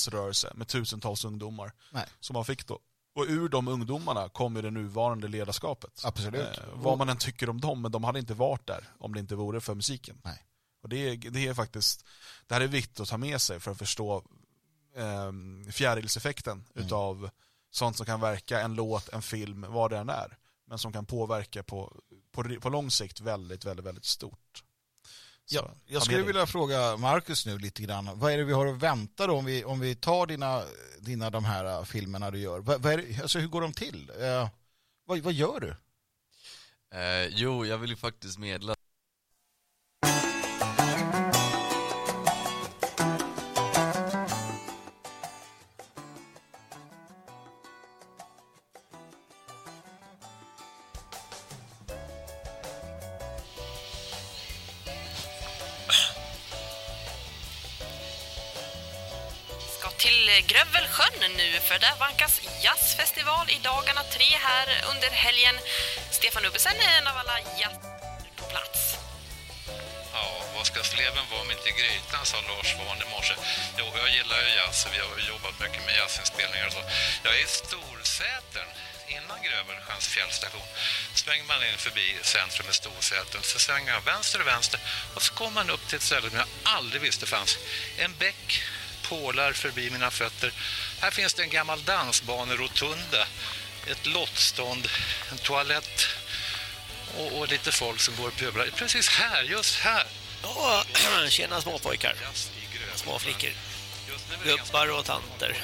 massrörelse med tusentals ungdomar. Nej. Som man fick då. Och ur de ungdomarna kom ju det nuvarande ledarskapet. Absolut. Eh, vad man än tycker om dem, men de hade inte varit där om det inte vore för musiken. Nej. Och det det är faktiskt, det här är viktigt att ta med sig för att förstå eh, fjärilseffekten Mm. utav sånt som kan verka en låt, en film, vad det än är. Men som kan påverka på, på, på lång sikt väldigt, väldigt, väldigt stort. Ja, jag skulle vilja fråga Marcus nu lite grann. Vad är det vi har att vänta då om vi, om vi tar dina, dina de här äh, filmerna du gör? Vad, vad är det, alltså, hur går de till? Eh, vad, vad gör du? Eh, jo, jag vill ju faktiskt meddela under helgen. Stefan Ubbesen är en av alla jazz på plats. Ja, vad ska sleven vara om inte grytan, sa Lars Svahn i morse. Jo, jag gillar ju jazz och vi har jobbat mycket med jazzinspelningar och så. Jag är i Storsätern, innan Grövelsjöns fjällstation. Svänger man in förbi centrum i Storsätern så svänger jag vänster och vänster och så kommer man upp till ett ställe som jag aldrig visste fanns. En bäck pålar förbi mina fötter. Här finns det en gammal dansbanerotunda, ett lottstånd, en toalett och, och lite folk som går och pöblar. Precis här, just här. Ja, tjena småpojkar. Små flickor. Gubbar och tanter.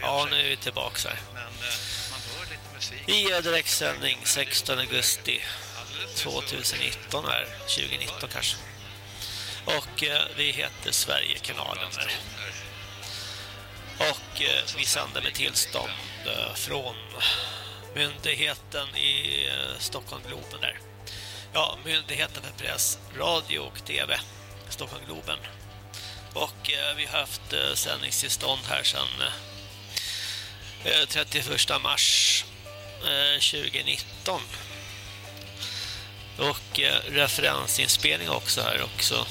Ja, nu är vi tillbaka här. Eh. I direktsändning 16 augusti Alldeles nyss 2019 här. 2019 kanske. Och eh, vi heter Sverigekanalen här. Och eh, vi sänder med tillstånd eh, från myndigheten i eh, Stockholm Globen där. Ja, myndigheten för press, radio och tv, Stockholm Globen. Och eh, vi har haft eh, sändningstillstånd här sedan eh, eh 31 mars eh, 2019. Och eh, referensinspelning också här också.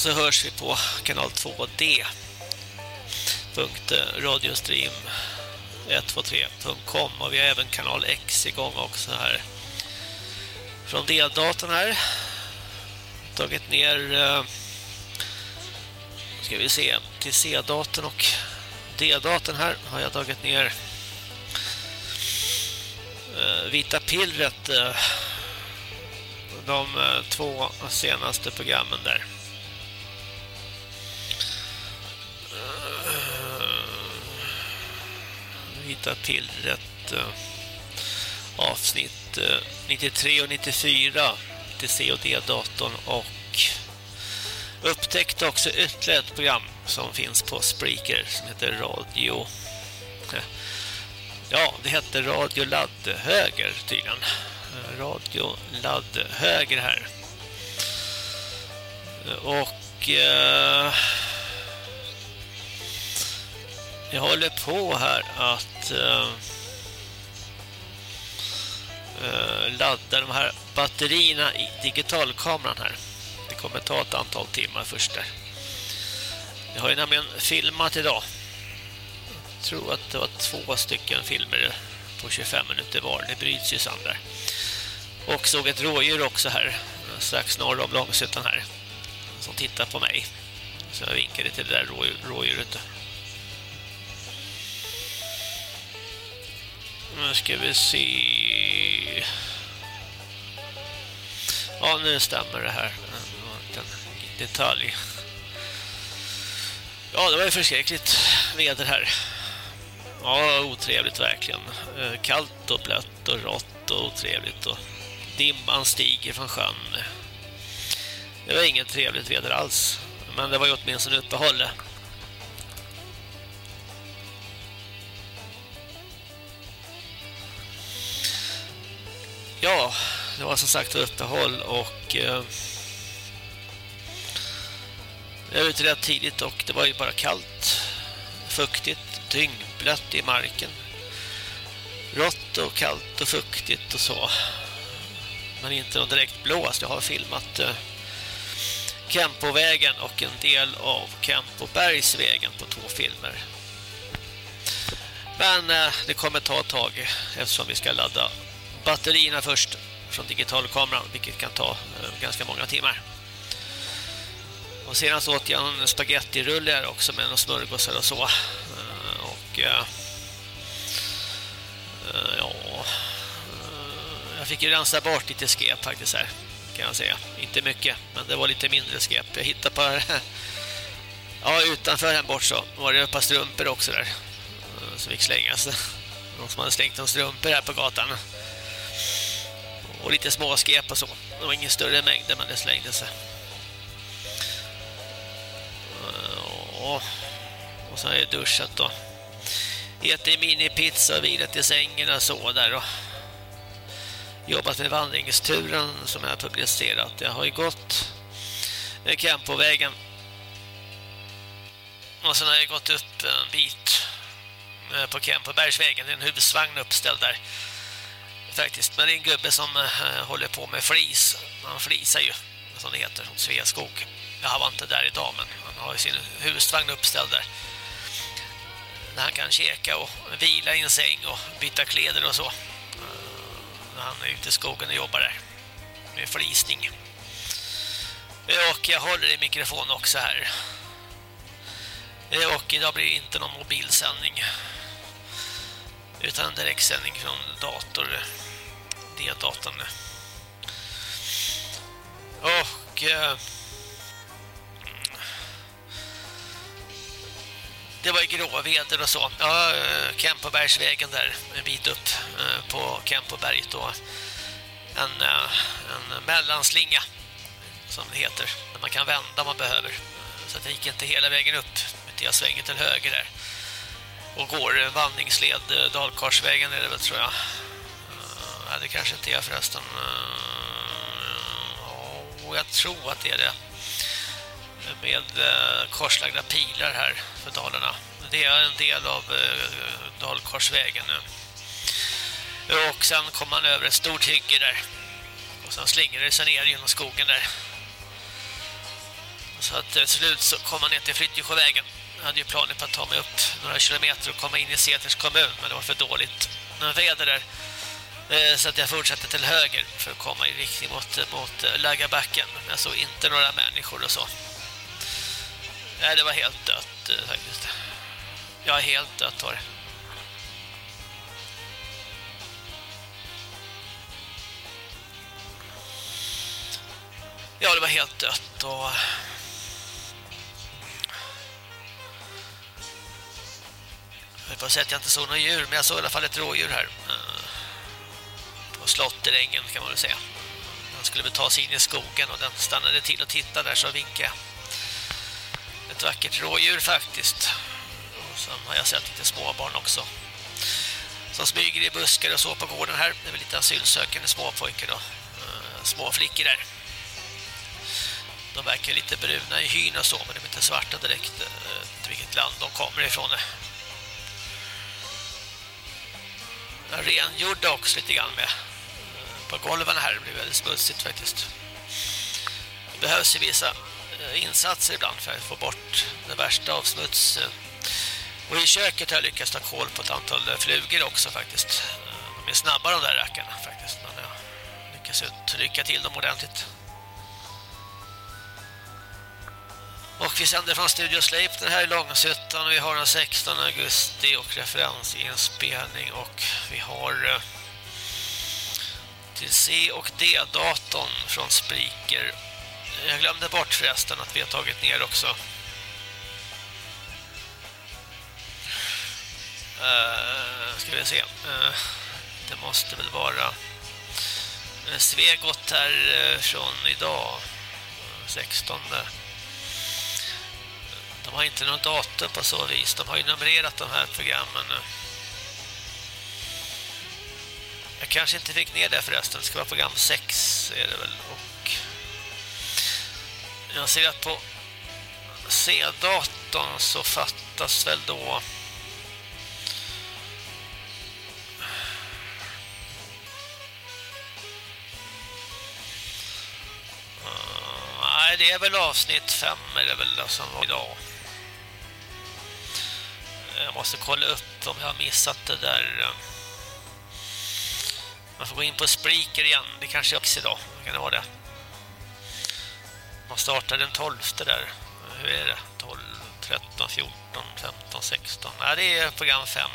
Så hörs vi på kanal 2D eh, radiostream 123.com och vi har även kanal X igång också här. Från D-datorn här. Tagit ner eh, ska vi se till C-datorn och D-datorn här har jag tagit ner eh, Vita pillret eh, de eh, två senaste programmen där. Vita till eh, avsnitt eh, 93 och 94 till C och D-datorn och upptäckte också ytterligare ett program som finns på Spreaker som heter Radio Ja, det hette Radio Ladd Höger tydligen. Radio Ladd Höger här. Och eh, jag håller på här att eh, eh, ladda de här batterierna i digitalkameran här. Det kommer ta ett antal timmar först där. Jag har ju nämligen filmat idag. Jag tror att det var två stycken filmer på 25 minuter var. Det bryts ju sönder. Och såg ett rådjur också här strax norr om Långsuttan här som tittar på mig. Så jag vinkade till det där rådjuret. Nu ska vi se. Ja, nu stämmer det här. Det En liten detalj. Ja, det var ju förskräckligt väder här. Ja, otrevligt verkligen. Eh, kallt och blött och rått och otrevligt. Och dimman stiger från sjön. Det var inget trevligt väder alls. Men det var ju åtminstone uppehållet. Ja, det var som sagt uppehåll och eh, jag var ute rätt tidigt och det var ju bara kallt, fuktigt, dyngblött i marken. Rått och kallt och fuktigt och så. Men inte någon direkt blåst. Jag har filmat eh, Kempovägen och en del av Kempobergsvägen på två filmer. Men eh, det kommer ta ett tag eftersom vi ska ladda batterierna först från digitalkameran vilket kan ta eh, ganska många timmar. Och senast åt jag en spagettirulle också med några smörgåsar och så. Eh, och eh, ja jag fick ju rensa bort lite skep faktiskt här kan jag säga. Inte mycket, men det var lite mindre skep. Jag hittade på ja, utanför här bort så var det ett par strumpor också där som fick slängas. Någon som hade slängt en strumpor här på gatan. Och lite små skep och så. Det var ingen större mängder men det slängde sig. Och så har jag duschat då. Ätit minipizza och vilat i sängen och så där och jobbat med vandringsturen som jag har publicerat. Jag har ju gått Kempovägen och sen har jag gått upp en bit eh, på Kempobergsvägen. Det är en husvagn uppställd där. Faktiskt, men det är en gubbe som eh, håller på med flis. Han flisar ju, som det heter, som Sveaskog. Jag var inte där idag, men han har ju sin husvagn uppställd där. Där han kan käka och vila i en säng och byta kläder och så. När han är ute i skogen och jobbar där med flisning. Och jag håller i mikrofon också här. Och idag blir det inte någon mobilsändning utan en direktsändning från dator D-datorn och eh, det var ju gråväder och så ja, eh, Kempobergsvägen där en bit upp eh, på Kempoberget då. en, eh, en mellanslinga som det heter där man kan vända om man behöver så det gick inte hela vägen upp utan jag svänger till höger där och går vandringsled eh, Dalkarsvägen är det väl tror jag. Nej, det kanske inte är förresten. Eh, och jag tror att det är det. Med eh, korslagda pilar här för Dalarna. Det är en del av eh, Dalkorsvägen nu. Och sen kommer man över ett stort hygge där. Och sen slingar det sig ner genom skogen där. Så att till slut så kom man ner till Flyttjösjövägen. Jag hade ju planer på att ta mig upp några kilometer och komma in i Säters kommun men det var för dåligt väder där. Eh, så att jag fortsatte till höger för att komma i riktning mot, mot eh, Men jag såg inte några människor och så. Nej, det var helt dött eh, faktiskt. Jag är helt dött var det. Ja, det var helt dött och Jag får säga att jag inte såg några djur, men jag såg i alla fall ett rådjur här. Eh, och på slotterängen kan man väl säga. Den skulle väl ta sig in i skogen och den stannade till och tittade där så vinkade Ett vackert rådjur faktiskt. Och sen har jag sett lite småbarn också. Som smyger i buskar och så på gården här. Det är väl lite asylsökande småpojkar då. Eh, små flickor där. De verkar lite bruna i hyn och så, men de är inte svarta direkt. Eh, till vilket land de kommer ifrån rengjorda också lite grann med på golven här. Det blir väldigt smutsigt faktiskt. Det behövs ju vissa eh, insatser ibland för att få bort det värsta av smuts. Och i köket har jag lyckats ta koll på ett antal eh, flugor också faktiskt. Eh, de är snabba de där rackarna faktiskt. Men jag lyckas trycka till dem ordentligt. Och vi sänder från Studio Sleipner här i Långsötan vi har den 16 augusti och referensinspelning och vi har till C och D-datorn från Spreaker. Jag glömde bort förresten att vi har tagit ner också. Uh, ska vi se. Uh, det måste väl vara eh, Svegot här från idag. 16 de har inte något datum på så vis. De har ju numrerat de här programmen nu. Jag kanske inte fick ner det förresten. Det ska vara program 6 är det väl. Och jag ser att på C-datorn så fattas väl då Nej, det är väl avsnitt 5 är det väl som var idag. Jag måste kolla upp om jag har missat det där. Man får gå in på Spreaker igen. Det kanske är också idag. Kan det vara det? Man startar den 12 där. Hur är det? 12, 13, 14, 15, 16. Nej, det är program 5.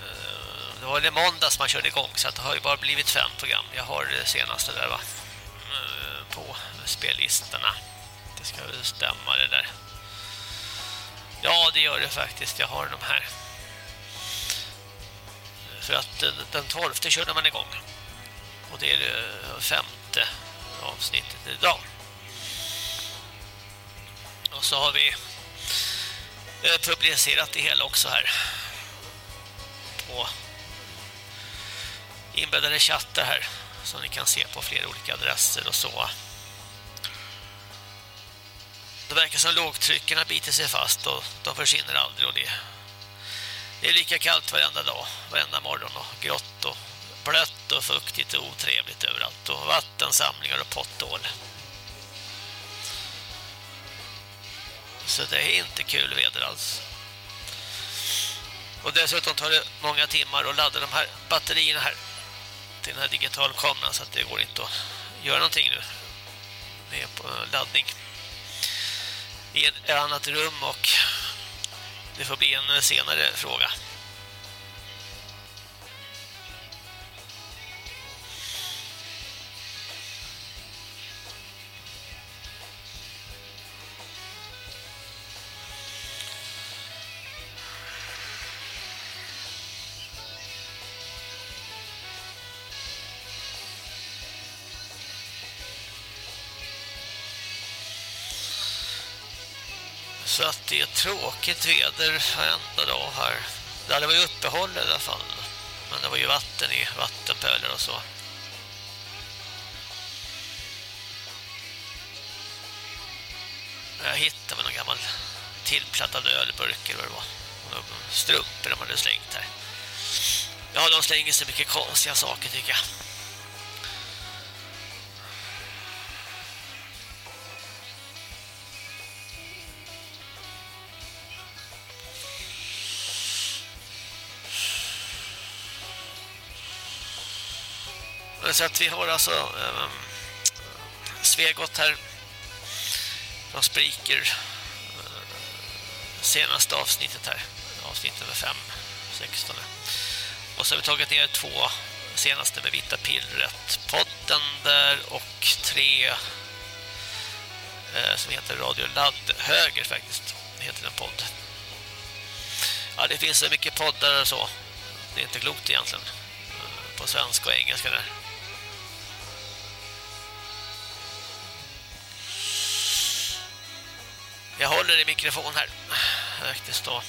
Eh, det var det måndags man körde igång så det har ju bara blivit fem program. Jag har det senaste där va. Eh, på spellistorna. Det ska väl stämma det där. Ja, det gör det faktiskt. Jag har de här. För att eh, den 12 körde man igång. Och det är det femte avsnittet idag. Och så har vi eh, publicerat det hela också här. På inbäddade chattar här. Som ni kan se på flera olika adresser och så. Det verkar som lågtryckarna biter sig fast och de försvinner aldrig och det, det är lika kallt varenda dag, varenda morgon och grått och blött och fuktigt och otrevligt överallt och vattensamlingar och potthål. Så det är inte kul väder alls. Och dessutom tar det många timmar att ladda de här batterierna här till den här digitalkameran så att det går inte att göra någonting nu. Det är på laddning i ett annat rum och det får bli en senare fråga. Tråkigt väder varenda dag här. Det var ju uppehåll i alla fall. Men det var ju vatten i vattenpölar och så. Jag hittade någon gammal tillplattad ölburk eller vad det var. Några strumpor de hade slängt här. Ja, de slänger så mycket konstiga saker tycker jag. Så att vi har alltså eh, Svegot här. Från Spriker eh, senaste avsnittet här. Avsnitt nummer 5 16 och så har vi tagit ner två senaste med Vita Pillret podden där och tre eh, som heter Radio Ladd Höger faktiskt heter den podd. Ja det finns så mycket poddar och så. Det är inte klokt egentligen eh, på svenska och engelska där. Jag håller i mikrofon här. Faktiskt då.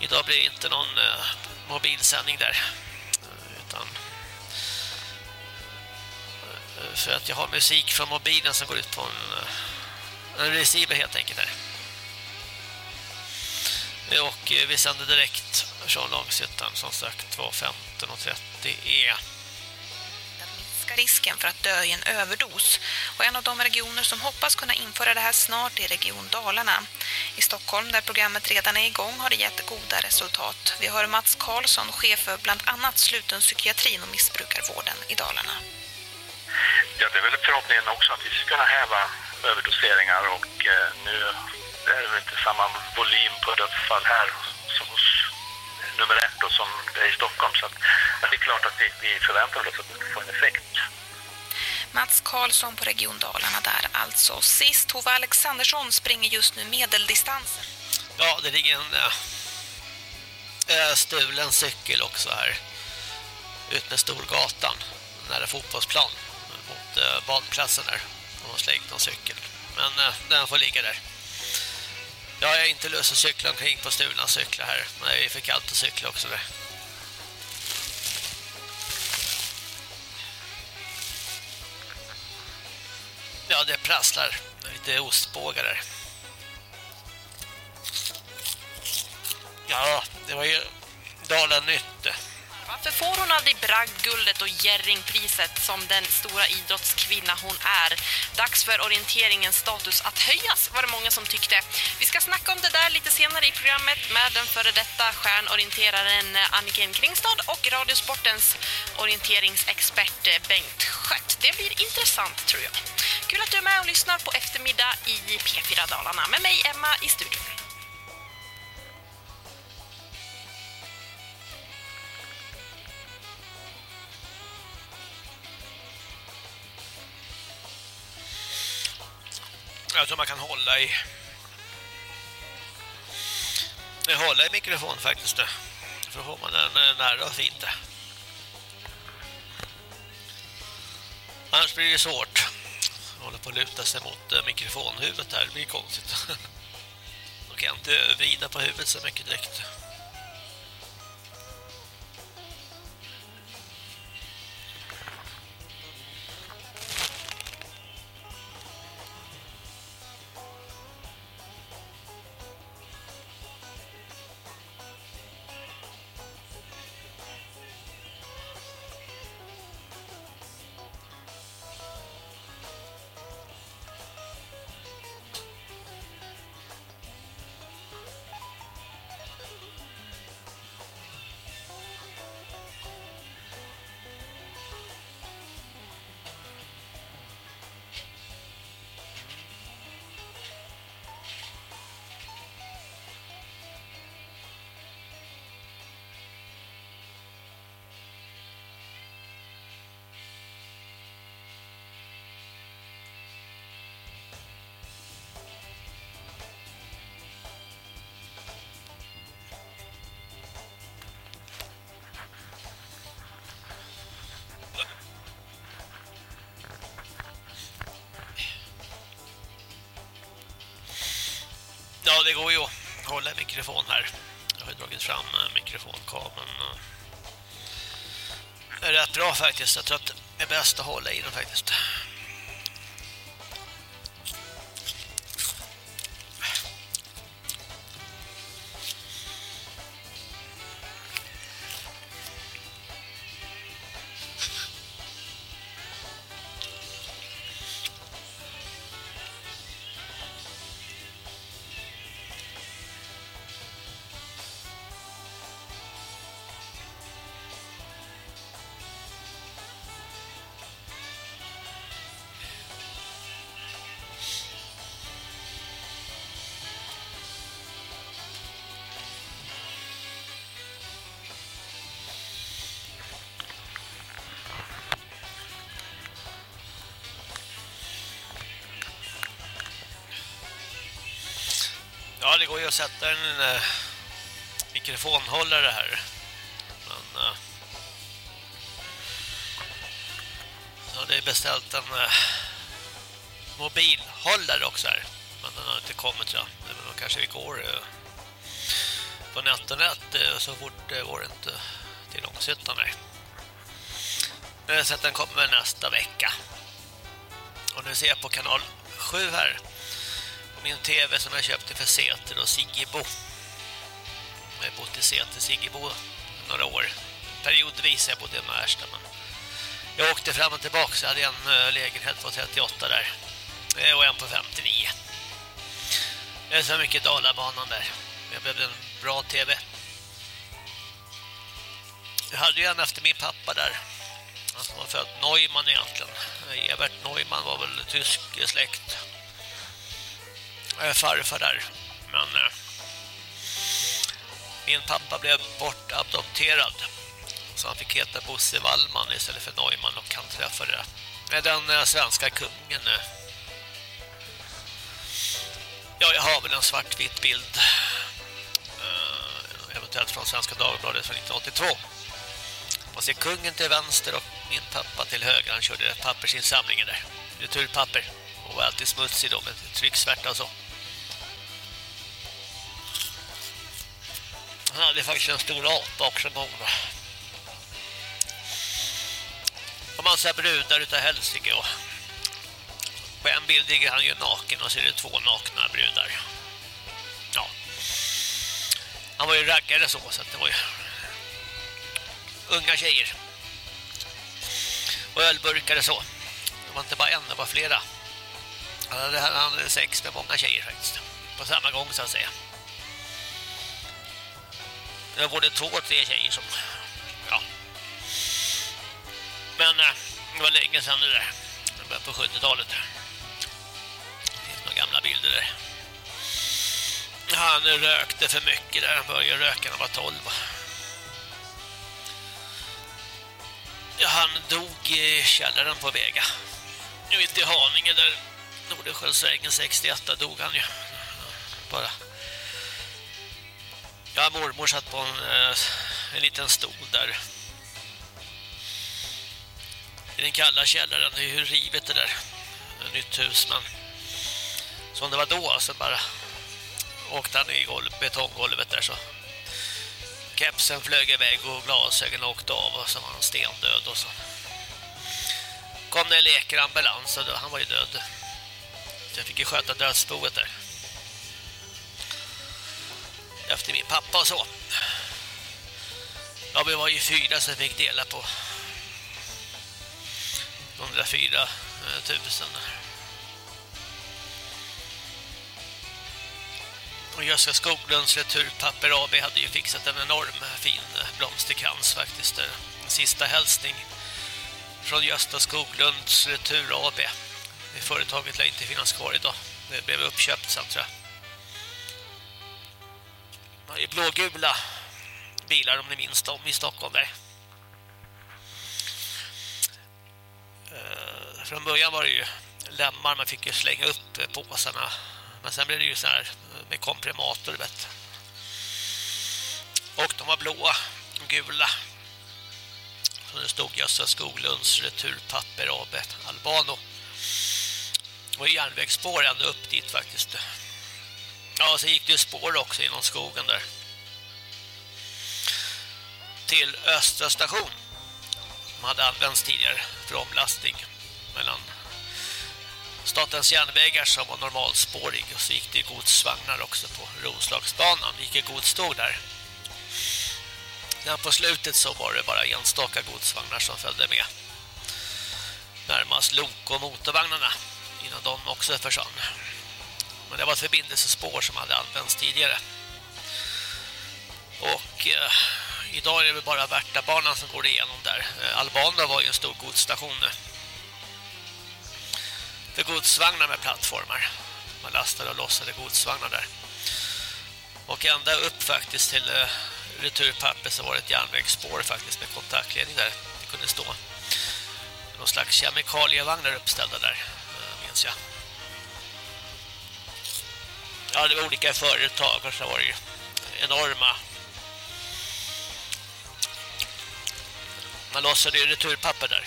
Idag blir det inte någon uh, mobilsändning där. Utan uh, för att jag har musik från mobilen som går ut på en, uh, en receiver helt enkelt där. Och vi sänder direkt från Långshyttan som sagt 2.15.30 är risken för att dö i en överdos. Och en av de regioner som hoppas kunna införa det här snart är Region Dalarna. I Stockholm, där programmet redan är igång, har det gett goda resultat. Vi hör Mats Karlsson, chef för bland annat sluten psykiatrin och missbrukarvården i Dalarna. Ja, det är väl förhoppningen också att vi ska kunna häva överdoseringar och eh, nu är det inte samma volym på dödsfall här nummer ett då, som det är i Stockholm. Så att, men det är klart att vi, vi förväntar oss att det får en effekt. Mats Karlsson på Region Dalarna där alltså. Sist Tove Alexandersson springer just nu medeldistansen. Ja, det ligger en äh, stulen cykel också här. Ut med Storgatan, nära fotbollsplan mot äh, badplatsen där. De har slängt någon cykel. Men äh, den får ligga där. Jag är inte lust att cykla omkring på stulna cyklar här. Men det är för kallt att cykla också där. Ja, det prasslar. Lite ostbågar där. Ja, det var ju Dalen nytt. Varför får hon aldrig Bragdguldet och Jerringpriset som den stora idrottskvinna hon är? Dags för orienteringens status att höjas, var det många som tyckte. Vi ska snacka om det där lite senare i programmet med den före detta stjärnorienteraren Anniken Kringstad och Radiosportens orienteringsexpert Bengt Skött. Det blir intressant tror jag. Kul att du är med och lyssnar på eftermiddag i P4 Dalarna med mig Emma i studion. Jag tror man kan hålla i hålla i mikrofon faktiskt. För då får man den eh, nära och fint. Annars blir det svårt. Håller på att luta sig mot eh, mikrofonhuvudet här. Det blir konstigt. Då kan jag inte vrida på huvudet så mycket direkt. Ja, det går ju att hålla mikrofon här. Jag har ju dragit fram eh, mikrofonkabeln. Eh. Det är rätt bra faktiskt. Jag tror att det är bäst att hålla i den faktiskt. Ju att sätta en eh, mikrofonhållare här. Men eh, jag hade beställt en eh, mobilhållare också här. Men den har inte kommit tror jag. Men kanske vi går eh, på NetOnNet eh, så fort eh, det går inte till Långshyttan här. Så att den kommer nästa vecka. Och nu ser jag på kanal 7 här min tv som jag köpte för Säter och Siggebo. Jag har bott i Säter Siggebo några år. Periodvis jag bodde i Märsta men jag åkte fram och tillbaka så jag hade en eh, lägenhet på 38 där eh, och en på 59. Det är så mycket Dalabanan där. Jag behövde en bra tv. Jag hade ju en efter min pappa där. Han som var född Neumann egentligen. Evert Neumann var väl tysk släkt Eh, farfar där. Men eh, min pappa blev bortadopterad. Så han fick heta Bosse Wallman istället för Neumann och han träffade den eh, svenska kungen. Ja, jag har väl en svartvit bild. Eventuellt från Svenska Dagbladet från 1982. Man ser kungen till vänster och min pappa till höger. Han körde pappersinsamlingen där. Returpapper. Och var alltid smutsig då med trycksvärta och så. Han hade faktiskt en stor apa också en gång. va. Och massa brudar utav helsike och på en bild ligger han ju naken och så är det två nakna brudar. Ja. Han var ju raggare så så att det var ju unga tjejer. Och ölburkar och så. Det var inte bara en, det var flera. Han hade, han hade sex med många tjejer faktiskt. På samma gång så att säga. Det var både två och tre tjejer som... Ja. Men eh, det var länge sedan det eh. där. Det var på 70-talet. Det finns några gamla bilder där. Han rökte för mycket där. Han började röka när han var 12. Han dog i källaren på Vega. Nu ute i Haninge där Nordenskiöldsvägen 61 dog han ju. Bara. Ja, mormor satt på en, eh, en liten stol där. I den kalla källaren. Det är ju rivet det där. Ett nytt hus, men som det var då, så bara åkte han i golv, betonggolvet där så kepsen flög iväg och glasögonen åkte av och så var han stendöd och så kom det en läkarambulans och då, han var ju död. Så jag fick ju sköta dödsboet där. Efter min pappa och så. Ja, vi var ju fyra som fick dela på 104 eh, tusen. Och Gösta Skoglunds returpapper AB hade ju fixat en enorm eh, fin eh, blomsterkrans faktiskt. En sista hälsning från Gösta Skoglunds retur AB. Det företaget lär inte finnas kvar idag. Det blev uppköpt sen tror jag. Det är blågula bilar om ni minns dem i Stockholm där. Eh, från början var det ju lämmar, man fick ju slänga upp eh, påsarna. Men sen blev det ju så här eh, med komprimator, vet Och de var blåa och gula. Så det stod Gösta Skoglunds returpapper AB Albano. Det var järnvägsspår ända upp dit faktiskt. Ja, så gick det ju spår också inom skogen där. Till Östra station. Som hade använts tidigare för omlastning mellan Statens järnvägar som var normalspårig och så gick det godsvagnar också på Roslagsbanan. Det gick godståg där. Ja, på slutet så var det bara enstaka godsvagnar som följde med. Närmast lok- och motorvagnarna innan de också försvann. Men det var ett förbindelsespår som hade använts tidigare. Och eh, idag är det bara Värtabanan som går igenom där. Eh, var ju en stor godsstation nu för godsvagnar med plattformar. Man lastade och lossade godsvagnar där. Och ända upp faktiskt till eh, returpapper så var det ett järnvägsspår faktiskt med kontaktledning där. Det kunde stå någon slags kemikalievagnar uppställda där, eh, minns jag. Ja, det var olika företag och så var det ju enorma man lossade ju returpapper där.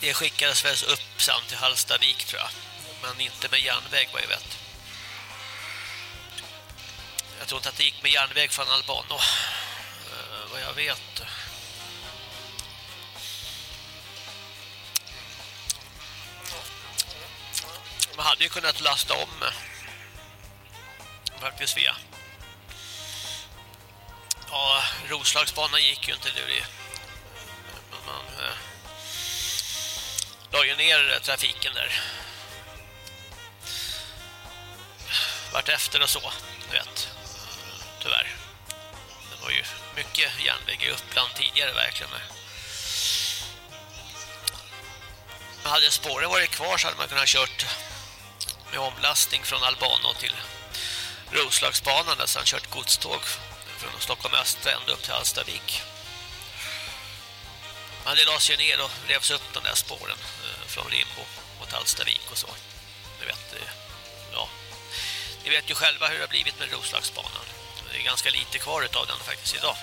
Det skickades väl upp sen till Halstavik tror jag. Men inte med järnväg vad jag vet. Jag tror inte att det gick med järnväg från Albano. Uh, vad jag vet. Man hade ju kunnat lasta om eh, faktiskt via. Ja, Roslagsbanan gick ju inte nu. Man, eh, la ju ner eh, trafiken där. Vart efter och så, du vet. Eh, tyvärr. Det var ju mycket järnväg i Uppland tidigare verkligen. Men hade spåren varit kvar så hade man kunnat kört med omlastning från Albano till Roslagsbanan där han kört godståg från Stockholm Östra ända upp till Alstavik. Men det lades ju ner och revs upp de där spåren eh, från Rimbo mot Alstavik och så. Ni vet, ja. Ni vet ju själva hur det har blivit med Roslagsbanan. Det är ganska lite kvar av den faktiskt idag.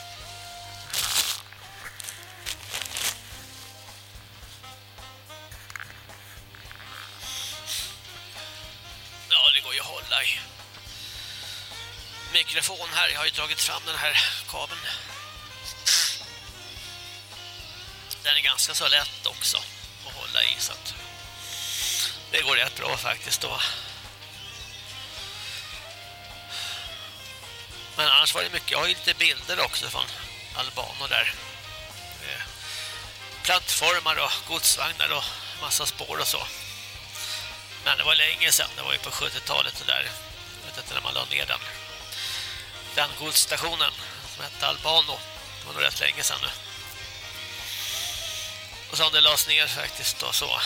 Ja, det går ju att hålla i mikrofon här. Jag har ju dragit fram den här kabeln. Den är ganska så lätt också att hålla i så att det går rätt bra faktiskt då. Men annars var det mycket, jag har ju lite bilder också från Albano där. Eh, plattformar och godsvagnar och massa spår och så. Men det var länge sedan, det var ju på 70-talet så där. Jag vet inte när man la ner den. Den godsstationen som hette Albano. Det var nog rätt länge sedan nu. Och som det lades ner faktiskt då så.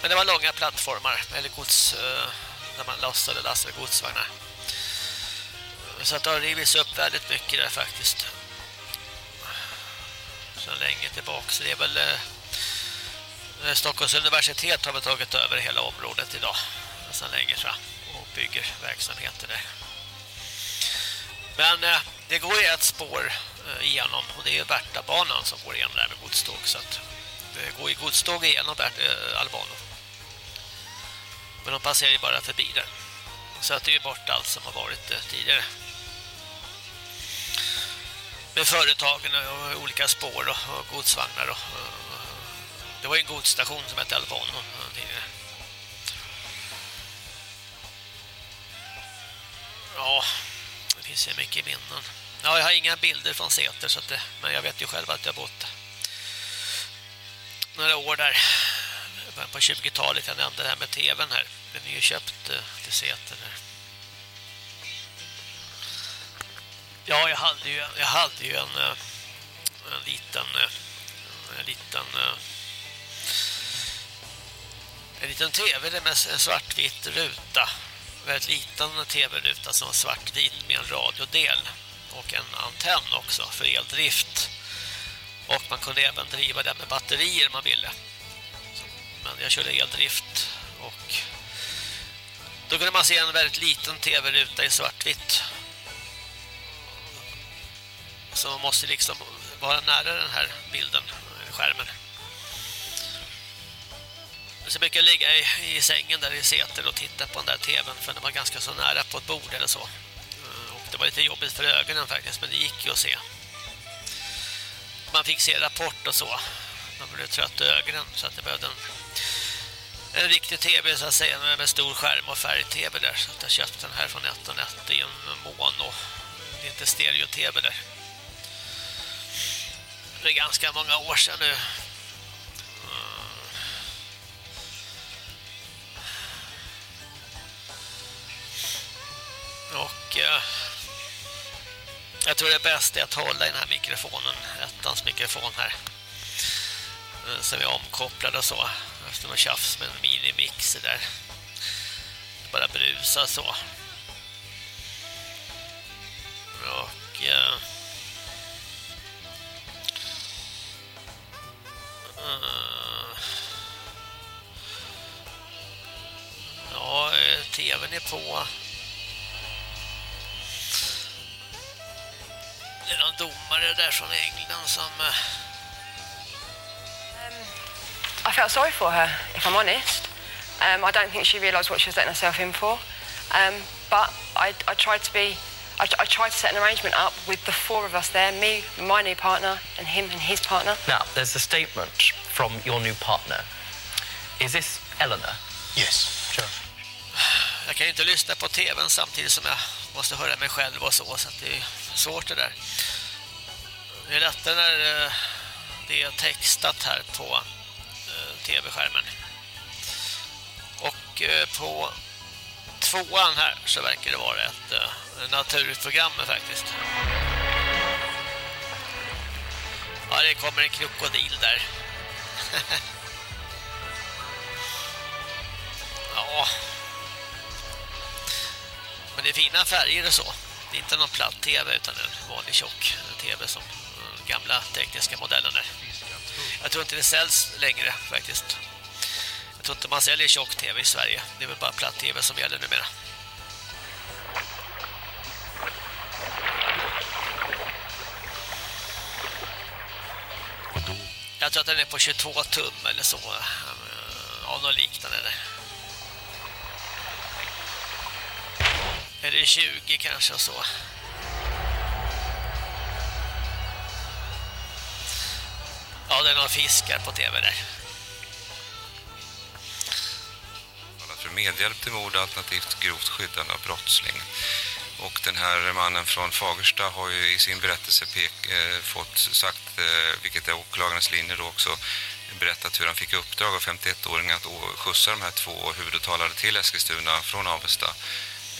Men det var långa plattformar eller gods eh, när man lastade lastade godsvagnar. Så att det har rivits upp väldigt mycket där faktiskt sedan länge tillbaka. Så det är väl eh, eh, Stockholms universitet har väl tagit över hela området idag. Sedan länge tror jag. Och bygger verksamheter där. Men eh, det går ju ett spår eh, igenom och det är ju Bertabanan som går igenom där med godståg. Så att det går ju godståg igenom Bert, eh, Albano. Men de passerar ju bara förbi där. Så att det är ju bort allt som har varit eh, tidigare. Med företagen och olika spår och, och godsvagnar. Och, det var en godsstation som hette Albano eh, tidigare. Ja, det finns ju mycket minnen. Ja, jag har inga bilder från Säter så att det, men jag vet ju själv att jag har bott några år där på 20-talet. Jag nämnde det här med tvn här. Den är ju köpt eh, till Säter där. Ja, jag hade ju, jag hade ju en, eh, en liten eh, en liten eh, en liten tv med en svartvit ruta. En Väldigt liten tv-ruta som var svartvit med en radiodel och en antenn också för eldrift. Och man kunde även driva den med batterier om man ville. Men jag körde eldrift och då kunde man se en väldigt liten tv-ruta i svartvitt. Så man måste liksom vara nära den här bilden, eh, skärmen. Så brukar jag ligga i, i sängen där i Säter och titta på den där tvn för den var ganska så nära på ett bord eller så. Eh, och det var lite jobbigt för ögonen faktiskt, men det gick ju att se. Man fick se rapport och så. Man blev trött i ögonen så att det behövde en, en riktig tv så att säga med stor skärm och färg-tv där. Så att jag köpte den här från NetOnNet i en mono. Det är inte stereo-tv där. Det är ganska många år sedan nu. Mm. Och eh, jag tror det bästa är att hålla i den här mikrofonen, ettans mikrofon här. Eh, Som är omkopplad och så. Efter någon tjafs med en minimix där. Bara brusa så. Och... Eh, Eh, ja, eh, tvn är på. Det är någon domare där från England som... Um, I felt sorry for her, if I'm honest. Um, I don't think she realised what she was letting herself in for. Um, but I, I tried to be... I, I tried to set an arrangement up with the four of us there, me, my new partner, and him and his partner. Now, there's a statement from your new partner. Is this Eleanor? Yes, sure. Jag kan ju inte lyssna på tvn samtidigt som jag måste höra mig själv och så, så det är svårt det där. Det är lättare när eh, det är textat här på eh, tv-skärmen. Och eh, på tvåan här så verkar det vara ett eh, naturprogram faktiskt. Ja, det kommer en krokodil där. ja. Men det är fina färger och så. Det är inte någon platt tv utan en vanlig tjock tv som eh, gamla tekniska modellen. Jag tror inte det säljs längre faktiskt. Jag tror inte man säljer tjock tv i Sverige. Det är väl bara platt tv som gäller numera. Jag tror att den är på 22 tum eller så. Eh, av något liknande. Eller 20 kanske och så. Ja, det är några fiskar på tv där. För medhjälp till mord alternativt grovt skyddande av brottsling. Och den här mannen från Fagersta har ju i sin berättelse pek, eh, fått sagt, eh, vilket är åklagarens linje då också, berättat hur han fick uppdrag av 51-åringen att skjutsa de här två huvudåtalade till Eskilstuna från Avesta.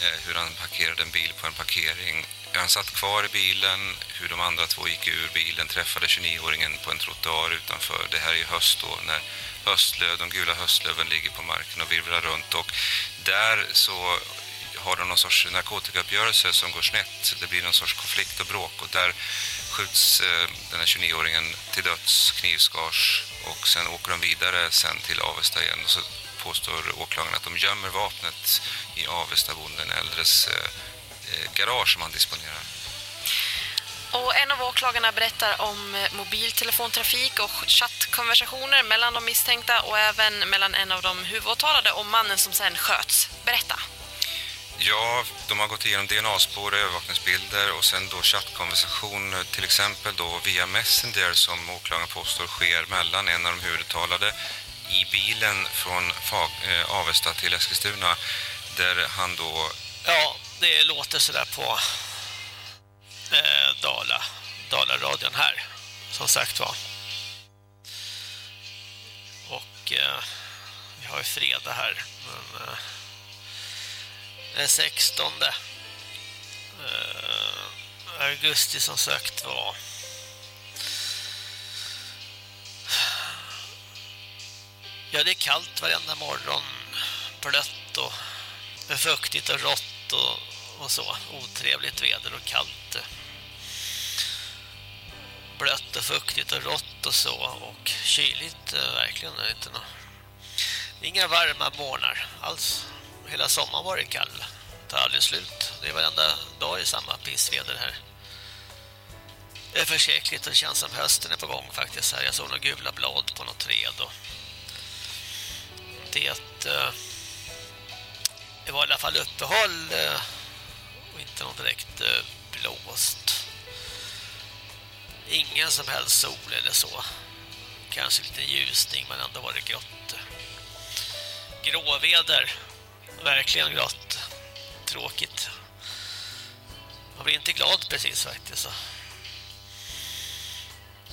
Eh, hur han parkerade en bil på en parkering. Han satt kvar i bilen, hur de andra två gick ur bilen, träffade 29-åringen på en trottoar utanför. Det här är ju höst då, när höstlöv, de gula höstlöven ligger på marken och virvlar runt. Och där så har de någon sorts narkotikauppgörelse som går snett. Det blir någon sorts konflikt och bråk och där skjuts eh, den här 29-åringen till döds, knivskars och sen åker de vidare sen till Avesta igen och så påstår åklagaren att de gömmer vapnet i Avestabonden äldres eh, eh, garage som han disponerar. Och en av åklagarna berättar om eh, mobiltelefontrafik och chattkonversationer mellan de misstänkta och även mellan en av de huvudåtalade och mannen som sen sköts. Berätta. Ja, de har gått igenom DNA-spår, övervakningsbilder och sen då chattkonversation eh, till exempel då via Messenger som åklagaren påstår sker mellan en av de huvudtalade i bilen från Fag, eh, Avesta till Eskilstuna där han då Ja, det låter sådär på eh, Dala, Dalaradion här, som sagt var. Och eh, vi har ju fredag här, men eh, den 16 eh, augusti som sagt var. Ja, det är kallt varenda morgon, blött och fuktigt och rått och, och så. Otrevligt väder och kallt. Blött och fuktigt och rått och så. Och kyligt, eh, verkligen. Inte någon. Inga varma morgnar alls. Hela sommaren var det kall. Det tar aldrig slut. Det är varenda dag i samma pissväder här. Det är försäkligt och det känns som hösten är på gång faktiskt här. Jag såg några gula blad på något träd och det eh, det var i alla fall uppehåll eh, och inte någon direkt blåst. Ingen som helst sol eller så. Kanske lite ljusning men ändå var det grått. Gråväder. Verkligen grått. Tråkigt. Man blir inte glad precis faktiskt. Så.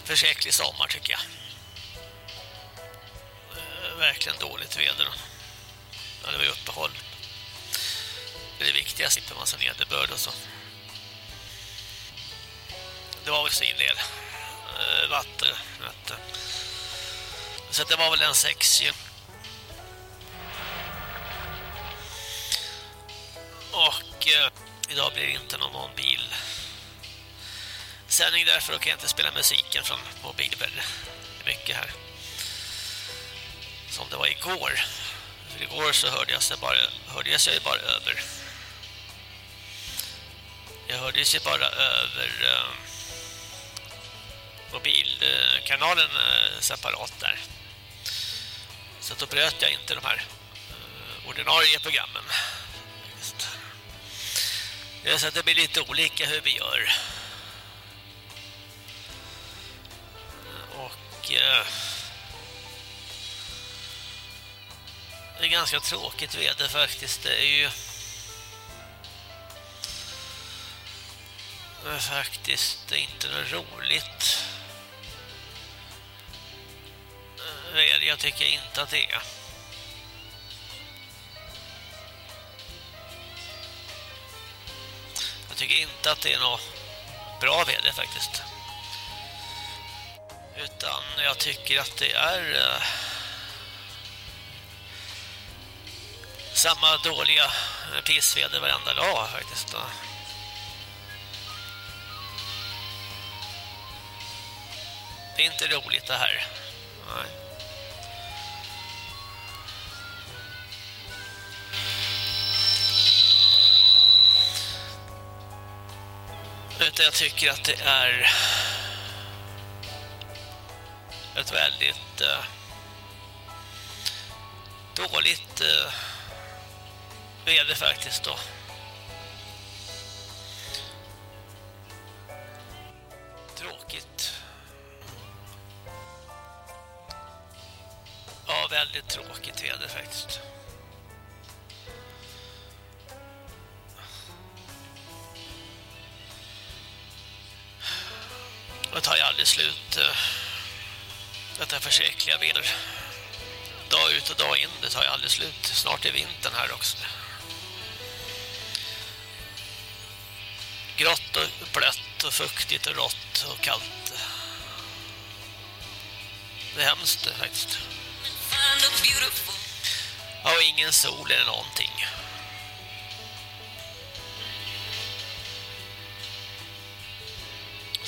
Försäklig sommar tycker jag. Eh, verkligen dåligt väder. Ja, det var ju uppehåll. Det är det viktigaste, inte en massa nederbörd och så. Det var väl sin del. Eh, vatten. vatten. Så det var väl en sex ju. Och eh, idag blir det inte någon, mobil bil sändning därför kan jag inte spela musiken från mobilen. Det är mycket här. Som det var igår. För igår så hörde jag sig bara, hörde jag sig bara över. Jag hörde sig bara över eh, mobilkanalen eh, separat där. Så då bröt jag inte de här eh, ordinarie programmen. Just. Det är så att det blir lite olika hur vi gör. Och eh, det är ganska tråkigt väder faktiskt. Det är ju det är faktiskt inte något roligt Jag tycker inte att det är. Jag tycker inte att det är något bra väder faktiskt. Utan jag tycker att det är eh, samma dåliga eh, pissväder varenda dag faktiskt. Då. Det är inte roligt det här. Nej. Utan jag tycker att det är ett väldigt eh, dåligt eh, väder faktiskt då. Tråkigt. Ja, väldigt tråkigt väder faktiskt. Det tar ju aldrig slut. eh, Detta försäkliga väder. Dag ut och dag in, det tar ju aldrig slut. Snart är vintern här också. Grått och blött och fuktigt och rått och kallt. Det är hemskt faktiskt. Ja, och ingen sol eller någonting.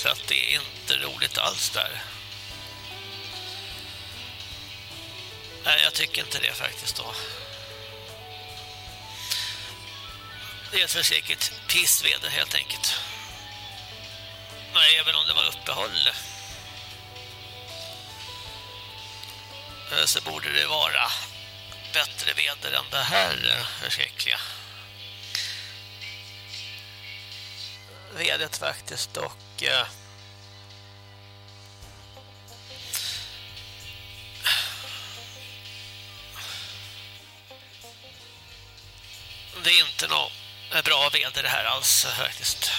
Så att det är inte roligt alls där. Nej, jag tycker inte det faktiskt då. Det är för säkert pissväder helt enkelt. Nej, även om det var uppehåll. Eh, så borde det vara bättre väder än det här eh, försäkliga. Vädret faktiskt och... eh, Det är inte något bra väder det här alls faktiskt.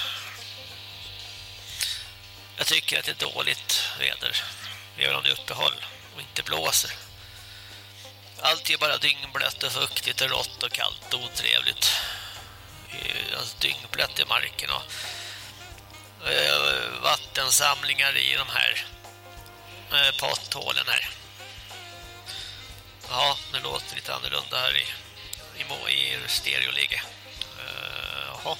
Jag tycker att det är dåligt väder. Även om det är uppehåll och inte blåser. Allt är bara dyngblött och fuktigt och rått och kallt och otrevligt. Det är Alltså dyngblött i marken och Eh, vattensamlingar i de här eh, potthålen här. Ja, det låter lite annorlunda här i, i, i stereoläge. Uh, jaha.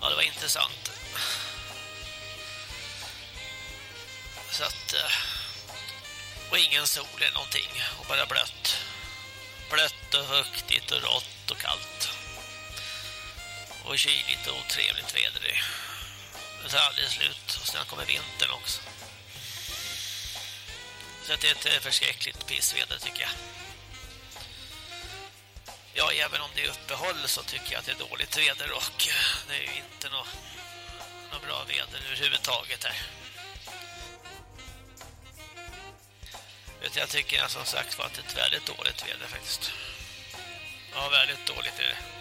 Ja, det var intressant. Så att... Eh, och ingen sol eller någonting. Och bara blött. Blött och fuktigt och rått och kallt. Och kyligt och otrevligt väder. Det Det tar aldrig slut. Och sen kommer vintern också. Så det är ett förskräckligt pissväder tycker jag. Ja, även om det är uppehåll så tycker jag att det är dåligt väder och eh, det är ju inte något, något bra väder överhuvudtaget här. Vet Jag tycker som sagt var att det är ett väldigt dåligt väder faktiskt. Ja, väldigt dåligt är det.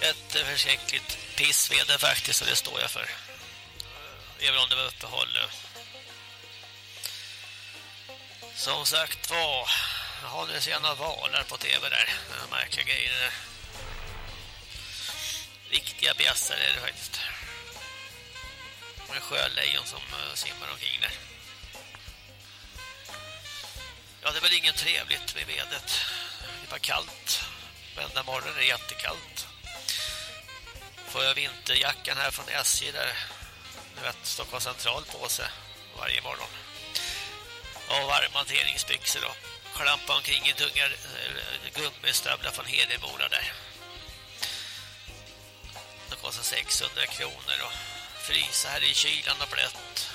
Ett eh, förskräckligt pissväder faktiskt och det står jag för. Eh, även om det var uppehåll. Eh. Som sagt var, har nu sena valar på tv där. Märkliga grejer. Riktiga bjässar är det faktiskt. Med sjölejon som eh, simmar omkring där. Ja, det är väl inget trevligt med vedet. Det är bara kallt. Varenda morgon är det jättekallt. Får jag vinterjackan här från SJ där. Du vet, Stockholm central på sig varje morgon. Och varma hanteringsbyxor och Klampa omkring i tunga eh, gummistövlar från Hedemora där. Det kostar 600 kronor och frysa här i kylan och blött.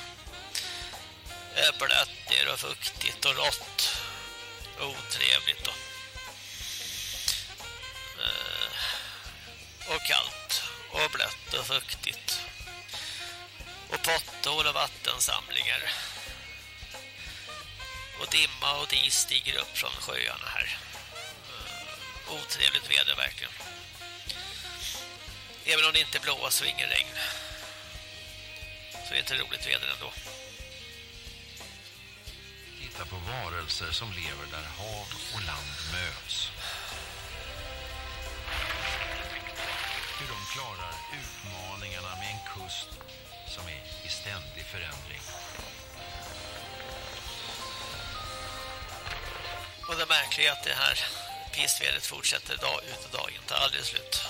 Det är blött det är och fuktigt och rått. Otrevligt då. Eh, och kallt och blött och fuktigt. Och potthål och vattensamlingar. Och dimma och dis stiger upp från sjöarna här. Mm, otrevligt väder verkligen. Även om det inte blåser och ingen regn. Så det är inte roligt väder ändå. Titta på varelser som lever där hav och land möts. Hur de klarar utmaningarna med en kust som är i ständig förändring. Och det märkliga är att det här pissvädret fortsätter dag ut och dag in. tar aldrig slut.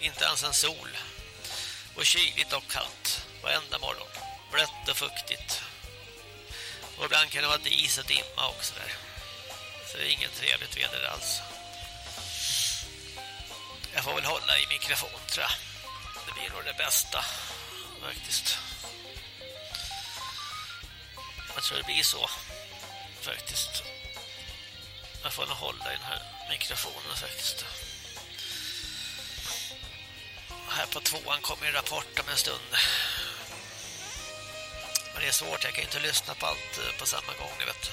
Inte ens en sol. Och kyligt och kallt. Varenda morgon. Blött och fuktigt. Och ibland kan det vara dis och dimma också där. Så det är inget trevligt väder alls. Jag får väl hålla i mikrofon tror jag. Det blir nog det bästa. Faktiskt. Jag tror det blir så faktiskt. Jag får nog hålla i den här mikrofonen faktiskt. Här på tvåan kommer en rapport om en stund. Men det är svårt, jag kan inte lyssna på allt eh, på samma gång, ni vet.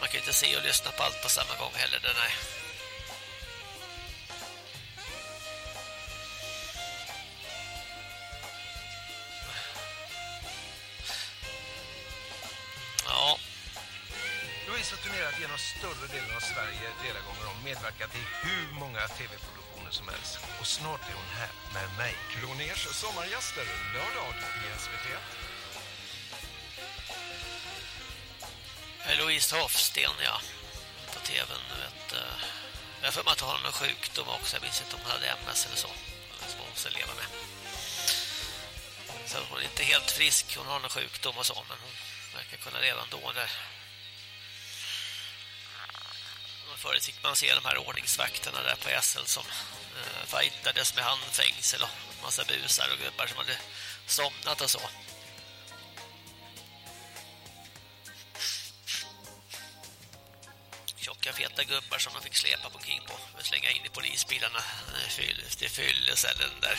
Man kan inte se och lyssna på allt på samma gång heller, det nej. Större delen av Sverige flera gånger om. Medverkat i hur många tv-produktioner som helst. Och snart är hon här med mig. Kroners sommargäster, lördag i SVT. Louise Hofsten, ja. På tvn, du vet. Eh, jag får för mig att hon har någon sjukdom också. Jag minns inte om hon hade MS eller så. Som hon ska leva med. Så hon är inte helt frisk. Hon har någon sjukdom och så. Men hon verkar kunna leva ändå där. Förut fick man se de här ordningsvakterna där på SL som eh, fightades med handfängsel och massa busar och gubbar som hade somnat och så. tjocka feta gubbar som de fick släpa på omkring på och slänga in i polisbilarna eh, fyll, till fyllecellen där.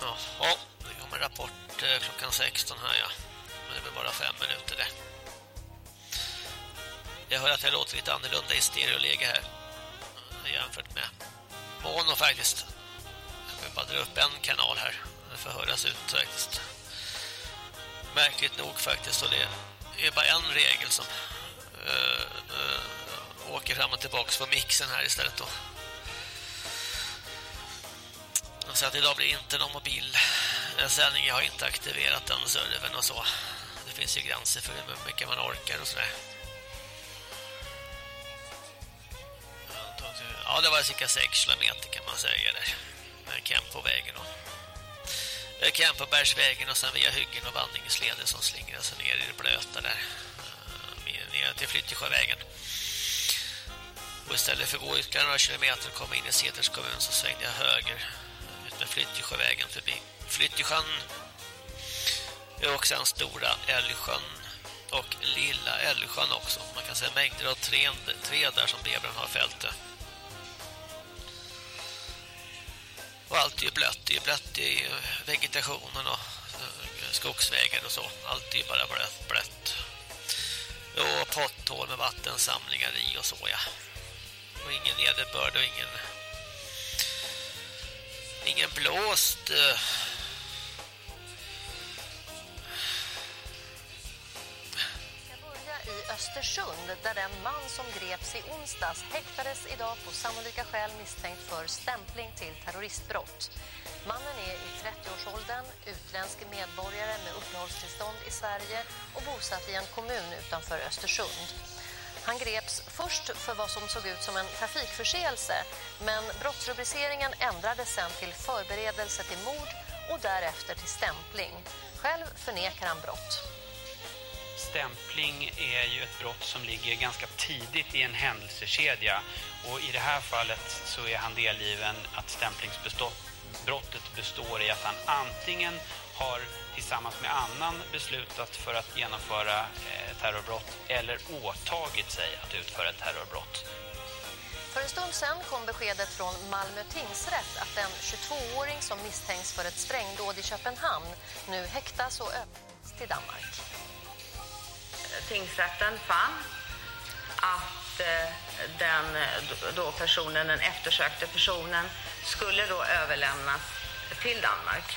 Jaha, nu kommer rapport eh, klockan 16 här ja. Men det är väl bara fem minuter det. Jag hör att det låter lite annorlunda i stereoläge här jämfört med mono faktiskt. Jag vill bara dra upp en kanal här. för att höras ut faktiskt. Märkligt nog faktiskt och det är bara en regel som uh, uh, åker fram och tillbaka på mixen här istället då. Så att idag blir inte någon mobil sändning. Jag har inte aktiverat den servern och så. Det finns ju gränser för hur mycket man orkar och sådär. Ja, det var cirka 6 kilometer kan man säga där. Camp på vägen då. Camp på Bergsvägen och sen via hyggen och vandringsleder som slingrar sig ner i det blöta där. Eh, ner till Flyttesjövägen. Och istället för att gå ytterligare några kilometer och komma in i Seters kommun så svängde jag höger utmed Flyttesjövägen förbi Flyttesjön och sen stora Älvsjön och lilla Älvsjön också. Man kan säga mängder av träd, träd där som bebran har fältet. Och allt är ju blött. Det är blött i vegetationen och eh, skogsvägar och så. Allt är ju bara blött. blött. Och potthål med vattensamlingar i och så, ja. Och ingen nederbörd och ingen ingen blåst. Eh, Östersund där den man som greps i onsdags häktades idag på sannolika skäl misstänkt för stämpling till terroristbrott. Mannen är i 30-årsåldern, utländsk medborgare med uppehållstillstånd i Sverige och bosatt i en kommun utanför Östersund. Han greps först för vad som såg ut som en trafikförseelse men brottsrubriceringen ändrades sen till förberedelse till mord och därefter till stämpling. Själv förnekar han brott. Stämpling är ju ett brott som ligger ganska tidigt i en händelsekedja och i det här fallet så är han delgiven att stämplingsbrottet består i att han antingen har tillsammans med annan beslutat för att genomföra eh, terrorbrott eller åtagit sig att utföra ett terrorbrott. För en stund sedan kom beskedet från Malmö tingsrätt att en 22-åring som misstänks för ett sprängdåd i Köpenhamn nu häktas och öppnas till Danmark. Tingsrätten fann att eh, den då personen, den eftersökte personen skulle då överlämnas till Danmark.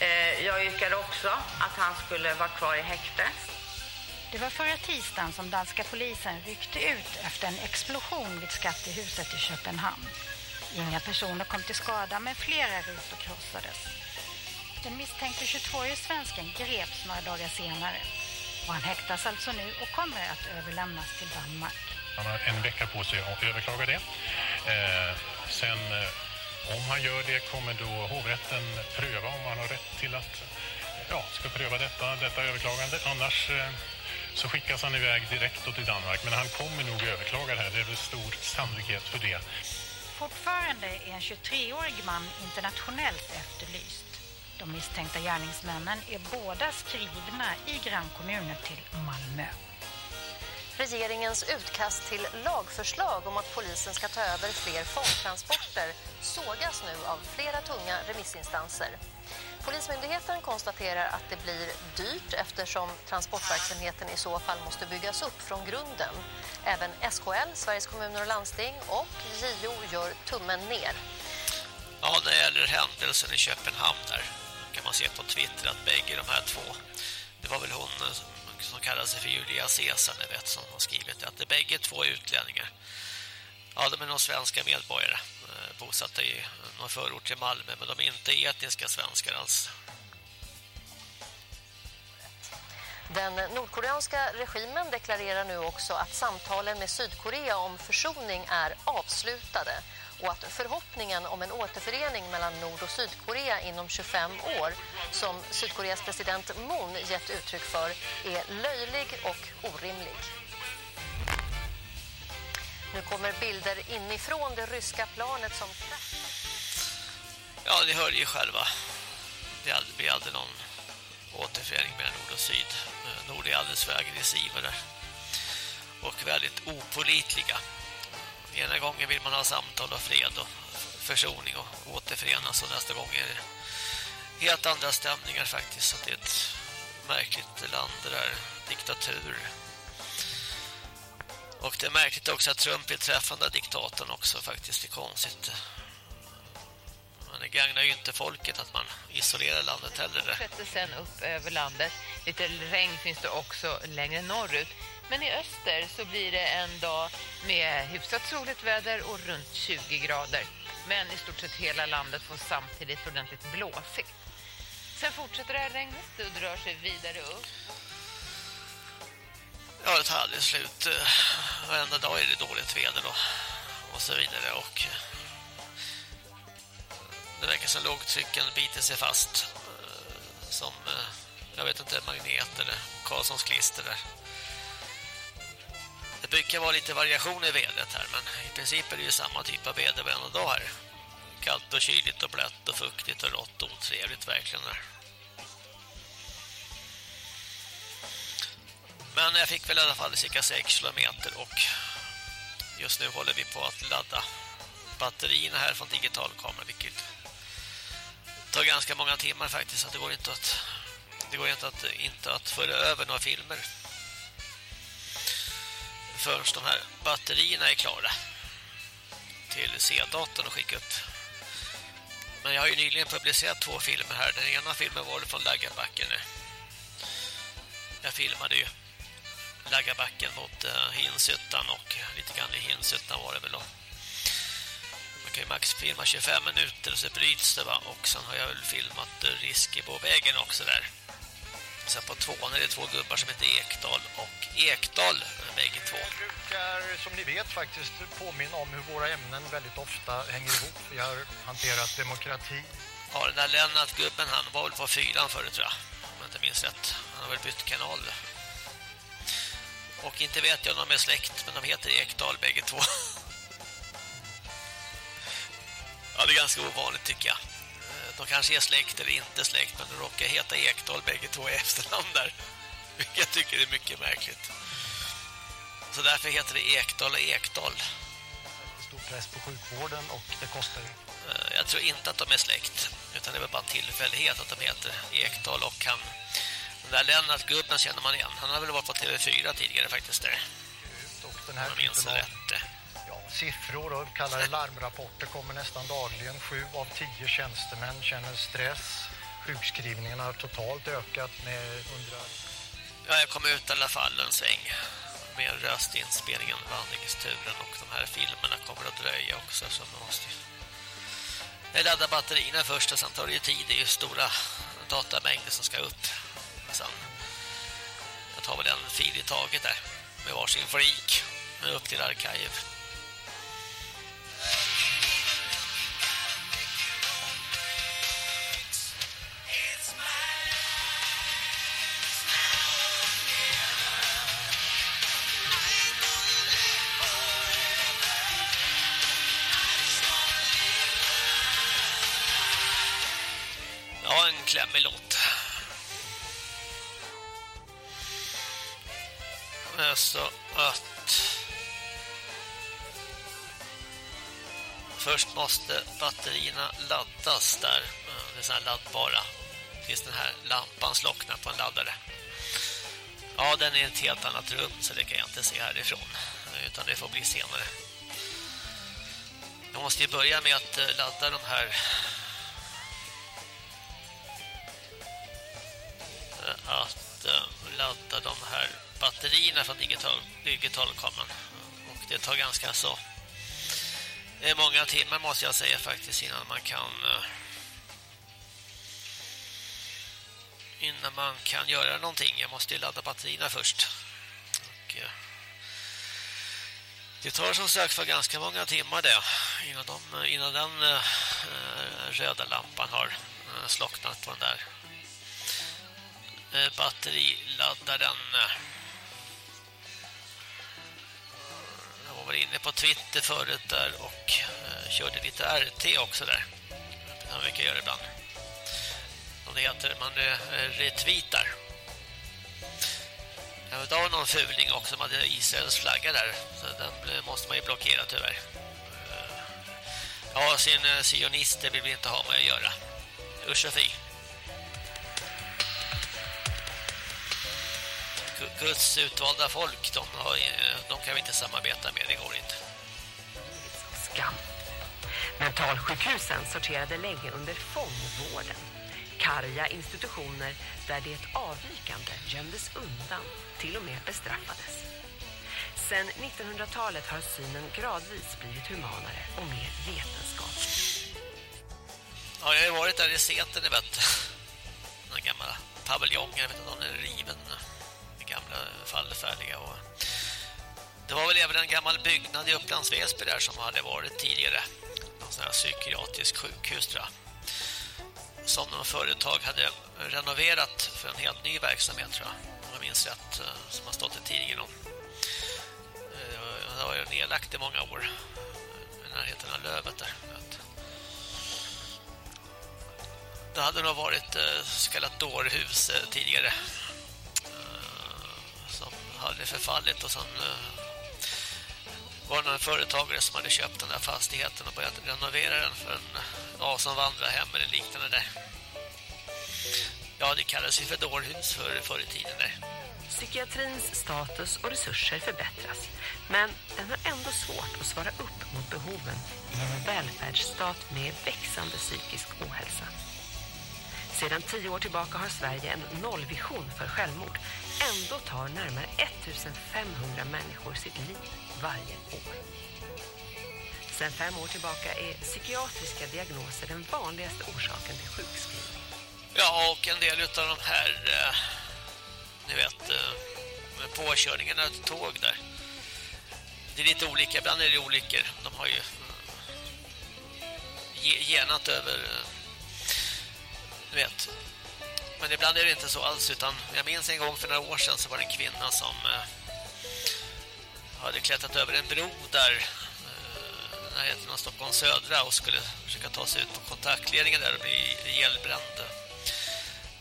Eh, jag yrkade också att han skulle vara kvar i häkte. Det var förra tisdagen som danska polisen ryckte ut efter en explosion vid skattehuset i Köpenhamn. Inga personer kom till skada men flera rutor krossades. Den misstänkte 22-årige svensken greps några dagar senare. Och han häktas alltså nu och kommer att överlämnas till Danmark. Han har en vecka på sig att överklaga det. Eh, sen eh, om han gör det kommer då hovrätten pröva om han har rätt till att ja, ska pröva detta, detta överklagande. Annars eh, så skickas han iväg direkt till Danmark. Men han kommer nog överklaga det här. Det är väl stor sannolikhet för det. Fortfarande är en 23-årig man internationellt efterlyst. De misstänkta gärningsmännen är båda skrivna i grannkommunen till Malmö. Regeringens utkast till lagförslag om att polisen ska ta över fler fångtransporter sågas nu av flera tunga remissinstanser. Polismyndigheten konstaterar att det blir dyrt eftersom transportverksamheten i så fall måste byggas upp från grunden. Även SKL, Sveriges kommuner och landsting och JO gör tummen ner. Ja, när det gäller händelsen i Köpenhamn där kan man se på Twitter att bägge de här två, det var väl hon som kallar sig för Julia Caesar, ni vet, som har skrivit att det bägge två är utlänningar. Ja, de är nog svenska medborgare eh, bosatta i någon förort till Malmö, men de är inte etniska svenskar alls. Den nordkoreanska regimen deklarerar nu också att samtalen med Sydkorea om försoning är avslutade och att förhoppningen om en återförening mellan Nord- och Sydkorea inom 25 år som Sydkoreas president Moon gett uttryck för är löjlig och orimlig. Nu kommer bilder inifrån det ryska planet som... Ja, ni hör ju själva. Det blir aldrig någon återförening mellan Nord och Syd. Eh, Nord är alldeles för aggressiva där. Och väldigt opolitliga. Ena gången vill man ha samtal och fred och försoning och återförenas och nästa gång är det helt andra stämningar faktiskt. Så det är ett märkligt land det där, diktatur. Och det är märkligt också att Trump är träffande diktatorn också faktiskt. Det är konstigt. Men det gagnar ju inte folket att man isolerar landet heller. fortsätter sen upp över landet. Lite regn finns det också längre norrut. Men i öster så blir det en dag med hyfsat soligt väder och runt 20 grader. Men i stort sett hela landet får samtidigt ordentligt blåsigt. Sen fortsätter det här regnet och drar sig vidare upp. Ja, det tar aldrig slut. Varenda dag är det dåligt väder då. Och så vidare. Och det verkar som lågtrycken biter sig fast. Eh, som, eh, jag vet inte, magnet eller Karlssons klister där. Det brukar vara lite variation i vädret här. Men i princip är det ju samma typ av väder varenda dag här. Kallt och kyligt och blött och fuktigt och rått och otrevligt verkligen här. Men jag fick väl i alla fall cirka 6 kilometer och just nu håller vi på att ladda batterierna här från digitalkameran, vilket tar ganska många timmar faktiskt så det går inte att det går inte att inte att föra över några filmer förrän de här batterierna är klara till C-datorn och skicka upp. Men jag har ju nyligen publicerat två filmer här. Den ena filmen var från Laggarbacken nu. Jag filmade ju Laggarbacken mot eh, uh, Hinshyttan och lite grann i Hinshyttan var det väl då. Man kan ju max filma 25 minuter och så bryts det va. Och sen har jag väl filmat eh, uh, Riskebovägen också där. Sen på tvåan är det två gubbar som heter Ekdal och Ekdal, bägge två. brukar, som ni vet, faktiskt påminna om hur våra ämnen väldigt ofta hänger ihop. Vi har hanterat demokrati. Ja, den där Lennart-gubben, han var väl på fyran förut tror jag. Om jag inte minns rätt. Han har väl bytt kanal. Och inte vet jag om de är släkt, men de heter Ekdal bägge två. Ja, det är ganska ovanligt tycker jag. De kanske är släkt eller inte släkt, men de råkar heta Ekdal bägge två i efternamn där. Vilket jag tycker är mycket märkligt. Så därför heter det Ekdal och Ekdal. Stor press på sjukvården och det kostar ju. Eh, Jag tror inte att de är släkt, utan det är väl bara en tillfällighet att de heter Ekdal och han... Den där Lennart Gubben känner man igen. Han har väl varit på TV4 tidigare faktiskt där. Och den här typen av rätt siffror och kallade larmrapporter kommer nästan dagligen. Sju av tio tjänstemän känner stress. Sjukskrivningarna har totalt ökat med 100... Ja, jag kom ut i alla fall en sväng med röstinspelningen, vandringsturen och de här filmerna kommer att dröja också så man måste ju jag laddar batterierna först och sen tar det ju tid, det är ju stora datamängder som ska upp. Sen, jag tar väl en fil i taget där med varsin flik upp till arkiv. En låt. Så att... Först måste batterierna laddas där. Det är så här laddbara. Tills den här lampan slocknar på en laddare. Ja, den är i ett helt annat rum så det kan jag inte se härifrån. Utan det får bli senare. Jag måste ju börja med att eh, ladda de här att eh, ladda de här batterierna från digital, digitalkameran. Och det tar ganska så eh, många timmar måste jag säga faktiskt innan man kan eh, innan man kan göra någonting. Jag måste ju ladda batterierna först. Och, det tar som sagt för ganska många timmar det innan, de, innan den röda lampan har slocknat på den där batteriladdaren. Jag var inne på Twitter förut där och eh, körde lite RT också där. Det kan brukar göra ibland. Som det heter, man eh, retweetar. Det var någon fuling också som hade Israels flagga där. Så den måste man ju blockera tyvärr. Eh, ja, sin sionister vill vi inte ha med att göra. Usch och fy. Guds utvalda folk, de, har, de kan vi inte samarbeta med, det går inte. Skam. Mentalsjukhusen sorterade länge under fångvården. Karga institutioner där det avvikande gömdes undan, till och med bestraffades. Sen 1900-talet har synen gradvis blivit humanare och mer vetenskaplig. Ja, jag har varit där i Säten, ni vet. Den gamla paviljongen, jag vet inte om den är riven. Gamla fallfärdiga. Och det var väl även en gammal byggnad i Upplands Väsby där som hade varit tidigare. Någon sån här psykiatrisk sjukhus tror jag som någon företag hade renoverat för en helt ny verksamhet tror jag. Om jag minns rätt, eh, som har stått i tidningen om. Eh, det var ju nedlagt i många år. I närheten av Lövet där. Det hade nog varit eh, så kallat dårhus tidigare. Som hade förfallit och sen eh, var det någon företagare som hade köpt den där fastigheten och börjat renovera den för en ja, som vandrarhem eller liknande där. Ja, det kallades ju för dårhus för, förr i tiden där. Psykiatrins status och resurser förbättras, men den har ändå svårt att svara upp mot behoven i en välfärdsstat med växande psykisk ohälsa. Sedan tio år tillbaka har Sverige en nollvision för självmord. Ändå tar närmare 1500 människor sitt liv varje år. Sedan fem år tillbaka är psykiatriska diagnoser den vanligaste orsaken till sjukskrivning. Ja, och en del av de här, eh, ni vet, eh, påkörningarna av tåg där. Det är lite olika, ibland är det olyckor. De har ju eh, genat över, eh, vet. Men ibland är det inte så alls, utan jag minns en gång för några år sedan så var det en kvinna som eh, hade klättrat över en bro där eh, närheten av Stockholm södra och skulle försöka ta sig ut på kontaktledningen där och bli ihjälbränd.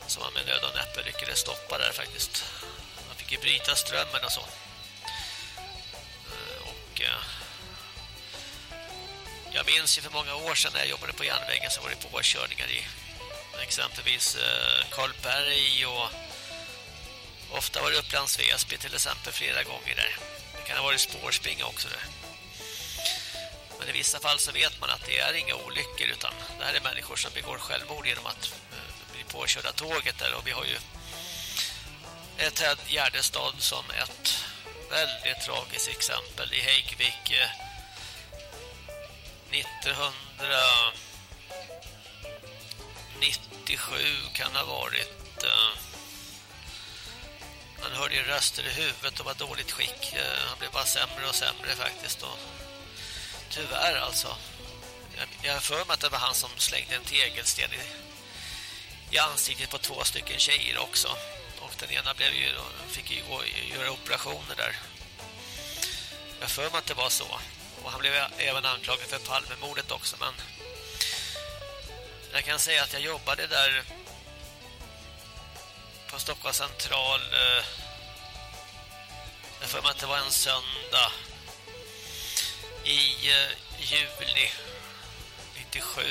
Som man med nöd och näppe lyckades stoppa där faktiskt. Man fick ju bryta strömmen och så. Eh, och eh, jag minns ju för många år sedan när jag jobbade på järnvägen så var det påkörningar i exempelvis eh, Karlberg och ofta var det Upplands Väsby till exempel flera gånger där. Det kan ha varit spårspringa också där. Men i vissa fall så vet man att det är inga olyckor utan det här är människor som begår självmord genom att eh, bli påkörda tåget där och vi har ju Ted Gärdestad som ett väldigt tragiskt exempel i Heikvik 1900 eh, 97 kan ha varit... Eh, han hörde ju röster i huvudet och var dåligt skick. Eh, han blev bara sämre och sämre faktiskt. Och, tyvärr alltså. Jag har för mig att det var han som slängde en tegelsten i, i ansiktet på två stycken tjejer också. Och den ena blev ju, fick ju gå, göra operationer där. Jag har för mig att det var så. Och han blev även anklagad för Palmemordet också, men jag kan säga att jag jobbade där på Stockholms central. Eh, jag har för mig att det var en söndag i eh, juli 97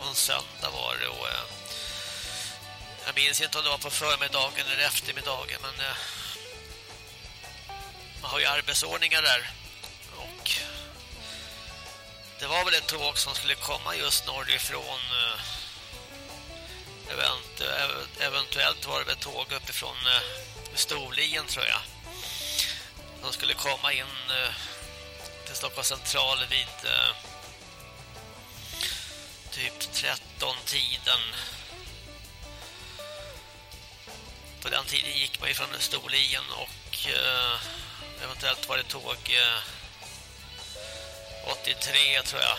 och en söndag var det och eh, jag minns inte om det var på förmiddagen eller eftermiddagen men man har ju arbetsordningar där det var väl ett tåg som skulle komma just norrifrån eh, Event, eh, eventuellt var det väl tåg uppifrån eh, Storlien tror jag. De skulle komma in till Stockholms central vid typ 13-tiden. På den tiden gick man ju från Storlien och eventuellt var det tåg 83 tror jag.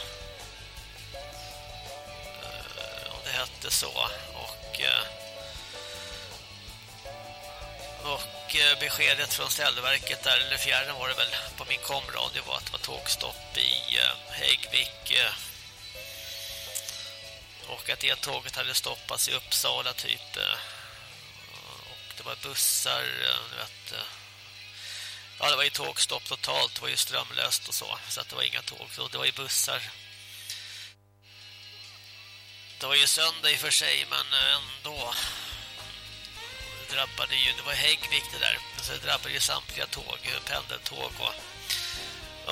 Eh, Om det hette så. Och, eh, och eh, beskedet från ställverket där, eller fjärden var det väl på min komradio var att det var tågstopp i Häggvik. Och att det tåget hade stoppats i Uppsala typ. Och det var bussar, du vet... Ja, det var ju tågstopp totalt. Det var ju strömlöst och så. Så att det var inga tåg. Det var ju bussar. Det var ju söndag i och för sig, men eh, ändå. Det drabbade ju, det var Häggvik det där. Så det drabbade ju samtliga tåg, eh, pendeltåg och,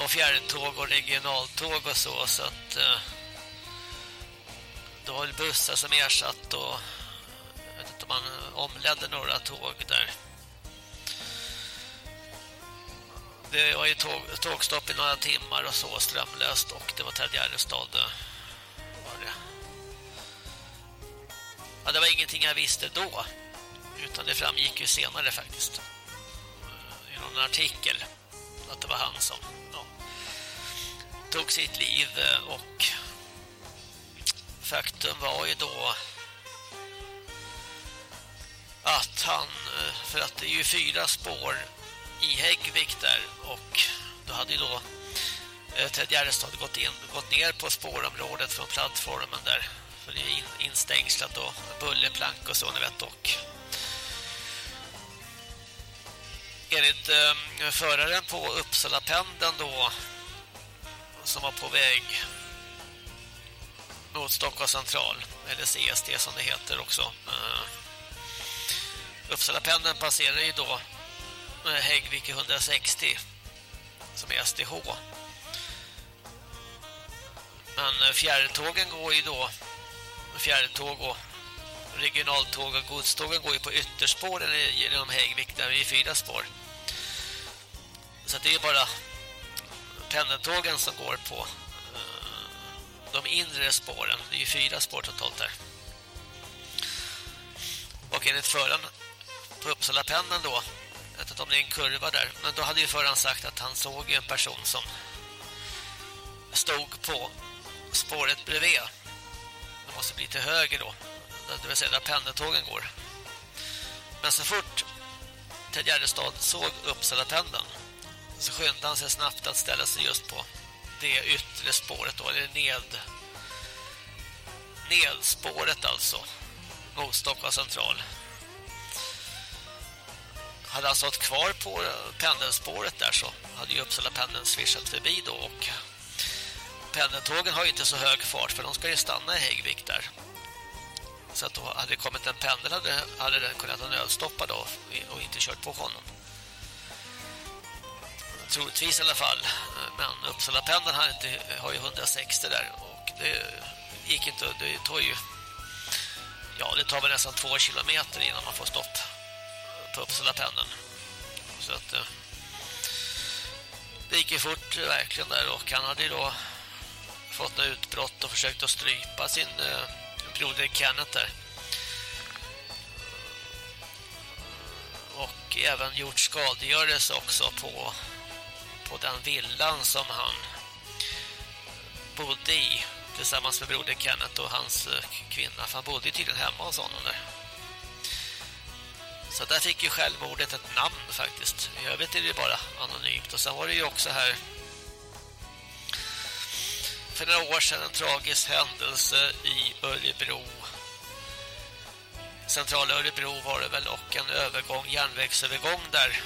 och fjärrtåg och regionaltåg och så. Så att eh, det var bussar som ersatt och jag vet inte om man omledde några tåg där. Det var ju tåg, tågstopp i några timmar och så strömlöst och det var Ted Gärdestad var det. Ja, det var ingenting jag visste då utan det framgick ju senare faktiskt eh, i någon artikel att det var han som ja, tog sitt liv eh, och faktum var ju då att han, eh, för att det är ju fyra spår i Häggvik där och då hade ju då eh, Ted Gärdestad gått, in, gått ner på spårområdet från plattformen där för det är in, instängslat och bullerplank och så ni vet och enligt eh, föraren på Uppsala pendeln då som var på väg mot Stockholms central eller CST som det heter också. eh, Uppsala pendeln passerar ju då Eh, Häggvik 160 som är STH. Men eh, fjärrtågen går ju då fjärrtåg och regionaltåg och godstågen går ju på ytterspåren genom Häggvik där det är fyra spår. Så det är bara pendeltågen som går på eh, de inre spåren. Det är ju fyra spår totalt där. Och enligt föraren på Uppsala pendeln då, jag vet inte om det är en kurva där, men då hade ju föraren sagt att han såg en person som stod på spåret bredvid. Det måste bli till höger då, det vill säga där pendeltågen går. Men så fort Ted Gärdestad såg Uppsala pendeln så skyndade han sig snabbt att ställa sig just på det yttre spåret då, eller ned nedspåret alltså mot Stockholm central. Hade han stått kvar på eh, pendelspåret där så hade ju Uppsala pendeln svishat förbi då och pendeltågen har ju inte så hög fart för de ska ju stanna i Häggvik där. Så att då hade det kommit en pendel hade, hade den kunnat ha nödstoppa då och inte kört på honom troligtvis i alla fall. Men Uppsala pendeln har, inte, har ju 160 där och det gick inte, det tar ju ja, det tar väl nästan två kilometer innan man får stopp på Uppsala pendeln. Så att eh, det gick ju fort eh, verkligen där och han hade ju då fått något utbrott och försökt att strypa sin eh, broder Kenneth där. Och även gjort skadegörelse också på på den villan som han eh, bodde i tillsammans med broder Kenneth och hans eh, kvinna. För han bodde tydligen hemma hos honom där. Så där fick ju självmordet ett namn faktiskt. I övrigt är det bara anonymt. Och sen var det ju också här för några år sedan en tragisk händelse i Örebro. Centrala Örebro var det väl och en övergång, järnvägsövergång där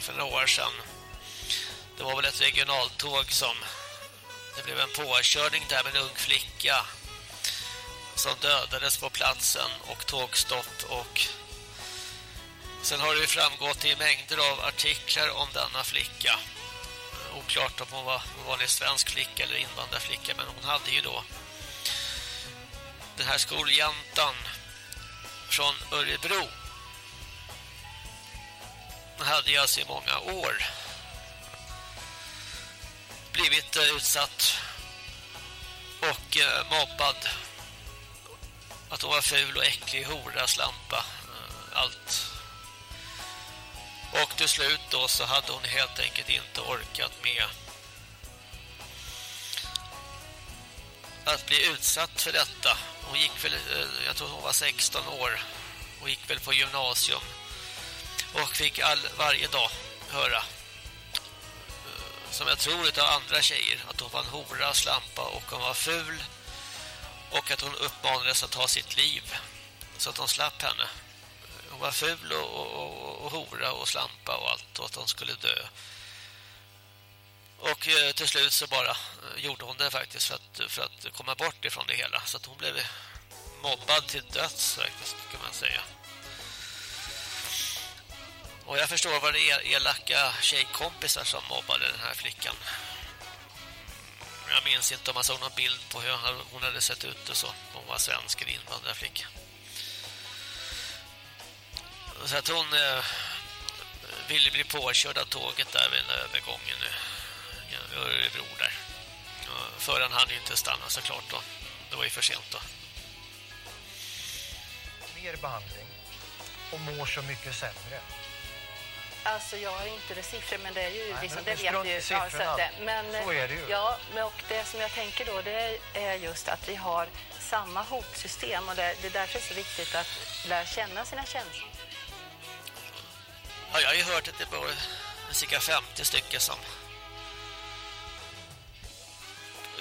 för några år sedan det var väl ett regionaltåg som det blev en påkörning där med en ung flicka som dödades på platsen och tågstopp och sen har det ju framgått i mängder av artiklar om denna flicka oklart om hon var en vanlig svensk flicka eller invandrarflicka men hon hade ju då den här skoljäntan från Örebro. Hon hade ju alltså i många år blivit eh, utsatt och eh, mobbad. Att hon var ful och äcklig, hora, slampa, eh, allt. Och till slut då så hade hon helt enkelt inte orkat med att bli utsatt för detta. Hon gick väl, eh, jag tror hon var 16 år och gick väl på gymnasium och fick all, varje dag höra eh, som jag tror utav andra tjejer att hon var en hora, slampa och hon var ful och att hon uppmanades att ta sitt liv så att de slapp henne. Hon var ful och, och, och hora och slampa och allt och att hon skulle dö. Och eh, till slut så bara eh, gjorde hon det faktiskt för att, för att komma bort ifrån det hela. Så att hon blev mobbad till döds faktiskt kan man säga. Och jag förstår vad det är elaka tjejkompisar som mobbade den här flickan. Jag minns inte om man såg någon bild på hur hon hade sett ut och så. Hon var svensk eller invandrarflicka. Så att hon eh, ville bli påkörd av tåget där vid övergången nu. Örebro där. Förrän han inte stanna såklart då. Det var ju för sent då. Mer behandling och mår så mycket sämre. Alltså jag har inte det siffror men det är ju Nej, liksom, det vet ju. siffrorna. så att det- men, Så är det ju. Ja, men och det som jag tänker då det är just att vi har samma hotsystem och det, det är därför så viktigt att lära känna sina känslor. Ja, jag har ju hört att det var cirka 50 stycken som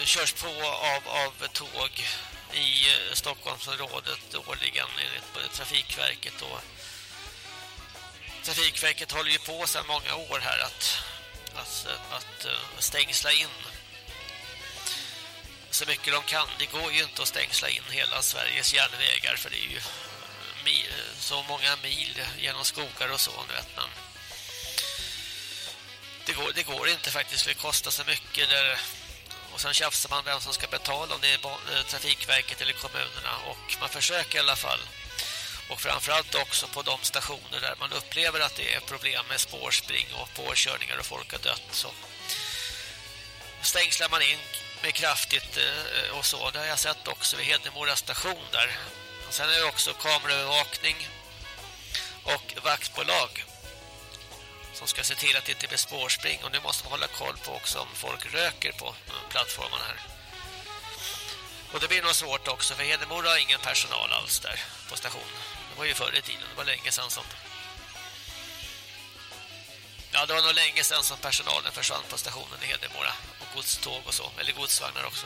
körs på av, av tåg i eh, Stockholmsområdet årligen enligt både Trafikverket och Trafikverket håller ju på sedan många år här att, att, att eh, stängsla in så mycket de kan. Det går ju inte att stängsla in hela Sveriges järnvägar för det är ju mil, så många mil genom skogar och så, nu vet man. Det går, det går inte faktiskt för det kostar så mycket där, och sen tjafsar man vem som ska betala om det är eh, Trafikverket eller kommunerna och man försöker i alla fall och framförallt också på de stationer där man upplever att det är problem med spårspring och påkörningar och folk har dött så stängslar man in med kraftigt eh, och så. Det har jag sett också vid Hedemora station där. Sen är det också kameraövervakning och vaktbolag som ska se till att det inte blir spårspring och nu måste man hålla koll på också om folk röker på eh, plattformarna här. Och det blir nog svårt också för Hedemora har ingen personal alls där på stationen. Det var ju förr i tiden, det var länge sedan som Ja, det var nog länge sedan som personalen försvann på stationen i Hedemora och godståg och så, eller godsvagnar också.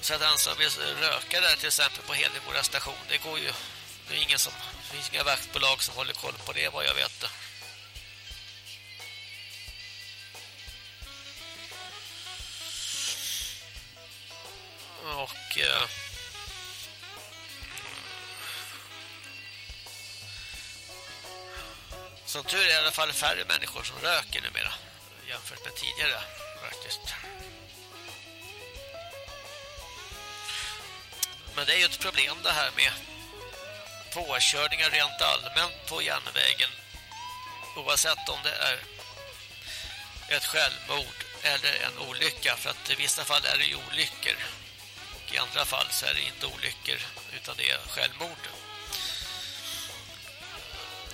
Så att den som vill röka där till exempel på Hedemora station, det går ju det är ingen som det finns inga vaktbolag som håller koll på det vad jag vet. Och eh, som tur är det i alla fall färre människor som röker numera jämfört med tidigare faktiskt. Men det är ju ett problem det här med påkörningar rent allmänt på järnvägen. Oavsett om det är ett självmord eller en olycka. För att i vissa fall är det ju olyckor. Och i andra fall så är det inte olyckor utan det är självmord.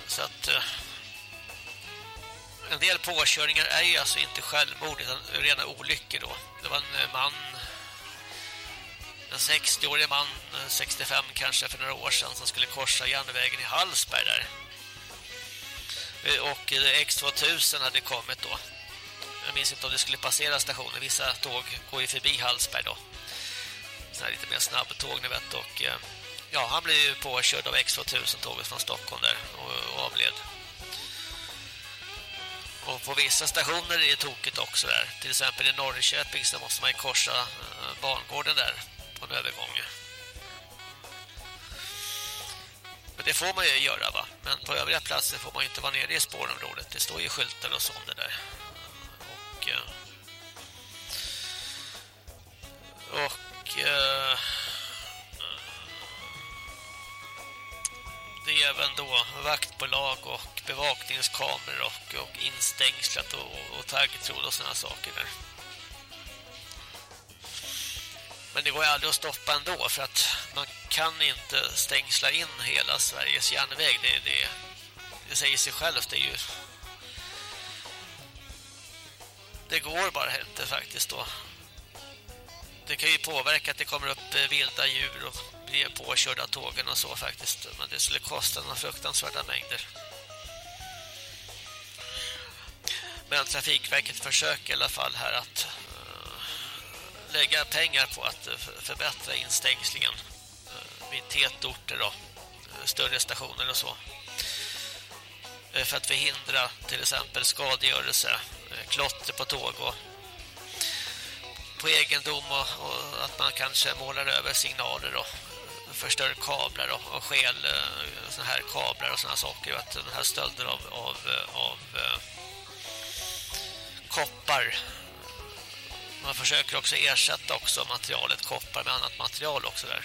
Så att eh, en del påkörningar är ju alltså inte självmord utan rena olyckor då. Det var en eh, man en 60-årig man, eh, 65 kanske för några år sedan som skulle korsa järnvägen i Hallsberg där. Eh, och eh, X2000 hade kommit då. Jag minns inte om det skulle passera stationen. Vissa tåg går ju förbi Hallsberg då. Sådana här lite mer snabbtåg ni vet. Och ja, han blev ju påkörd av X2000-tåget från Stockholm där och, och avled. Och på vissa stationer är det tokigt också där. Till exempel i Norrköping så måste man ju korsa bangården där på en övergång. Men det får man ju göra va. Men på övriga platser får man inte vara nere i spårområdet. Det står ju skyltar och sånt där. Och... Eh, och... Eh, det är även då vaktbolag och bevakningskameror och, och instängslat och, och taggtråd och sådana saker där. Men det går aldrig att stoppa ändå för att man kan inte stängsla in hela Sveriges järnväg. Det, det, det säger sig självt. Det är ju det går bara inte faktiskt då. Det kan ju påverka att det kommer upp eh, vilda djur och blir påkörda tågen och så faktiskt. Men det skulle kosta några fruktansvärda mängder. Men Trafikverket försöker i alla fall här att lägga pengar på att eh, förbättra instängslingen eh, vid tätorter och eh, större stationer och så. För att förhindra till exempel skadegörelse, klotter på tåg och på egendom och, och, att man kanske målar över signaler och förstör kablar och, och skäl såna här kablar och såna saker och att den här stölden av, av, av koppar man försöker också ersätta också materialet koppar med annat material också där.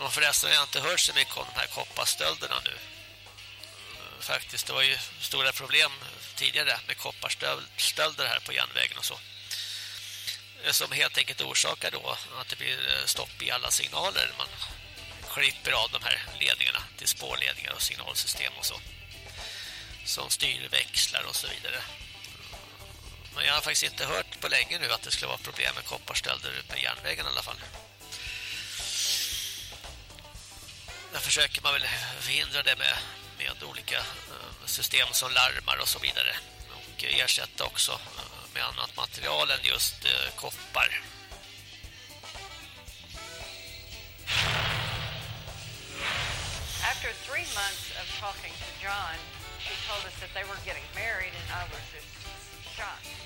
Och förresten har jag inte hört så mycket om de här kopparstölderna nu. Eh, faktiskt, det var ju stora problem tidigare med kopparstölder här på järnvägen och så. Eh, som helt enkelt orsakar då att det blir eh, stopp i alla signaler. Man klipper av de här ledningarna till spårledningar och signalsystem och så. Som styr växlar och så vidare. Men jag har faktiskt inte hört på länge nu att det skulle vara problem med kopparstölder med järnvägen i alla fall. Där försöker man väl förhindra det med, med olika eh, system som larmar och så vidare. Och ersätta också eh, med annat material än just eh, koppar. After three months of talking to John, she told us that they were getting married and I was just shot.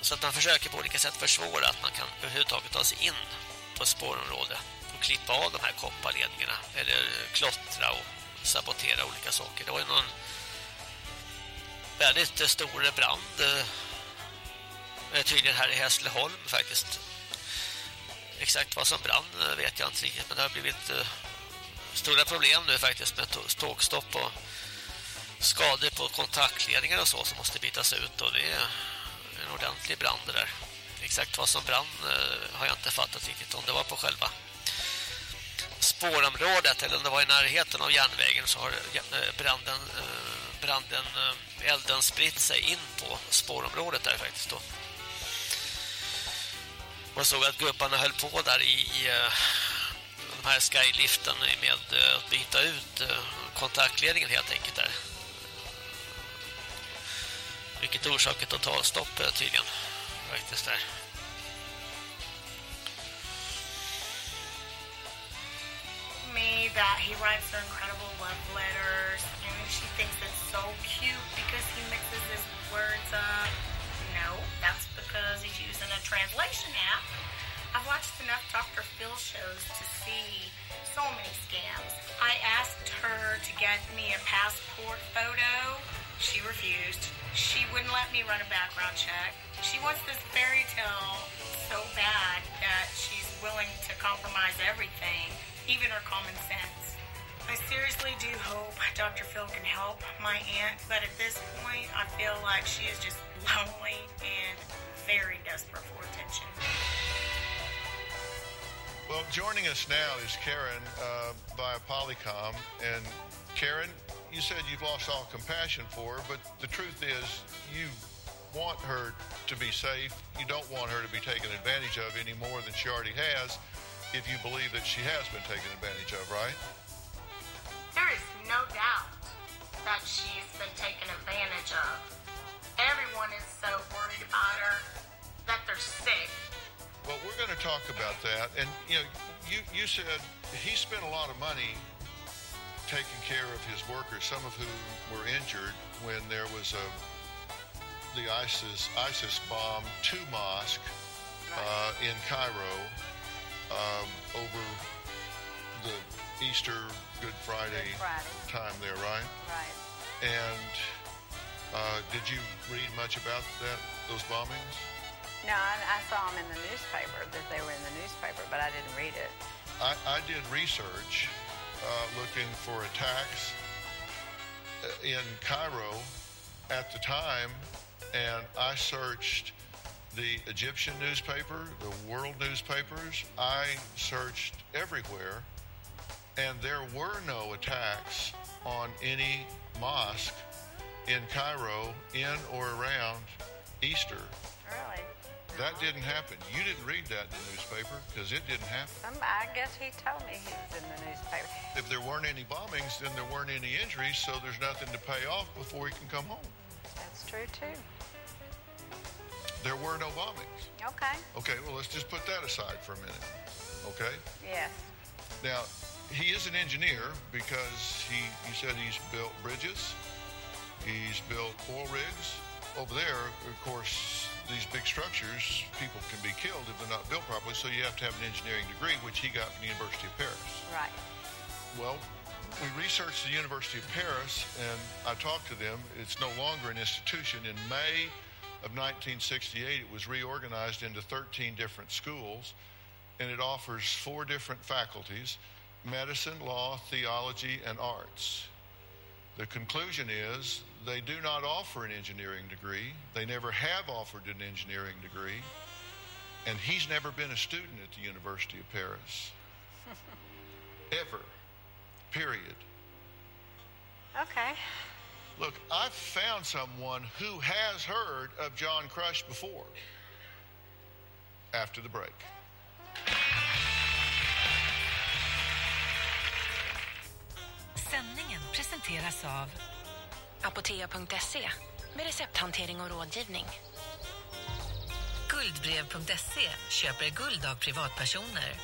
Så att man försöker på olika sätt försvåra att man kan överhuvudtaget ta sig in på spårområdet och klippa av de här kopparledningarna eller klottra och sabotera olika saker. Det var ju någon väldigt stor brand eh, tydligen här i Hässleholm faktiskt. Exakt vad som brann vet jag inte riktigt men det har blivit eh, stora problem nu faktiskt med tågstopp och skador på kontaktledningar och så som måste bytas ut och det är en ordentlig brand där. Exakt vad som brann eh, har jag inte fattat riktigt om det var på själva spårområdet eller om det var i närheten av järnvägen så har eh, branden, branden elden spritt sig in på spårområdet där faktiskt då. Man såg att gubbarna höll på där i, i eh, de här skyliften med eh, att byta ut eh, kontaktledningen helt enkelt där. Vilket orsakar totalstopp tydligen. Faktiskt där. Me that he writes her incredible love letters and she thinks it's so cute because he mixes his words up. Translation app. I've watched enough Dr. Phil shows to see so many scams. I asked her to get me a passport photo. She refused. She wouldn't let me run a background check. She wants this fairy tale so bad that she's willing to compromise everything, even her common sense. I seriously do hope Dr. Phil can help my aunt, but at this point, I feel like she is just lonely and very desperate for attention. Well, joining us now is Karen uh, via Polycom. And Karen, you said you've lost all compassion for her, but the truth is you want her to be safe. You don't want her to be taken advantage of any more than she already has if you believe that she has been taken advantage of, right? There is no doubt that she's been taken advantage of. Everyone is so worried about her that they're sick. Well, we're going to talk about that. And, you know, you, you said he spent a lot of money taking care of his workers, some of whom were injured when there was a the ISIS ISIS bomb to mosque uh, in Cairo um, over the Easter Good Friday, Good Friday. time there, right? Right. And Uh, did you read much about that, those bombings? No, I, I saw them in the newspaper, that they were in the newspaper, but I didn't read it. I, I did research uh, looking for attacks uh, in Cairo at the time, and I searched the Egyptian newspaper, the world newspapers. I searched everywhere, and there were no attacks on any mosque in Cairo in or around Easter. Really? That didn't happen. You didn't read that in the newspaper because it didn't happen. Some, I guess he told me he was in the newspaper. If there weren't any bombings, then there weren't any injuries, so there's nothing to pay off before he can come home. That's true too. There were no bombings. Okay. Okay, well, let's just put that aside for a minute. Okay? Yes. Now, he is an engineer because he, he said he's built bridges, he's built oil rigs. Over there, of course, these big structures, people can be killed if they're not built properly, so you have to have an engineering degree, which he got from the University of Paris. Right. Well, we researched the University of Paris, and I talked to them. It's no longer an institution. In May of 1968, it was reorganized into 13 different schools, and it offers four different faculties medicine, law, theology, and arts. The conclusion is they do not offer an engineering degree. They never have offered an engineering degree. And he's never been a student at the University of Paris. Ever. Period. Okay. Look, I've found someone who has heard of John Crush before. After the break. Sändningen presenteras av Apotea.se med recepthantering och rådgivning. Guldbrev.se köper guld av privatpersoner.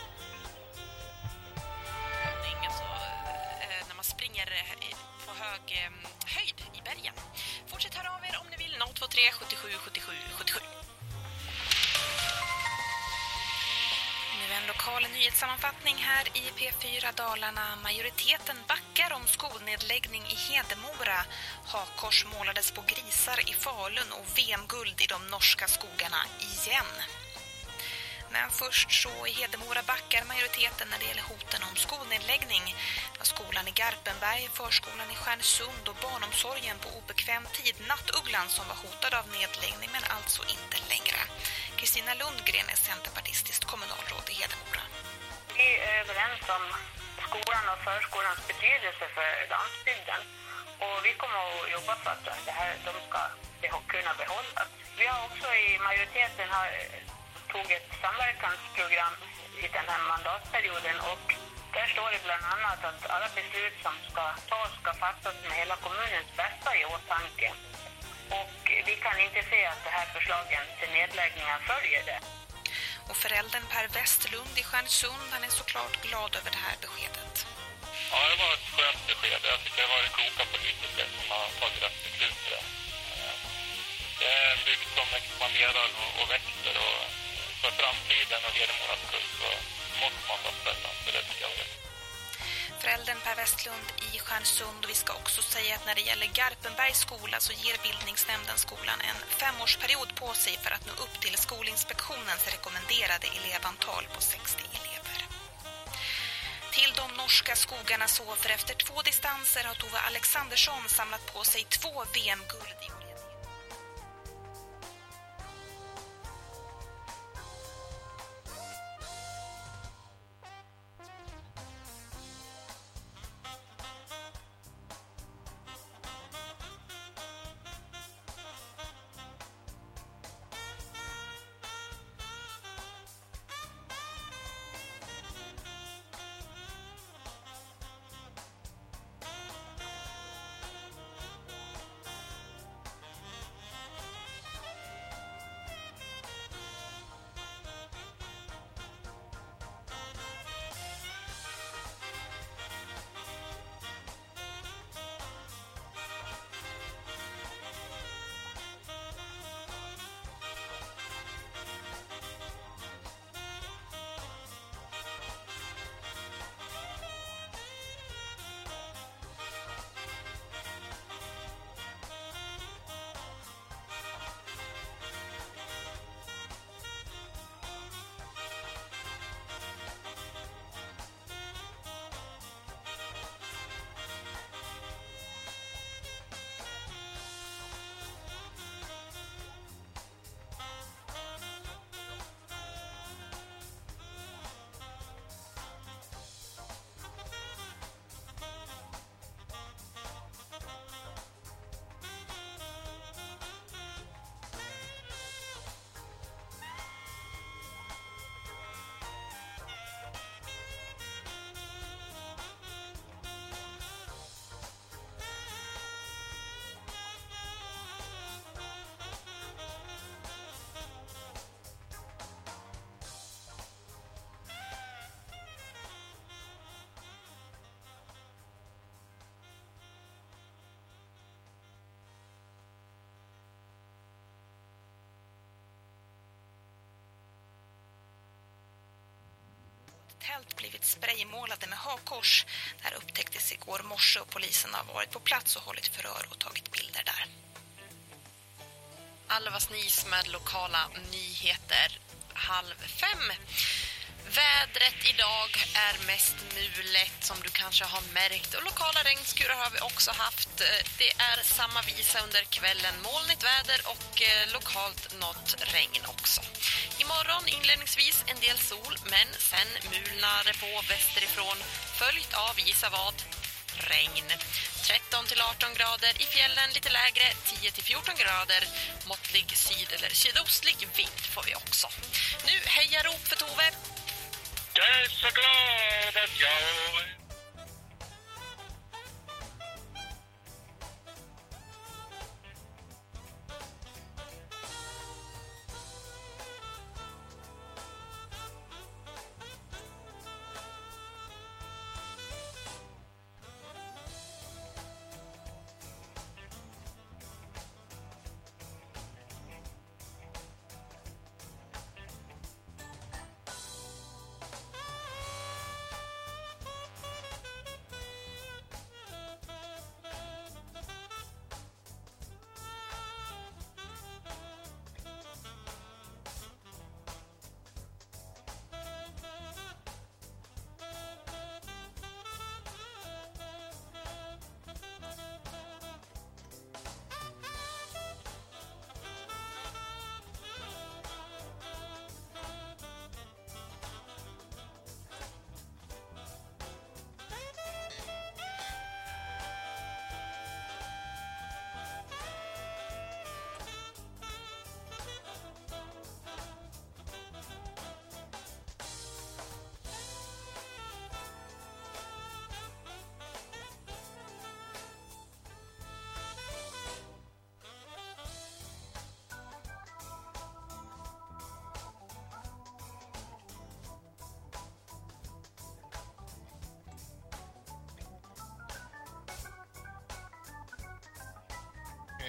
Alltså, när man springer eh, på hög eh, höjd i bergen. Fortsätt höra av er om ni vill. 023 77 77 77. En lokal nyhetssammanfattning här i P4 Dalarna. Majoriteten backar om skolnedläggning i Hedemora. Hakkors målades på grisar i Falun och VM-guld i de norska skogarna igen. Men först så i Hedemora backar majoriteten när det gäller hoten om skolnedläggning. Skolan i Garpenberg, förskolan i Stjärnsund och barnomsorgen på obekväm tid, Nattugglan, som var hotad av nedläggning men alltså inte längre. Kristina Lundgren är centerpartistiskt kommunalråd i Hedemora. Vi är överens om skolan och förskolans betydelse för landsbygden. Och vi kommer att jobba för att det här, de ska kunna behållas. Vi har också i majoriteten har, tog ett samverkansprogram i den här mandatperioden och där står det bland annat att alla beslut som ska tas ska fattas med hela kommunens bästa i åtanke. Och vi kan inte se att det här förslagen till nedläggningar följer det. Och föräldern Per Westlund i Stjärnsund, han är såklart glad över det här beskedet. Ja, det var ett skönt besked. Jag tycker det var det kloka politiker som har tagit rätt beslut det. Eh, Det är en bygd som expanderar och, och växer och för framtiden och Hedemoras skull så måste man ta ställning. Så det tycker jag Föräldern Per Westlund i Stjärnsund och vi ska också säga att när det gäller Garpenbergs skola så ger bildningsnämnden skolan en femårsperiod på sig för att nå upp till Skolinspektionens rekommenderade elevantal på 60 elever. Till de norska skogarna så för efter två distanser har Tove Alexandersson samlat på sig två VM-guld i tält blivit spraymålade med hakkors. Det här upptäcktes igår morse och polisen har varit på plats och hållit förhör och tagit bilder där. Alvas Nis med lokala nyheter halv fem. Vädret idag är mest mulet som du kanske har märkt och lokala regnskurar har vi också haft. Det är samma visa under kvällen, molnigt väder och eh, lokalt något regn också. Imorgon inledningsvis en del sol men sen mulnar det på västerifrån följt av gissa vad? Regn. 13 till 18 grader i fjällen lite lägre 10 till 14 grader måttlig syd eller sydostlig vind får vi också. Nu hejarop för Tove. Jag är så glad att jag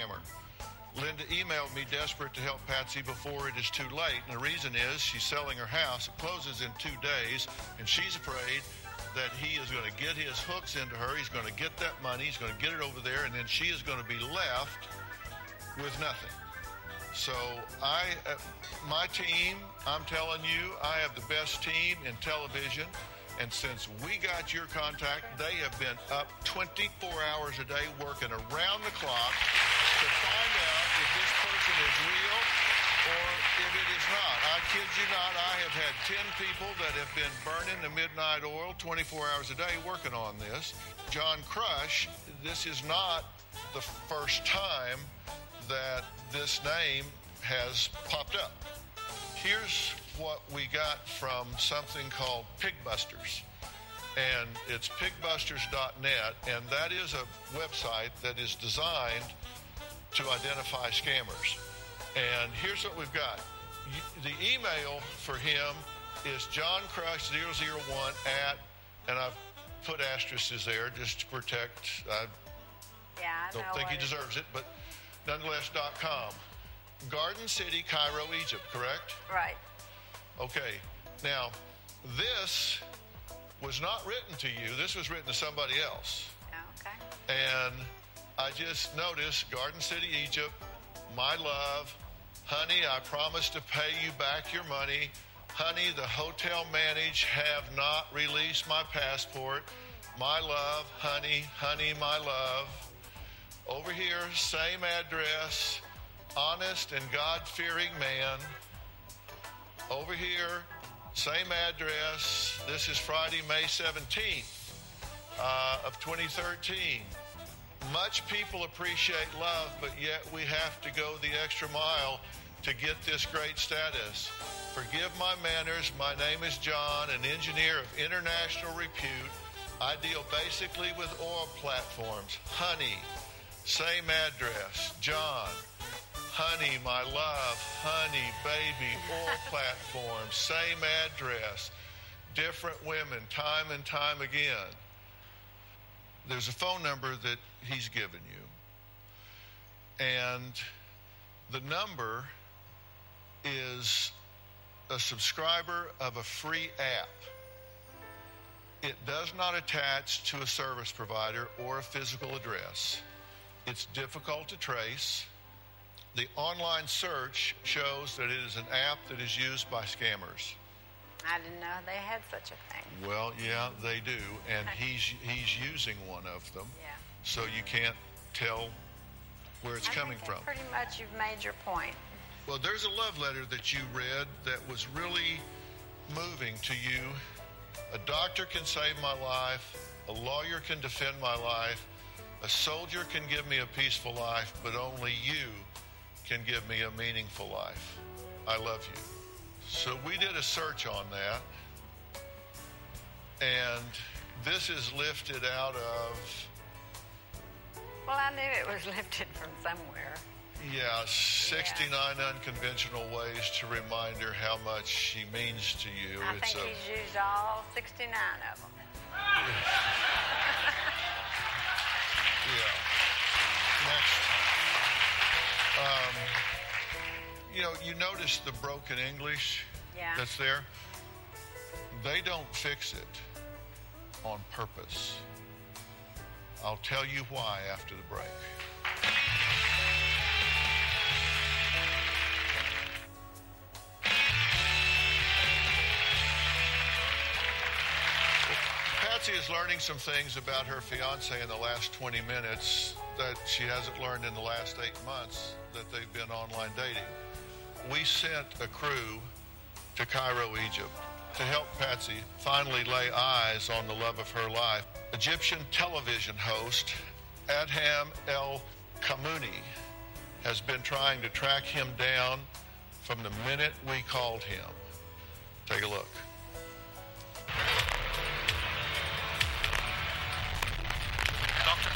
Hammer. Linda emailed me desperate to help Patsy before it is too late. And the reason is she's selling her house. It closes in two days, and she's afraid that he is going to get his hooks into her. He's going to get that money. He's going to get it over there, and then she is going to be left with nothing. So I, uh, my team, I'm telling you, I have the best team in television. And since we got your contact, they have been up 24 hours a day working around the clock to find out if this person is real or if it is not. I kid you not, I have had 10 people that have been burning the midnight oil 24 hours a day working on this. John Crush, this is not the first time that this name has popped up. Here's what we got from something called Pigbusters. And it's pigbusters.net, and that is a website that is designed to identify scammers. And here's what we've got. The email for him is johncrush001 at, and I've put asterisks there just to protect. I Yeah, I don't think he deserves it, but nonetheless.com. Garden City, Cairo, Egypt, correct? Right. Okay. Now, this was not written to you. This was written to somebody else. Okay. And I just noticed Garden City, Egypt, my love, honey, I promise to pay you back your money. Honey, the hotel manage have not released my passport. My love, honey, honey, my love. Over here, same address, honest and God fearing man. Over here, same address. This is Friday, May 17th uh, of 2013. Much people appreciate love, but yet we have to go the extra mile to get this great status. Forgive my manners. My name is John, an engineer of international repute. I deal basically with oil platforms. Honey, same address. John, honey, my love, honey, baby, oil platforms, same address. Different women, time and time again there's a phone number that he's given you. And the number is a subscriber of a free app. It does not attach to a service provider or a physical address. It's difficult to trace. The online search shows that it is an app that is used by scammers. I didn't know they had such a thing. Well, yeah, they do, and he's he's using one of them. Yeah. So you can't tell where it's I coming think from. Pretty much you've made your point. Well, there's a love letter that you read that was really moving to you. A doctor can save my life, a lawyer can defend my life, a soldier can give me a peaceful life, but only you can give me a meaningful life. I love you. So we did a search on that, and this is lifted out of, Well, I knew it was lifted from somewhere. yeah, 69 unconventional ways to remind her how much she means to you. I it's think a he's used all 69 of them. Yeah. Next. Um, you know, you notice the broken English Yeah. that's there? They don't fix it on purpose. I'll tell you why after the break. Patsy is learning some things about her fiance in the last 20 minutes that she hasn't learned in the last eight months that they've been online dating. We sent a crew to Cairo, Egypt to help Patsy finally lay eyes on the love of her life. Egyptian television host Adham El Kamouni has been trying to track him down from the minute we called him. Take a look. Dr.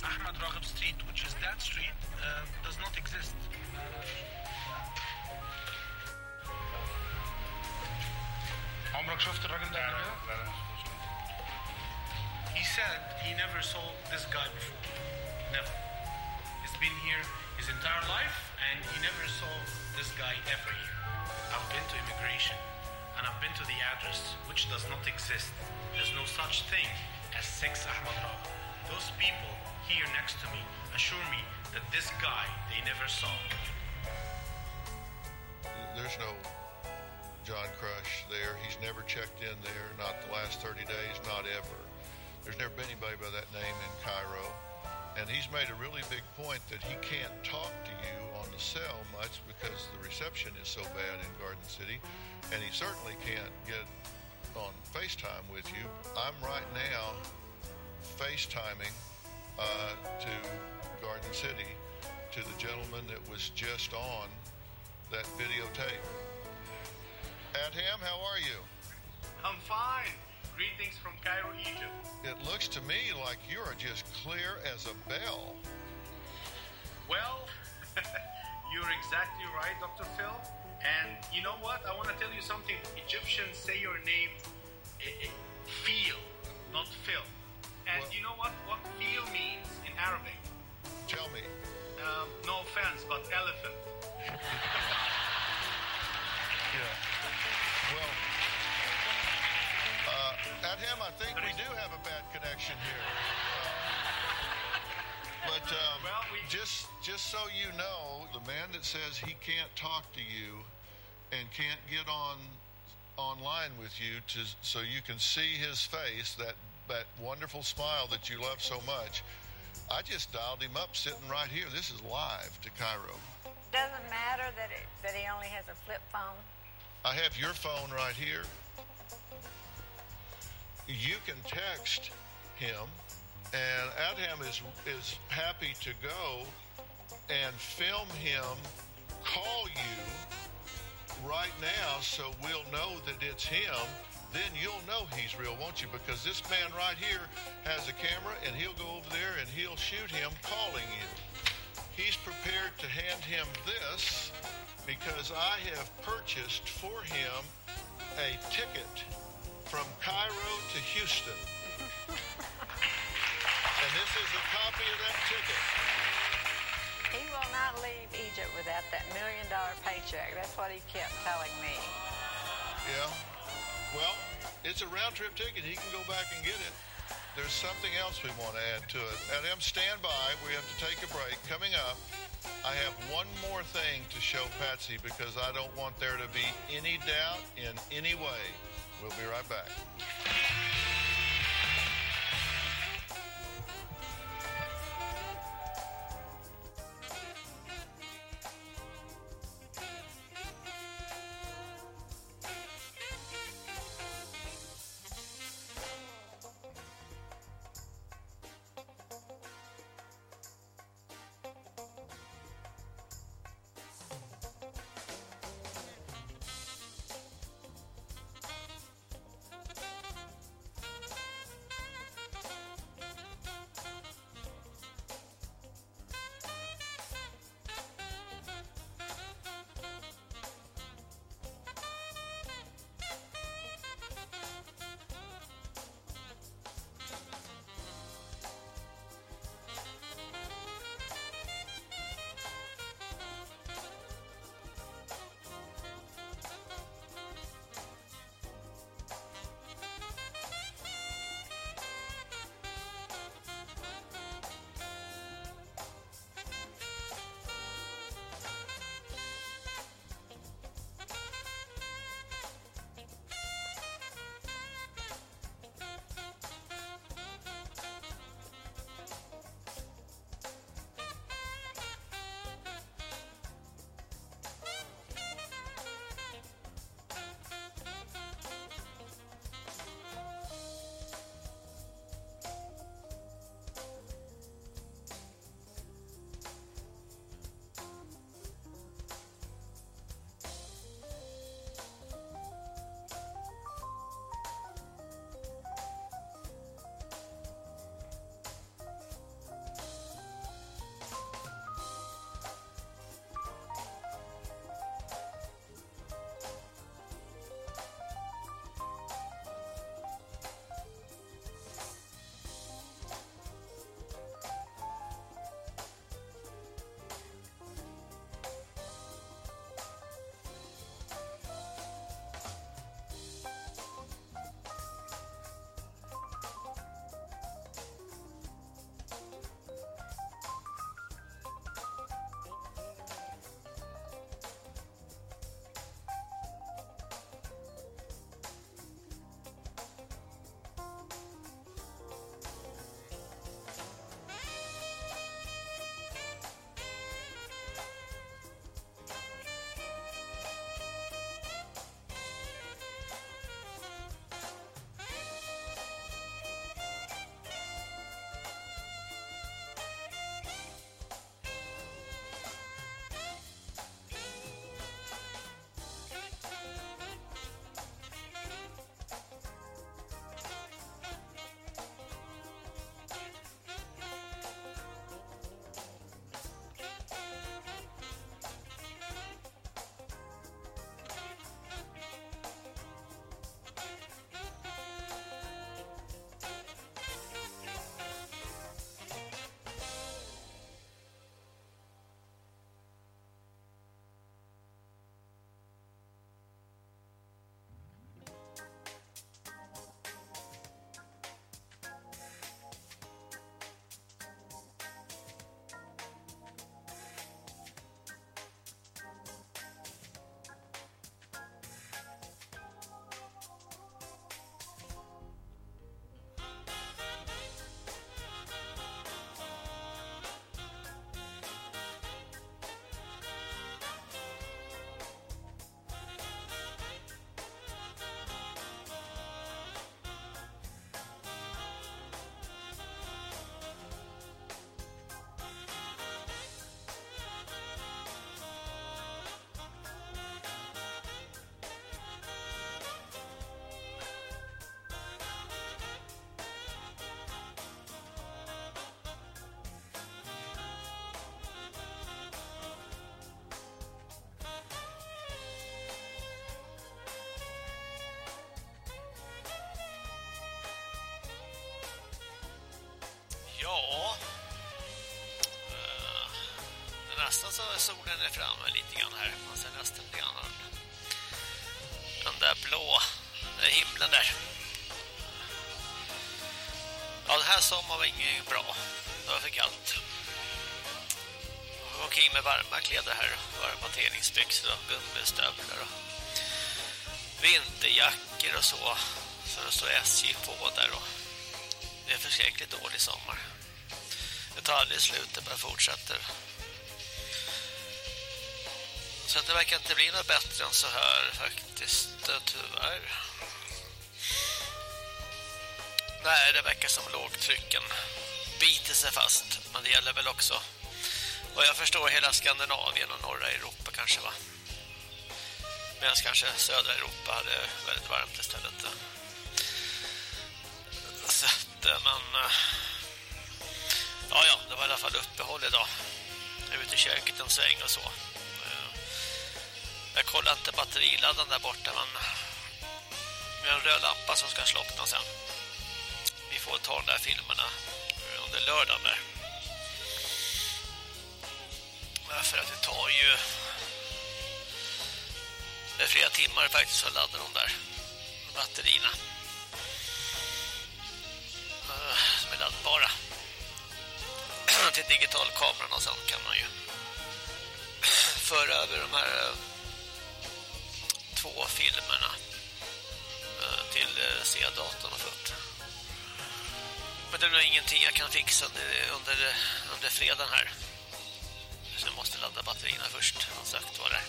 Ahmad Raghib Street, which is that street, uh, does not exist. He said he never saw this guy before. Never. He's been here his entire life and he never saw this guy ever here. I've been to immigration and I've been to the address, which does not exist. There's no such thing as 6 Ahmad Raghib. Those people here next to me assure me that this guy they never saw. There's no John Crush there. He's never checked in there, not the last 30 days, not ever. There's never been anybody by that name in Cairo. And he's made a really big point that he can't talk to you on the cell much because the reception is so bad in Garden City. And he certainly can't get on FaceTime with you. I'm right now FaceTiming uh, to Garden City to the gentleman that was just on that videotape. Adham, how are you? I'm fine. Greetings from Cairo, Egypt. It looks to me like you are just clear as a bell. Well, you're exactly right, Dr. Phil. And you know what? I want to tell you something. Egyptians say your name eh, eh, not Phil. And you know what? What feel means in Arabic? Tell me. Um, no offense, but elephant. Yeah. Well, uh, him, I think we do have a bad connection here. But um, just just so you know, the man that says he can't talk to you and can't get on online with you to so you can see his face, that that wonderful smile that you love so much. I just dialed him up sitting right here. This is live to Cairo. Doesn't matter that it, that he only has a flip phone. I have your phone right here. You can text him, and Adham is is happy to go and film him call you right now so we'll know that it's him, then you'll know he's real, won't you? Because this man right here has a camera and he'll go over there and he'll shoot him calling you. He's prepared to hand him this because I have purchased for him a ticket from Cairo to Houston. and this is a copy of that ticket. He will not leave Egypt without that million dollar paycheck. That's what he kept telling me. Yeah. Well, it's a round trip ticket. He can go back and get it. There's something else we want to add to it. Adam, stand by. We have to take a break. Coming up, I have one more thing to show Patsy because I don't want there to be any doubt in any way. We'll be right back. Solen är framme lite grann här. Man ser nästan lite grann den där blå himlen där. Ja, det här sommaren var inget bra. Det var för kallt. Jag var omkring med varma kläder här. Varma träningsbyxor och gummistövlar och vinterjackor och så. Så det står SJ på där och det är förskräckligt dålig sommar. Det tar aldrig slut, det bara fortsätter. Så det verkar inte bli något bättre än så här faktiskt, eh, tyvärr. Nej, det verkar som lågtrycken biter sig fast. Men det gäller väl också, Och jag förstår, hela Skandinavien och norra Europa kanske va? Medan kanske södra Europa hade väldigt varmt istället. Så att, eh, men... Eh, ja, ja, det var i alla fall uppehåll idag. Jag är ute i köket en sväng och så. Kolla inte batteriladdan där borta, men... Vi har en röd lampa som ska slockna sen. Vi får ta de där filmerna under lördagen där. För att det tar ju det är flera timmar faktiskt att ladda de där batterierna. Eh, som är laddbara. Till digitalkameran och sen kan man ju föra över de här eh, två filmerna eh, till eh, C-datorn och fört. Men det är nog ingenting jag kan fixa under, under, fredagen här. Så jag måste ladda batterierna först. Som sagt var det.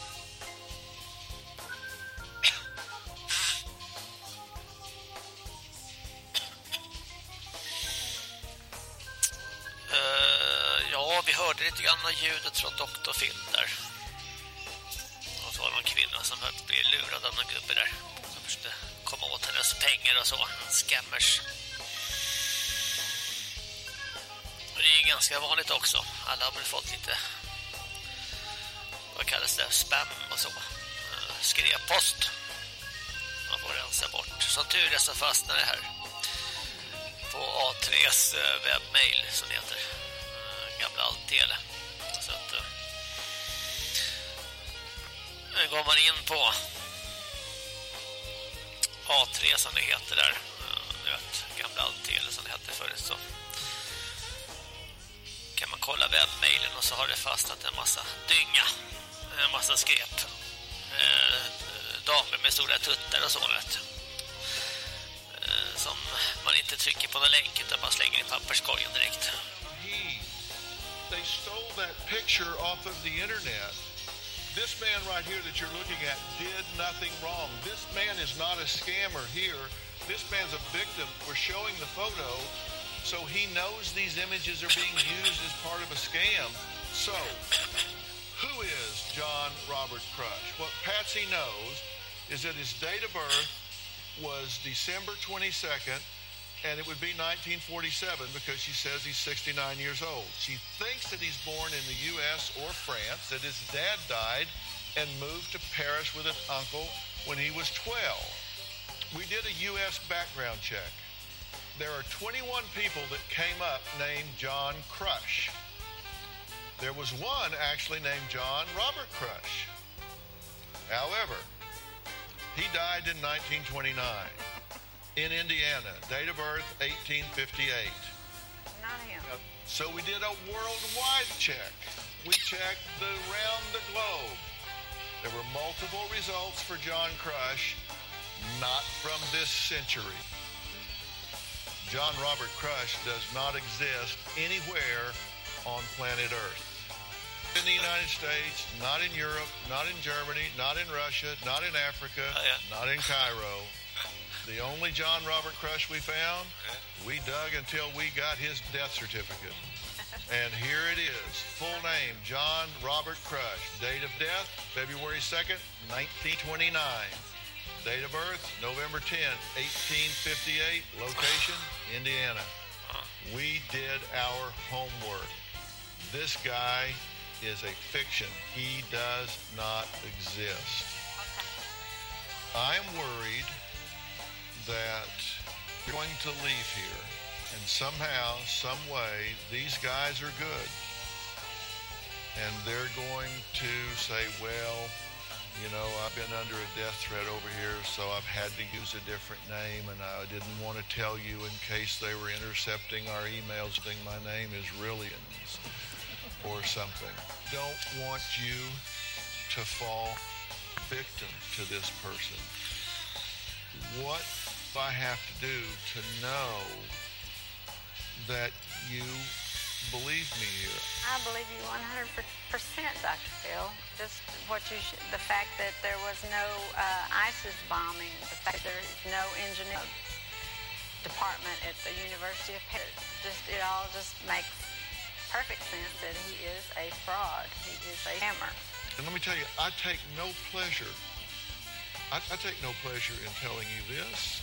Uh, ja, vi hörde lite grann av ljudet från Dr. Phil där. Av denna gubbe där. Som försökte komma åt hennes pengar och så. Scammers. Och det är ju ganska vanligt också. Alla har väl fått lite vad kallas det? Spam och så. Uh, skrepost. Man får rensa bort. Som tur är så fastnar det här på A3s eh, webbmail som det heter. Eh, gamla Altele. Så att uh, går man in på A3 som det heter där. Eh, du vet, gamla Alltele som det hette förut så kan man kolla webbmailen och så har det fastnat en massa dynga. En massa skräp. Eh, damer med stora tuttar och så vet eh, som man inte trycker på någon länk utan man slänger i papperskorgen direkt. He, they stole that picture off of the internet. This man right here that you're looking at did nothing wrong. This man is not a scammer here. This man's a victim. We're showing the photo so he knows these images are being used as part of a scam. So, who is John Robert Crush? What Patsy knows is that his date of birth was December 22nd, and it would be 1947 because she says he's 69 years old. She thinks that he's born in the U.S. or France, that his dad died and moved to Paris with an uncle when he was 12. We did a U.S. background check. There are 21 people that came up named John Crush. There was one actually named John Robert Crush. However, he died in 1929 in Indiana. Date of birth 1858. Not him. So we did a worldwide check. We checked the around the globe. There were multiple results for John Crush, not from this century. John Robert Crush does not exist anywhere on planet Earth. In the United States, not in Europe, not in Germany, not in Russia, not in Africa, oh, not in Cairo. The only John Robert Crush we found, we dug until we got his death certificate. And here it is. Full name, John Robert Crush. Date of death, February 2nd, 1929. Date of birth, November 10, 1858. Location, Indiana. We did our homework. This guy is a fiction. He does not exist. I'm worried that you're going to leave here and somehow, some way, these guys are good. and they're going to say, well, you know, I've been under a death threat over here, so I've had to use a different name, and I didn't want to tell you in case they were intercepting our emails, think my name is Rillians or something. Don't want you to fall victim to this person. What I have to do to know that you believe me here? I believe you 100%, Dr. Phil. Just what you, sh- the fact that there was no uh, ISIS bombing, the fact that there is no engineering department at the University of Paris. Just it all just makes perfect sense that he is a fraud. He is a scammer. And let me tell you, I take no pleasure. I, I take no pleasure in telling you this.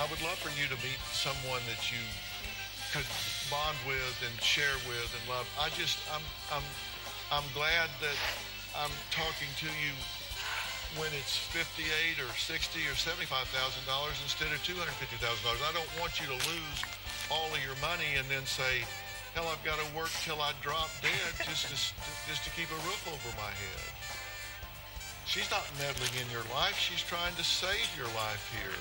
I would love for you to meet someone that you could bond with and share with and love. I just, I'm, I'm, I'm glad that I'm talking to you when it's 58 or 60 or 75 thousand dollars instead of 250 thousand dollars. I don't want you to lose all of your money and then say, "Hell, I've got to work till I drop dead just to just to keep a roof over my head." She's not meddling in your life. She's trying to save your life here.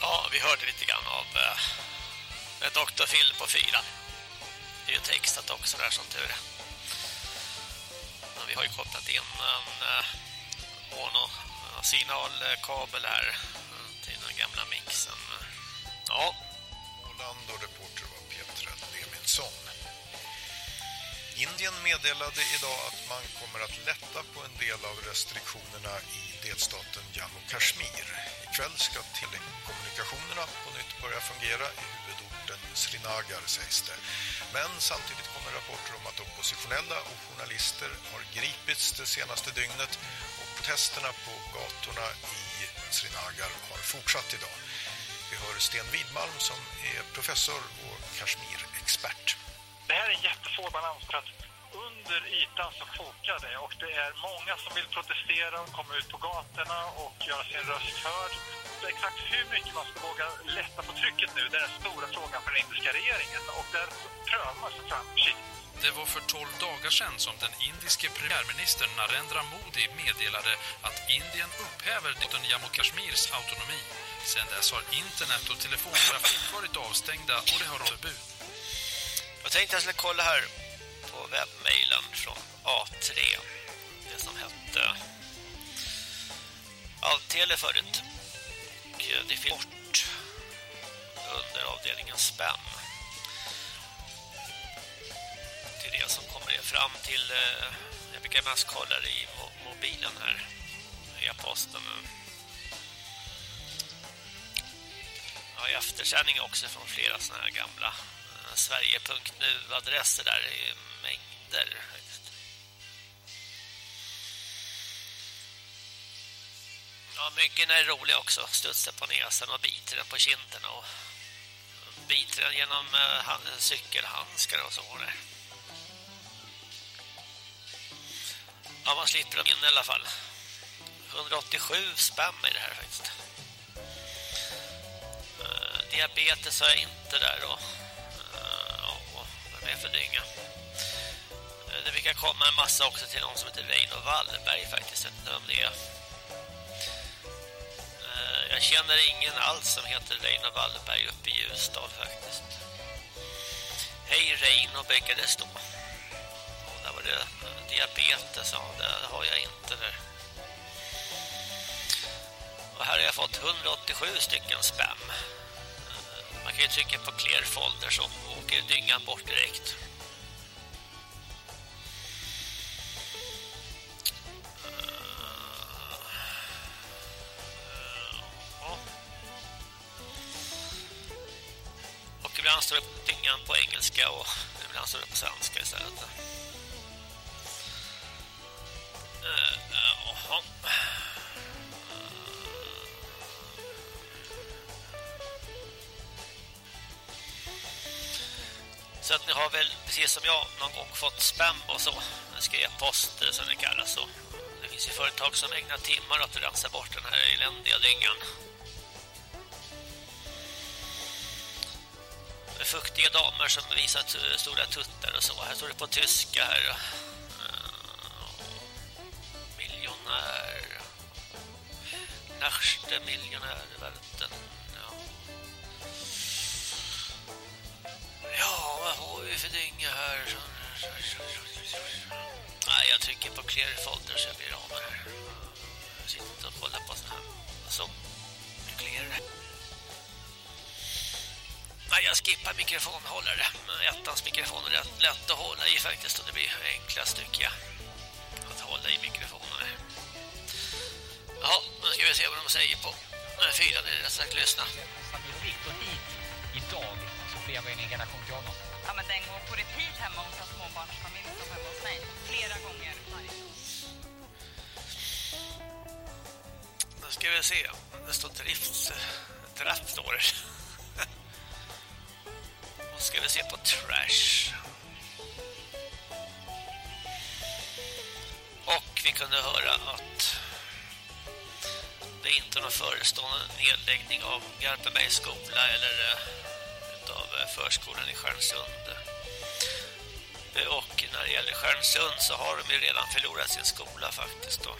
Ja, vi hörde lite grann av eh, Dr. Phil på fyran. Det är ju textat också där som tur är. Men vi har ju kopplat in en eh, mono-signalkabel här eh, till den gamla mixen. Ja. Orlando-reporter var Petra Leminsson. Indien meddelade idag att man kommer att lätta på en del av restriktionerna i delstaten Jammu Kashmir. Ikväll ska telekommunikationerna på nytt börja fungera i huvudorten Srinagar sägs det. Men samtidigt kommer rapporter om att oppositionella och journalister har gripits det senaste dygnet och protesterna på gatorna i Srinagar har fortsatt idag. Vi hör Sten Widmalm som är professor och Kashmir-expert. Det här är en jättesvår balans för att under ytan så kokar det och det är många som vill protestera och komma ut på gatorna och göra sin röst hörd. Så exakt hur mycket man ska våga lätta på trycket nu, det är den stora frågan för den indiska regeringen och där prövas fram försiktigt. Det var för 12 dagar sedan som den indiske premiärministern Narendra Modi meddelade att Indien upphäver den Jammu Kashmirs autonomi. Sedan dess har internet och telefontrafik varit avstängda och det har rått förbud. Jag tänkte jag skulle kolla här på webbmailen från A3. Det som hette Altele förut. Och det finns bort under avdelningen spam. Till det som kommer fram till eh, jag brukar mest kolla i mobilen här. E-posten. Jag har eftersändning också från flera sådana här gamla Sverige.nu-adresser där i mängder. Ja, myggen är roliga också. Studsar på näsan och biter den på kinden och biter den genom eh, cykelhandskar och så där. Ja, man slipper dem in i alla fall. 187 spänn i det här faktiskt. Uh, diabetes har jag inte där då är för dynga. Eh, det brukar komma en massa också till någon som heter Reino Wallberg faktiskt, jag vet inte om det är. Eh, jag känner ingen alls som heter Reino Wallberg uppe i Ljusdal faktiskt. Hej Reino brukar det stå. Och där var det eh, diabetes, ja, det har jag inte där. Och här har jag fått 187 stycken spam. Man kan ju trycka på clear folder så åker dyngan bort direkt. Eh, och ibland står det dyngan på engelska och ibland står det på svenska istället. Eh, eh, Jaha. Så att ni har väl, precis som jag, någon gång fått spam och så. Skrev post eh, som det kallas så. Det finns ju företag som ägnar timmar åt att rensa bort den här eländiga dyngan. fuktiga damer som visar stora tuttar och så. Här står det på tyska här. Eh, miljonär. Närste miljonär i för dynga här? Nej, jag trycker på clear folder så jag blir av med det här. Jag sitter och kollar på sådana här. Så, clear. Nej, jag skippar mikrofonhållare. Ettans mikrofon är lätt att hålla i faktiskt och det blir enklast tycker jag. Att hålla i mikrofonen. Ja, nu ska vi se vad de säger på fyran är det rätt sagt lyssna. Victor hit idag så blev en generation till och på repeat hemma hos en småbarnsfamilj som hemma hos mig. Flera gånger varje Nu ska vi se. Det står drifts... Draft står det ska vi se på trash. Och vi kunde höra att det är inte någon förestående nedläggning av Garpenbergs skola eller eh, av eh, förskolan i Stjärnsund. Eh, och när det gäller Stjärnsund så har de ju redan förlorat sin skola faktiskt då.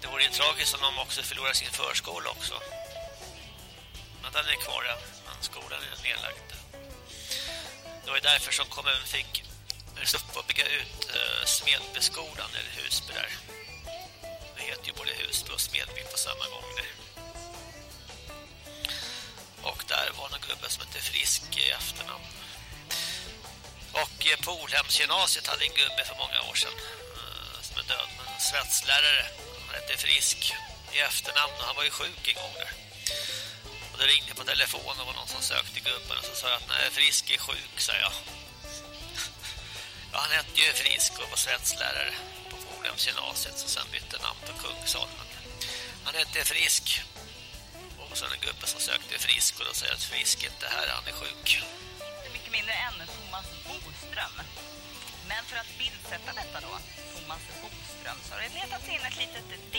Det vore ju tragiskt om de också förlorar sin förskola också. Men den är kvar men skolan är nedlagd. Det var därför som kommunen fick eh, upp och bygga ut uh, Smedbyskolan eller Husby där. Det heter ju både Husby och Smedby på samma gång där. Och där var någon gubbe som hette Frisk i efternamn. Och eh, på Polhemsgymnasiet hade en gubbe för många år sedan eh, som är död, men svetslärare. Han hette Frisk i efternamn och han var ju sjuk en gång där. Och det ringde på telefon och var någon som sökte gubben och så sa jag att nej, Frisk är sjuk, sa jag. Ja, han hette ju Frisk och var svetslärare på Olhemsgymnasiet så sen bytte namn på Kungsholmen. Han hette Frisk. Så en gubbe som sökte Frisk och då säger att Frisk inte här, han är sjuk. Det är mycket mindre än Thomas Boström. Men för att bildsätta detta då, Thomas Boström, så har det letats in ett litet D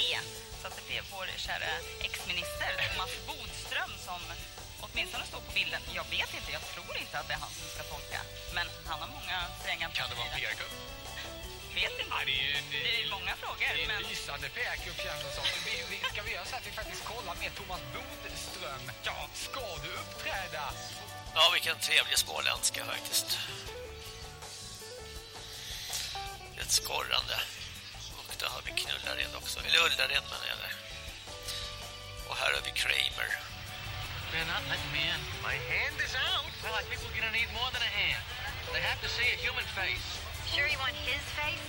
så att det blev vår kära ex-minister Thomas Bodström som åtminstone står på bilden. Jag vet inte, jag tror inte att det är han som ska tolka. Men han har många stränga... Kan det vara en PR-kupp? Vet inte. Ja, det, är en, det är många frågor. Det är en men... lysande PR-kupp känns det som. Vi, vi, ska vi göra så att vi faktiskt kollar med Thomas Bodström? Ja. Ska du uppträda? Ja, vilken trevlig småländska faktiskt. Ett skorrande där har vi Knullared också. Eller Ullared menar jag där. Och här har vi Kramer. They're not letting me in. My hand is out. Well, I think we're to need more than a hand. They have to see a human face. Sure you want his face?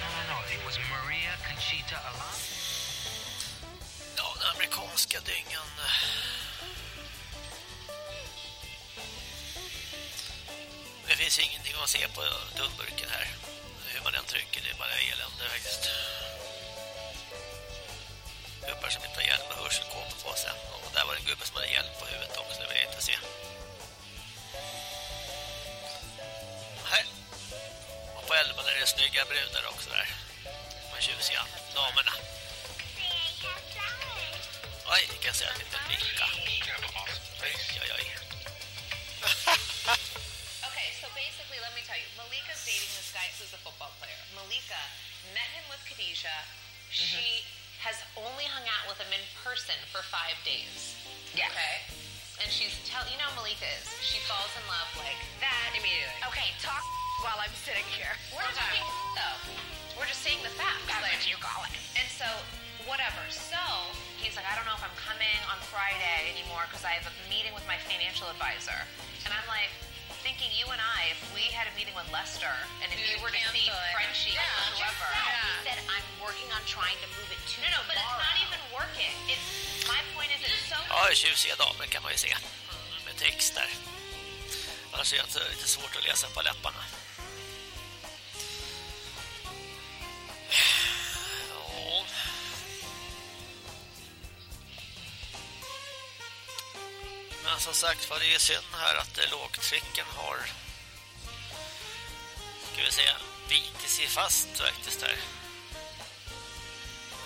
No, no, no. It was Maria Conchita Alon. Ja, den amerikanska dyngan. Det finns ingenting att se på dumburken här hur man än trycker, det är bara elände faktiskt. Gubbar som inte har hjälm och hörselkåpor på sig. Och där var det en gubbe som hade hjälm på huvudet också, det vill jag inte se. Och på elvan är det snygga brudar också där. De tjusiga damerna. Oj, kan jag säga en liten blicka. Oj, oj, oj. tell you, Malika's dating this guy who's a football player. Malika met him with Khadijah. She mm-hmm. has only hung out with him in person for five days. Yeah. Okay. And she's tell you know Malika is. She falls in love like that immediately. Okay, talk while I'm sitting here. We're not talking though. We're just seeing the facts. That's like, what you call it. And so whatever. So he's like, I don't know if I'm coming on Friday anymore because I have a meeting with my financial advisor. And I'm like, thinking you and I, if we had a meeting with Lester, and if you, you were to see Frenchie yeah. or whoever, yeah. he said I'm working on trying to move it to No, no, but it's not even working. It's my point is it's so. Ja, tjusiga damer kan man ju se med texter. Annars är det lite svårt att läsa på läpparna. Men som sagt var det är synd här att eh, lågtrycken har ska vi säga bitit sig fast faktiskt här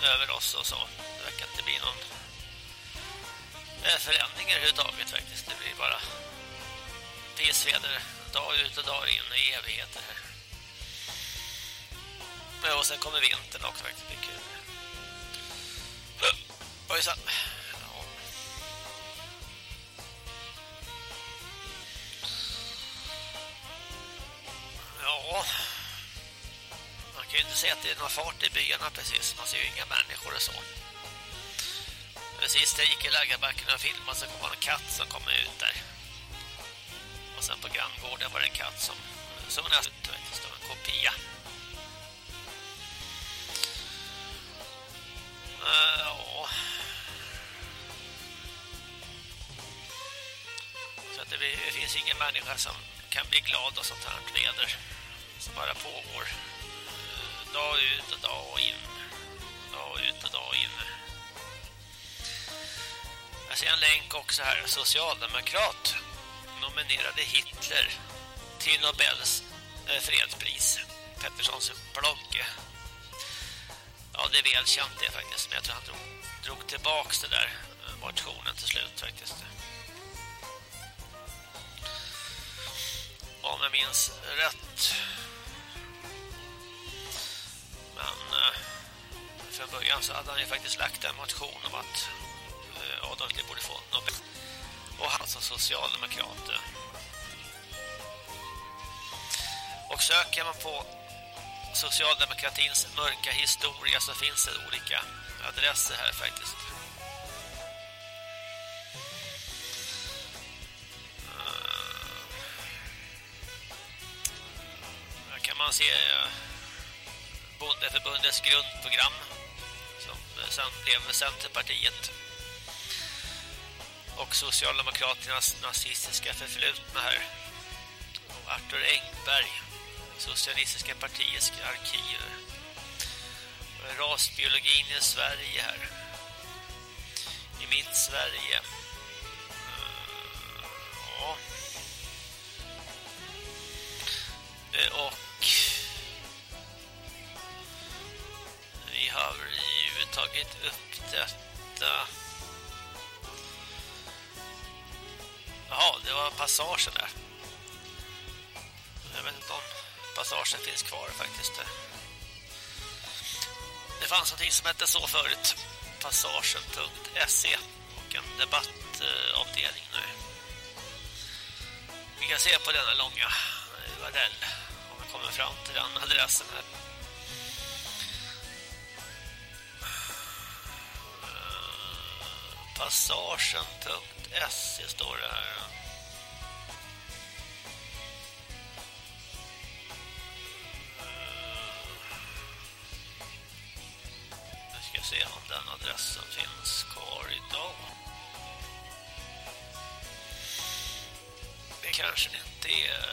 över oss och så. Det verkar inte bli någon eh, förändring förändringar överhuvudtaget faktiskt. Det blir bara pissväder dag ut och dag in i evigheter här. Och sen kommer vintern också faktiskt. Det blir kul. Ojsan. Ja. Man kan ju inte säga att det är någon fart i byarna precis. Man ser ju inga människor och så. Precis, jag gick i lägerbacken och filmade så kom en katt som kom ut där. Och sen på granngården var det en katt som som nästan stod en kopia. Uh, ja. Så att det, blir, det finns ingen människa som kan bli glad av sånt här väder som bara pågår dag ut och dag in. Dag ut och dag in. Jag ser en länk också här. Socialdemokrat nominerade Hitler till Nobels eh, fredspris. Petterssons blogg. Ja, det är välkänt det faktiskt. Men jag tror han drog, drog tillbaks det där motionen till slut faktiskt. Om jag minns rätt. Men eh, från början så hade han ju faktiskt lagt en motion om att eh, Adolf Hitler borde få Nobel. Och han som socialdemokrat. Eh. Och söker man på socialdemokratins mörka historia så finns det olika adresser här faktiskt. Man se eh, Bondeförbundets grundprogram som eh, sen blev Centerpartiet och Socialdemokraternas nazistiska förflutna här. Och Arthur Engberg, Socialistiska partiets arkiv. Rasbiologin i Sverige här. I mitt Sverige. Eh, ja. Och har ju tagit upp detta Jaha, det var passagen där. Jag vet inte om passagen finns kvar faktiskt. Det fanns någonting som hette så förut. Passagen.se och en debattavdelning nu. Vi kan se på denna långa URL om vi kommer fram till den adressen här. Passagen.se står det här. Nu ska se om den adressen finns kvar idag. Det kanske inte är...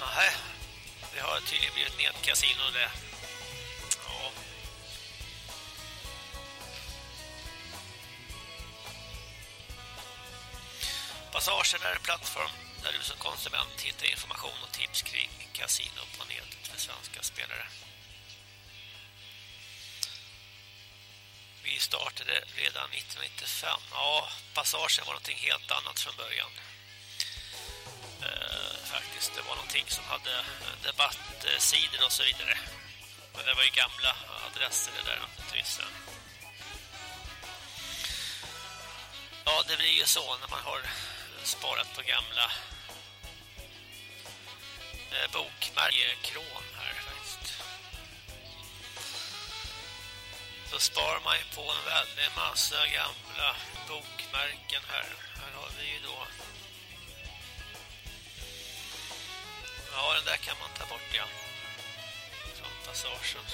Nej, det har tydligen blivit nedkasino det. Passagen är en plattform där du som konsument hittar information och tips kring kasino på nätet för svenska spelare. Vi startade redan 1995. Ja, passagen var någonting helt annat från början. Eh, faktiskt, det var någonting som hade debattsidor och så vidare. Men det var ju gamla adresser det där naturligtvis. Ja, det blir ju så när man har sparat på gamla eh, bokmärkekron här faktiskt. Så sparar man ju på en väldig massa gamla bokmärken här. Här har vi ju då Ja, den där kan man ta bort, ja. Från passagen.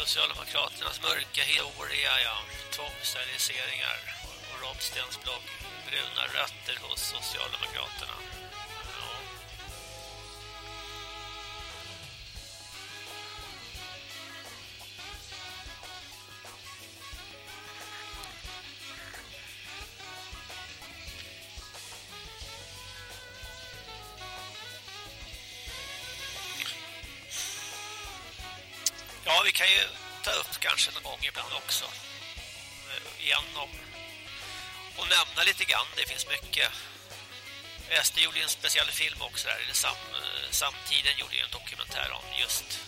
Socialdemokraternas mörka historia, ja. Tvångssteriliseringar och Robstens blogg. Bruna rötter hos Socialdemokraterna. Gång ibland också. igenom igen om och nämna lite grann. Det finns mycket. SD gjorde en speciell film också där. Eller sam, eh, samtiden gjorde en dokumentär om just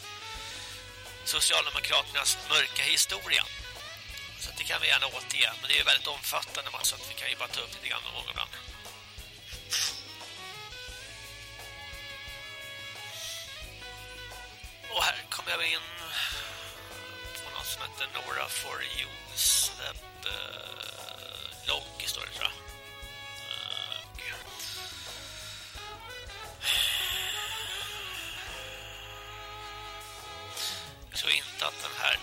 Socialdemokraternas mörka historia. Så det kan vi gärna återge. Men det är väldigt omfattande så att vi kan ju bara ta upp lite grann någon gång ibland. Och här kommer jag in hette Nora for Use webb eh, logg står det tror jag. Eh, jag tror inte att den här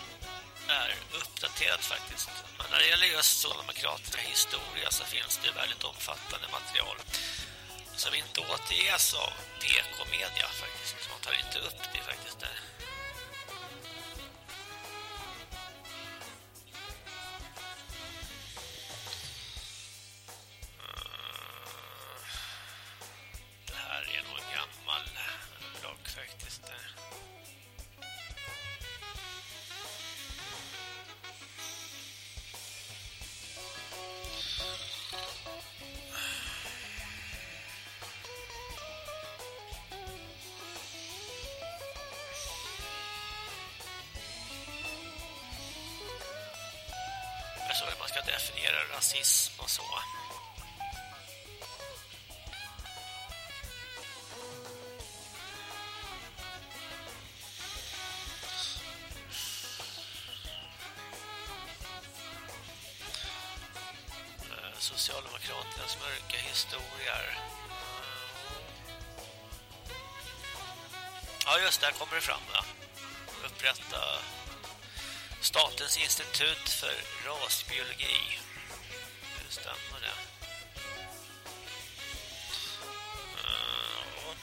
är uppdaterad faktiskt. Men när det gäller just Solomakraterna historia så finns det väldigt omfattande material som inte återges av PK-media faktiskt. Man tar inte upp det faktiskt där. Historier. Ja, just där kommer det fram. Ja. Upprätta Statens institut för rasbiologi. Det stämmer det. Ja.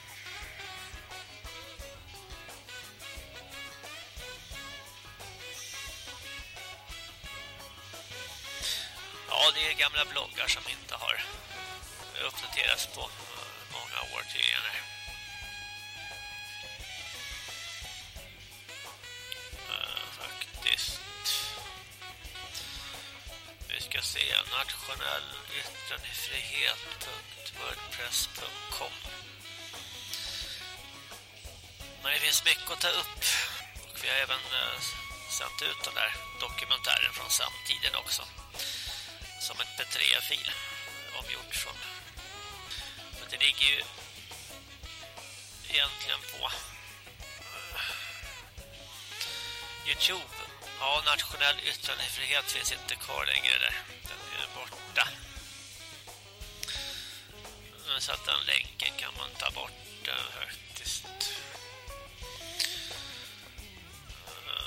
Ja, det är gamla bloggar som inte har på många år tydligen. Eh, faktiskt. Vi ska se nationell yttrandefrihet.wordpress.com Men det finns mycket att ta upp. Och vi har även eh, sänt ut den där dokumentären från samtiden också. Som ett P3-fil omgjort från. Det ligger ju egentligen på eh, Youtube. Ja, nationell yttrandefrihet finns inte kvar längre där. Den är borta. Så att den länken kan man ta bort eh, faktiskt. Eh.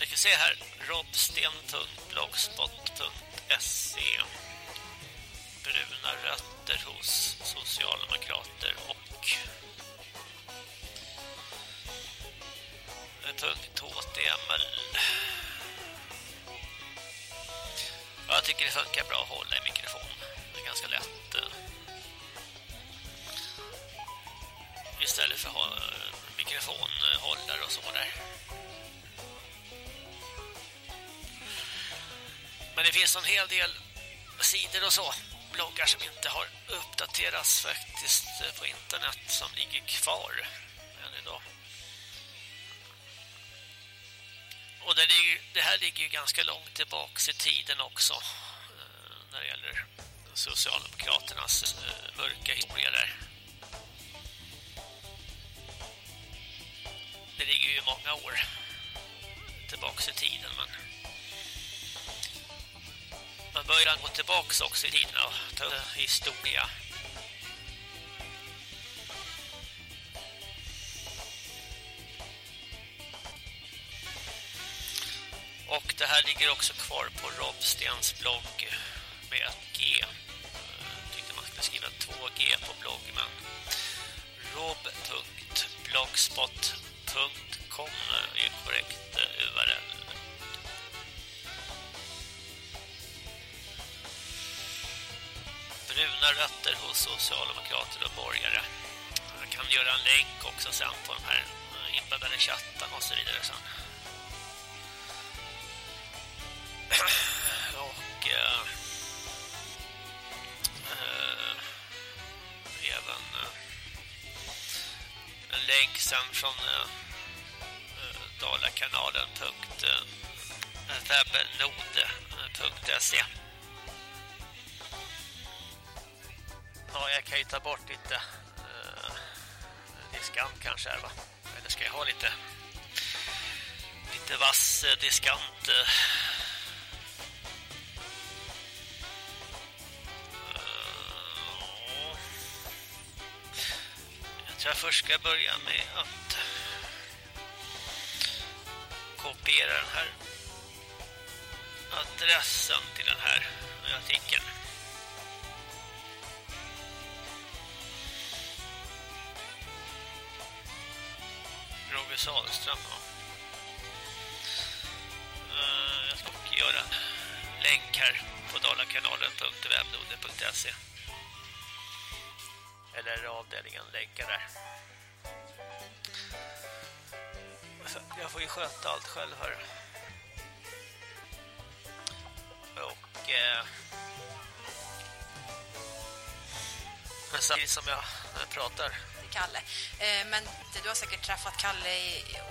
Vi kan se här sten.blogspot.se Bruna rötter hos socialdemokrater och .html Jag tycker det funkar bra att hålla i mikrofon. Det är ganska lätt. Eh, istället för att ha eh, mikrofonhållare och så där. Men det finns en hel del sidor och så, bloggar som inte har uppdaterats faktiskt eh, på internet som ligger kvar än idag. Och det, ligger, det här ligger ju ganska långt tillbaks i tiden också eh, när det gäller Socialdemokraternas eh, mörka historia där. Det ligger ju många år tillbaks i tiden men Börjar han gå tillbaks också i tiden och ta upp historia. Och det här ligger också kvar på Rob Stens blogg med ett G. Jag tyckte man skulle skriva 2G på blogg men rob.blogspot.com är korrekt bruna rötter hos socialdemokrater och borgare. Jag kan göra en länk också sen på de här eh, inbäddade chatten och så vidare sen. och eh, eh, även eh, en länk sen från eh, eh dalakanalen.webnode.se Ja, jag kan ju ta bort lite eh, uh, diskant kanske här va. Eller ska jag ha lite lite vass uh, diskant uh, Jag tror jag först ska börja med att kopiera den här adressen till den här artikeln. Roger eh, Ja. Jag ska göra en länk här på dalakanalen.webnode.se Eller avdelningen länkar där. Jag får ju sköta allt själv här. Och eh, samtidigt som jag pratar Kalle. Eh, men du har säkert träffat Kalle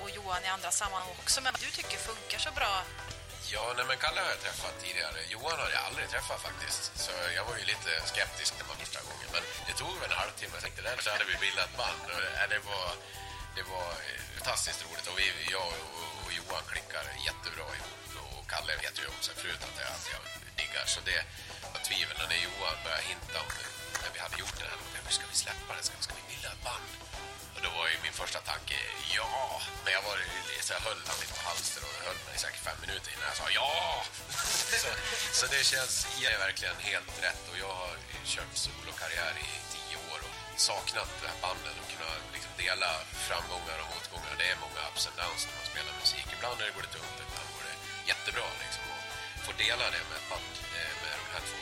och Johan i andra sammanhang också. Men du tycker funkar så bra? Ja, nej, men Kalle har jag träffat tidigare. Johan har jag aldrig träffat faktiskt. Så jag var ju lite skeptisk när man första gången. Men det tog väl en halvtimme. Jag tänkte, där så hade vi bildat band. Och, eh, det, var, det var eh, fantastiskt roligt. Och vi, jag och Johan klickar jättebra ihop. Och Kalle vet ju också förut att jag, att jag diggar. Så det var tvivel när Johan började hinta om det när vi hade gjort det här. Hur ska vi släppa det? Ska, ska vi bilda ett band? Och då var ju min första tanke, ja. Men jag var så jag höll han lite på halster och höll mig säkert fem minuter innan jag sa ja. så, så det känns ja, verkligen helt rätt. Och jag har kört solokarriär i tio år och saknat det här banden och kunna liksom dela framgångar och motgångar. Det är många ups and downs när man spelar musik. Ibland är det går det tungt, ibland går det jättebra liksom. Och få dela det med ett band eh, med de här två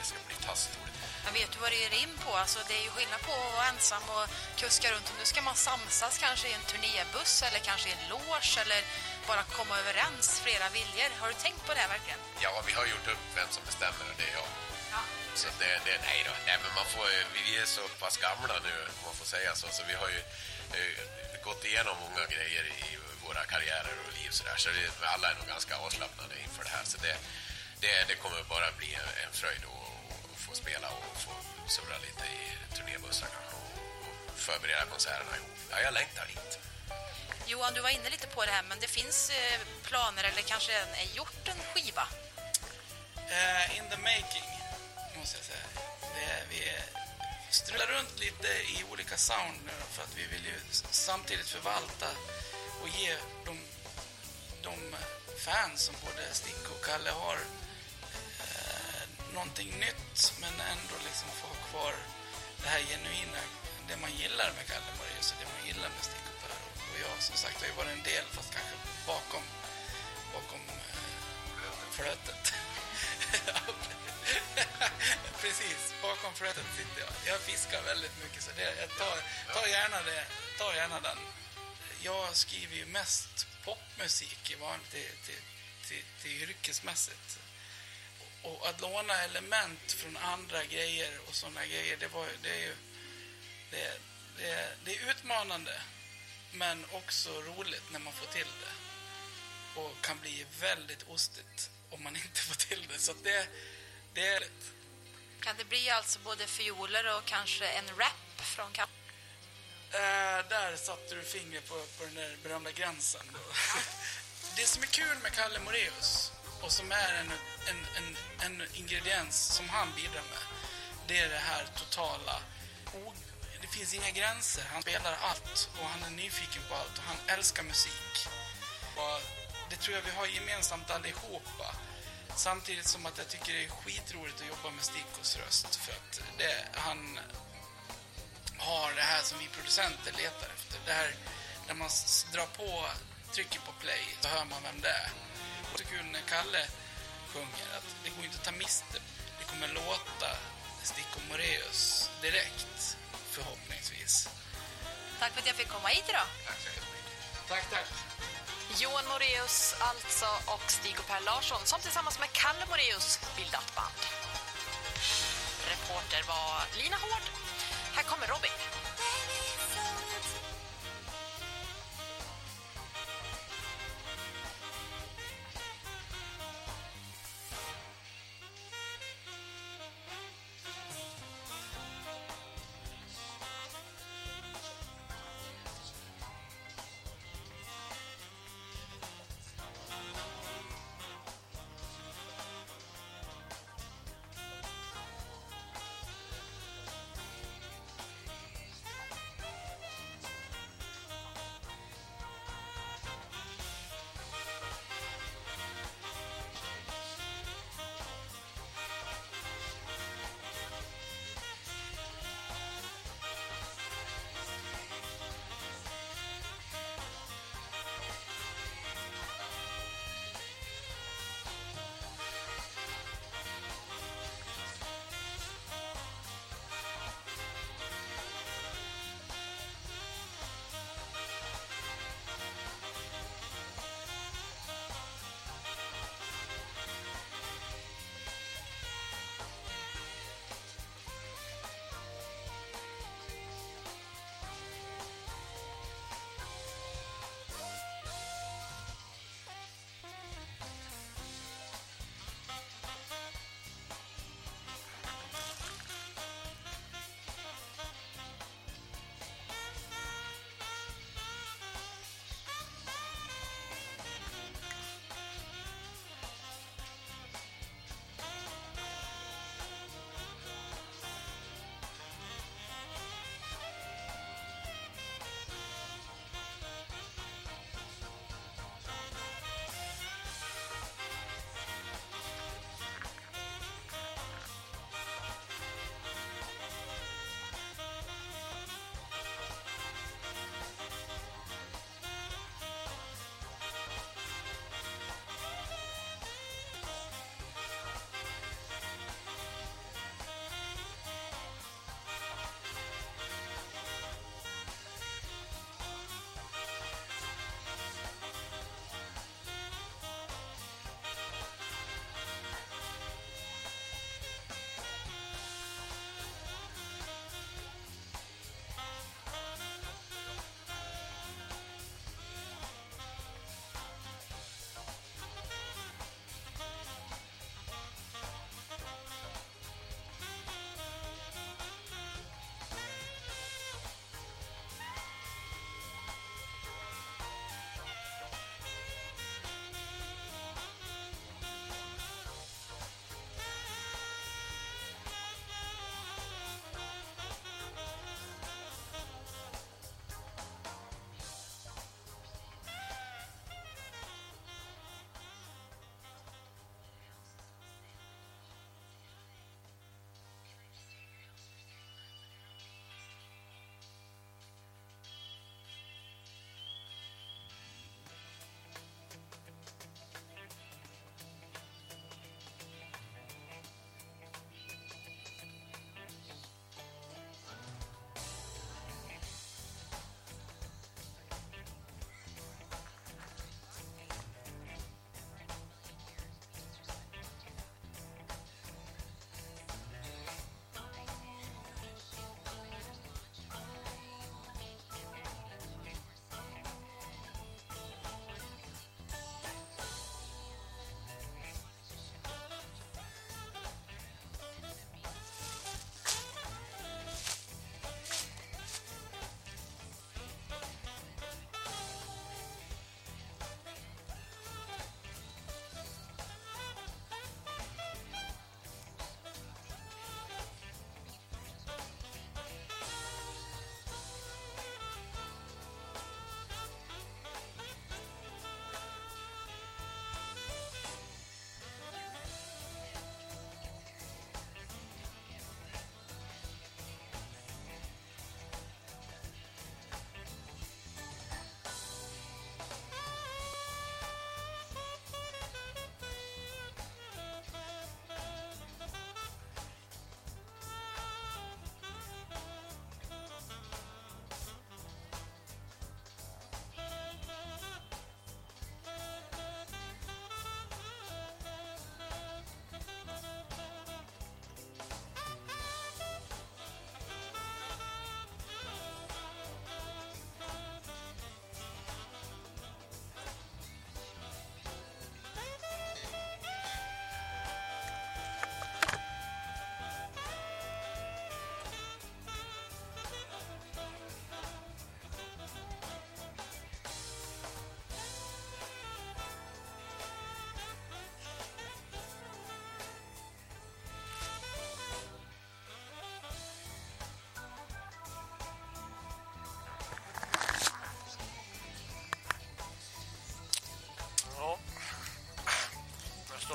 det ska bli fantastiskt men vet du vad det ger in på? Alltså, det är ju skillnad på att vara ensam och kuska runt. Nu ska man samsas kanske i en turnébuss eller kanske i en loge eller bara komma överens flera viljor. Har du tänkt på det verkligen? Ja, vi har gjort upp vem som bestämmer och det är jag. Ja. Så det, det nej då. Nej, men man får, vi är så pass gamla nu, om man får säga så. Så vi har ju eh, gått igenom många grejer i våra karriärer och liv så där. Så det, alla är nog ganska avslappnade inför det här. Så det, det, det kommer bara bli en, en fröjd och få spela och få surra lite i turnébussarna och, förbereda konserterna ihop. Ja, jag längtar dit. Johan, du var inne lite på det här, men det finns eh, planer eller kanske en, är gjort en skiva? Uh, in the making, måste jag säga. Det, vi strular runt lite i olika sound nu för att vi vill ju samtidigt förvalta och ge de, de fans som både Stick och Kalle har någonting nytt men ändå liksom få ha kvar det här genuina, det man gillar med Kalle Moraeus och det man gillar med Stig och, och jag som sagt har ju varit en del fast kanske bakom bakom eh, flötet. Precis, bakom flötet sitter jag. Jag fiskar väldigt mycket så det, jag tar, tar, gärna det, tar gärna den. Jag skriver ju mest popmusik i vanligt till, till, till, till yrkesmässigt och att låna element från andra grejer och sådana grejer, det, var, det är ju det, det, det är utmanande men också roligt när man får till det. Och kan bli väldigt ostigt om man inte får till det. Så det, det är lätt. Kan det bli alltså både fioler och kanske en rap från Kalle? Äh, där satte du fingret på, på den där berömda gränsen. det som är kul med Kalle Moreus och som är en, en, en, en ingrediens som han bidrar med det är det här totala det finns inga gränser. Han spelar allt och han är nyfiken på allt och han älskar musik. Och det tror jag vi har gemensamt allihopa. Samtidigt som att jag tycker det är skitroligt att jobba med Stickos röst för att det, han har det här som vi producenter letar efter. Det här när man drar på, trycker på play så hör man vem det är så kul när Kalle sjunger att det går inte att ta miste. Det kommer låta Sticko Moreus direkt, förhoppningsvis. Tack för att jag fick komma hit idag. Tack, tack. Johan Moreus alltså och Stig och Per Larsson som tillsammans med Kalle Moreus bildat band. Reporter var Lina Hård. Här kommer Robin.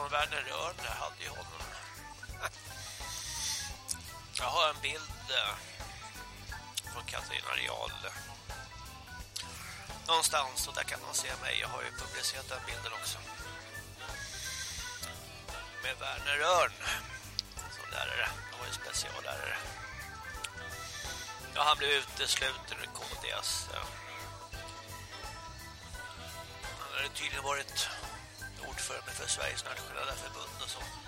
Werner Örn, jag hade ju honom. Jag har en bild eh, från Katarina Real någonstans och där kan man se mig. Jag har ju publicerat den bilden också. Med Werner Örn som lärare. Han var ju speciallärare. Ja, han blev utesluten ur KDS. Eh. Han hade tydligen varit ordförande för Sveriges nationella förbund och så.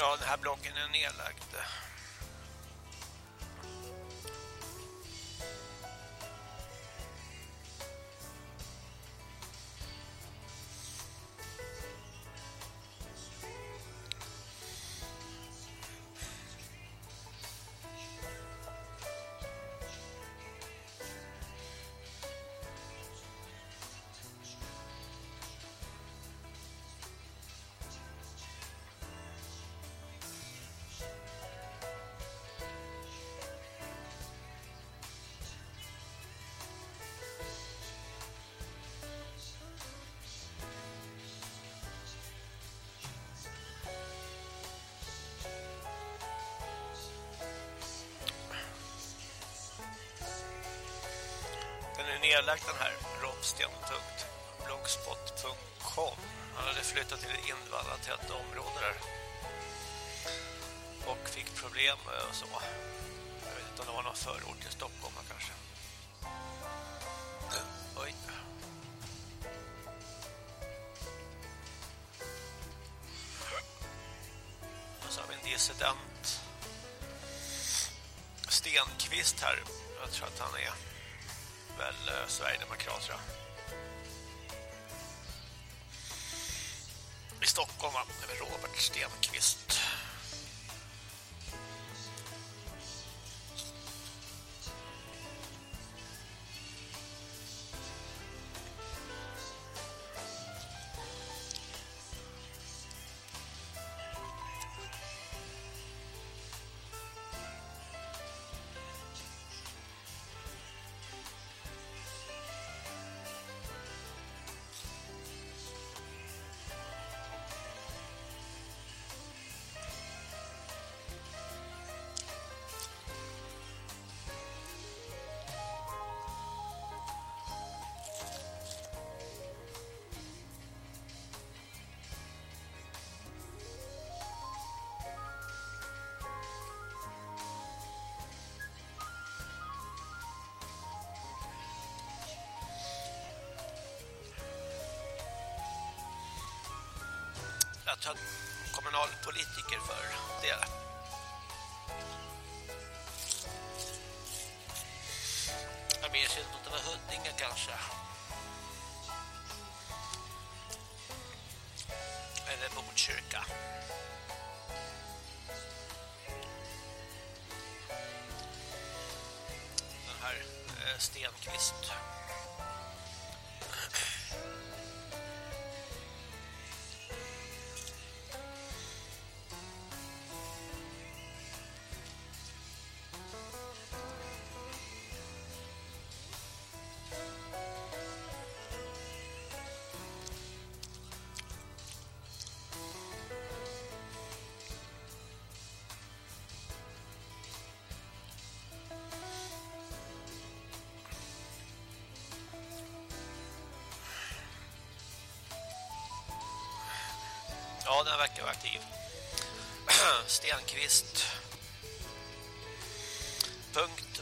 Ja, den här bloggen är nedlagd. Den är den här romsten.blogspot.com Han hade flyttat till ett invandrartätt område där. Och fick problem och så. Jag vet inte om det var någon förort till Stockholm kanske. Oj. Och så har vi en dissident. Stenqvist här. Jag tror att han är väl eh, Sverigedemokrat tror jag. I Stockholm va? Det är Robert Stenqvist. Att ha kommunalpolitiker för det. Jag minns inte om det var Huddinge kanske. Ja, den verkar vara aktiv. Stenqvist.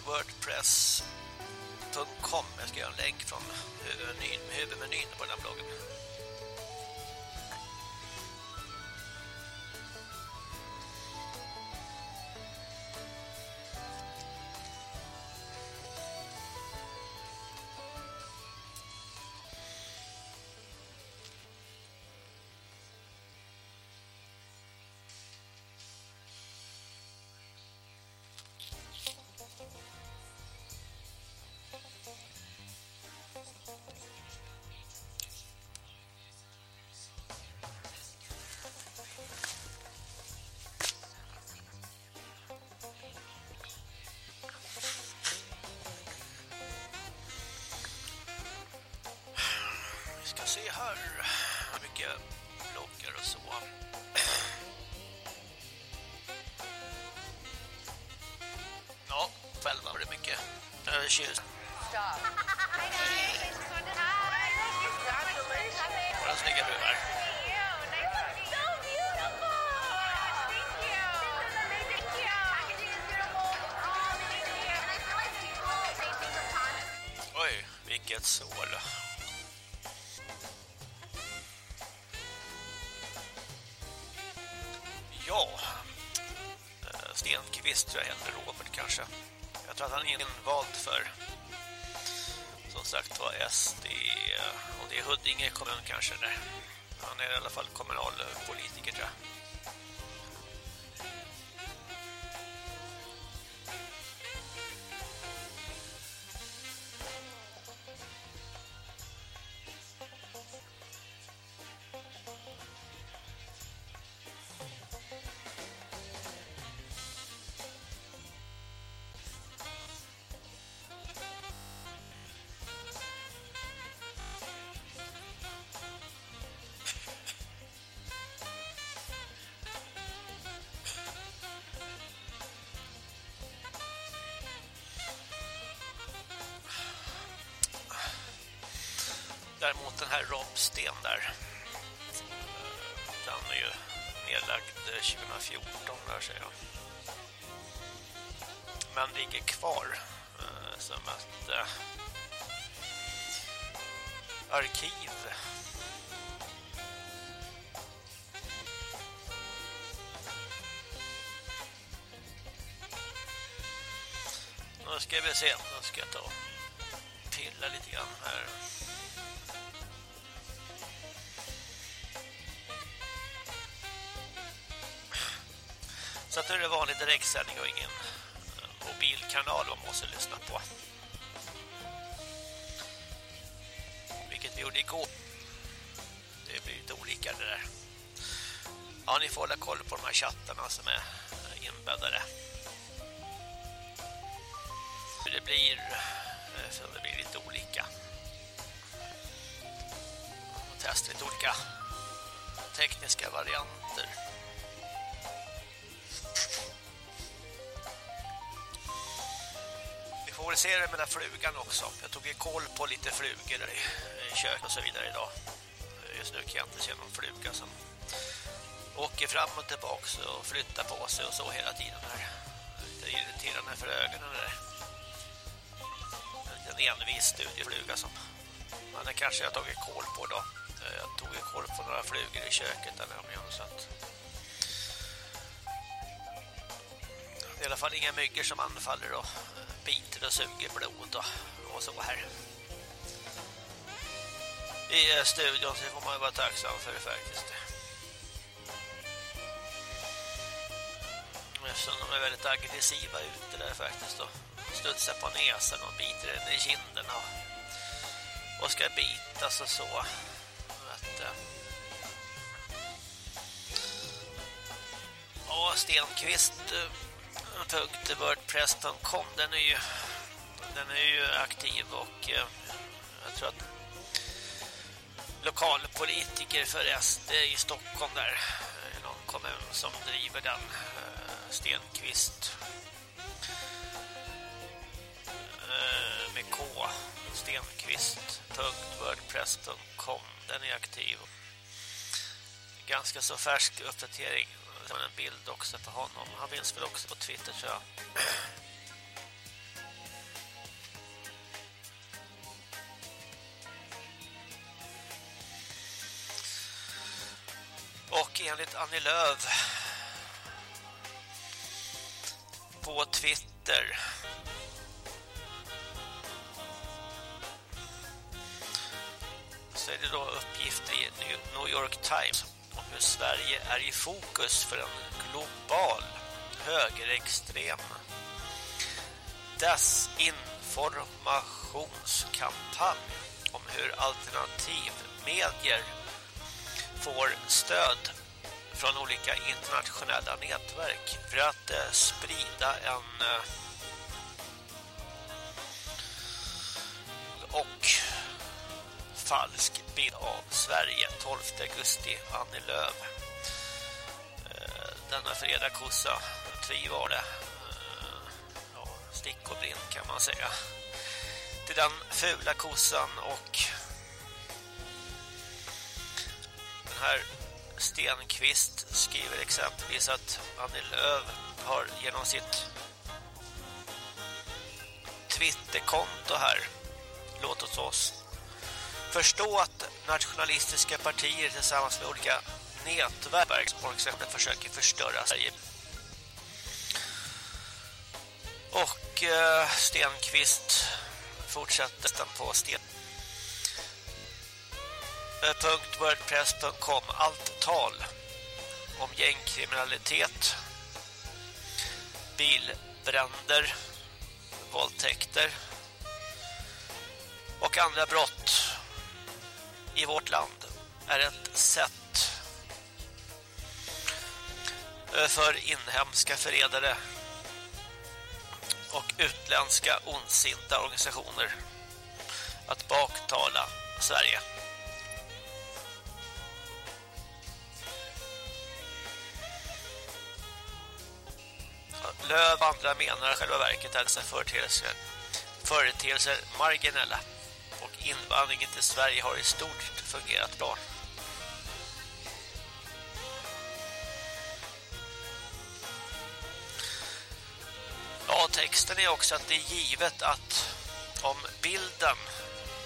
.wordpress.com Jag ska göra en länk från huvudmenyn, huvudmenyn på den här bloggen. Själva var det mycket. Uh, tjus. Våra snygga brudar. Oj, vilket sål. Ja, eh, Stenqvist tror jag heter Robert kanske. Jag tror att han är invald för som sagt var SD och det är Huddinge kommun kanske där. Han är i alla fall kommunalpolitiker tror jag. Den här Robsten där den är ju nedlagd eh, 2014 där säger jag. Men ligger kvar eh, som ett eh, arkiv. Nu ska vi se, nu ska jag ta och pilla lite grann direktsändning och ingen eh, mobilkanal man måste lyssna på. Vilket vi gjorde igår. Det blir lite olika det där. Ja, ni får hålla koll på de här chattarna som är eh, inbäddade. Hur det blir, eh, så det blir lite olika. Testa lite olika tekniska varianter. Vi får med den där flugan också. Jag tog ju koll på lite flugor i köket och så vidare idag. Just nu kan jag inte se någon fluga som åker fram och tillbaka och flyttar på sig och så hela tiden här. Lite irriterande för ögonen där. En envis studiefluga som man kanske har tagit koll på då. Jag tog ju koll på några flugor i köket där nämligen så att det är i alla fall inga myggor som anfaller då sitter och suger blod och, och så här. I eh, studion så får man ju vara tacksam för det faktiskt. Eftersom de är väldigt aggressiva ute där faktiskt och studsar på näsan och biter den i kinderna. och, och ska bitas och så. Att, eh. ja, Stenqvist äh, eh, wordpress.com den är ju den är ju aktiv och eh, jag tror att lokalpolitiker för SD i Stockholm där eh, någon kommun som driver den eh, Stenqvist. Eh, med K stenqvist.wordpress.com den är aktiv. Ganska så färsk uppdatering. En bild också på honom. Han finns väl också på Twitter tror jag. Enligt Annie Lööf på Twitter. Så är det då uppgifter i New York Times om hur Sverige är i fokus för en global högerextrem desinformationskampanj om hur alternativmedier får stöd från olika internationella nätverk för att eh, sprida en eh, och falsk bild av Sverige. 12 augusti Annie Lööf. Eh, denna fredag kossa tri var det. Eh, ja, stick och blind kan man säga. Till den fula kossan och den här Stenqvist skriver exempelvis att Annie Lööf har genom sitt Twitterkonto här låtit oss förstå att nationalistiska partier tillsammans med olika nätverk och exempel försöker förstöra Sverige. Och eh, Stenqvist fortsätter på Stenqvist Eh, www.wordpress.com Allt tal om gängkriminalitet bilbränder våldtäkter och andra brott i vårt land är ett sätt eh, för inhemska förrädare och utländska ondsinta organisationer att baktala Sverige. Löv andra menar själva verket att dessa företeelser, företeelser marginella och invandringen till Sverige har i stort fungerat bra. Ja, texten är också att det är givet att om bilden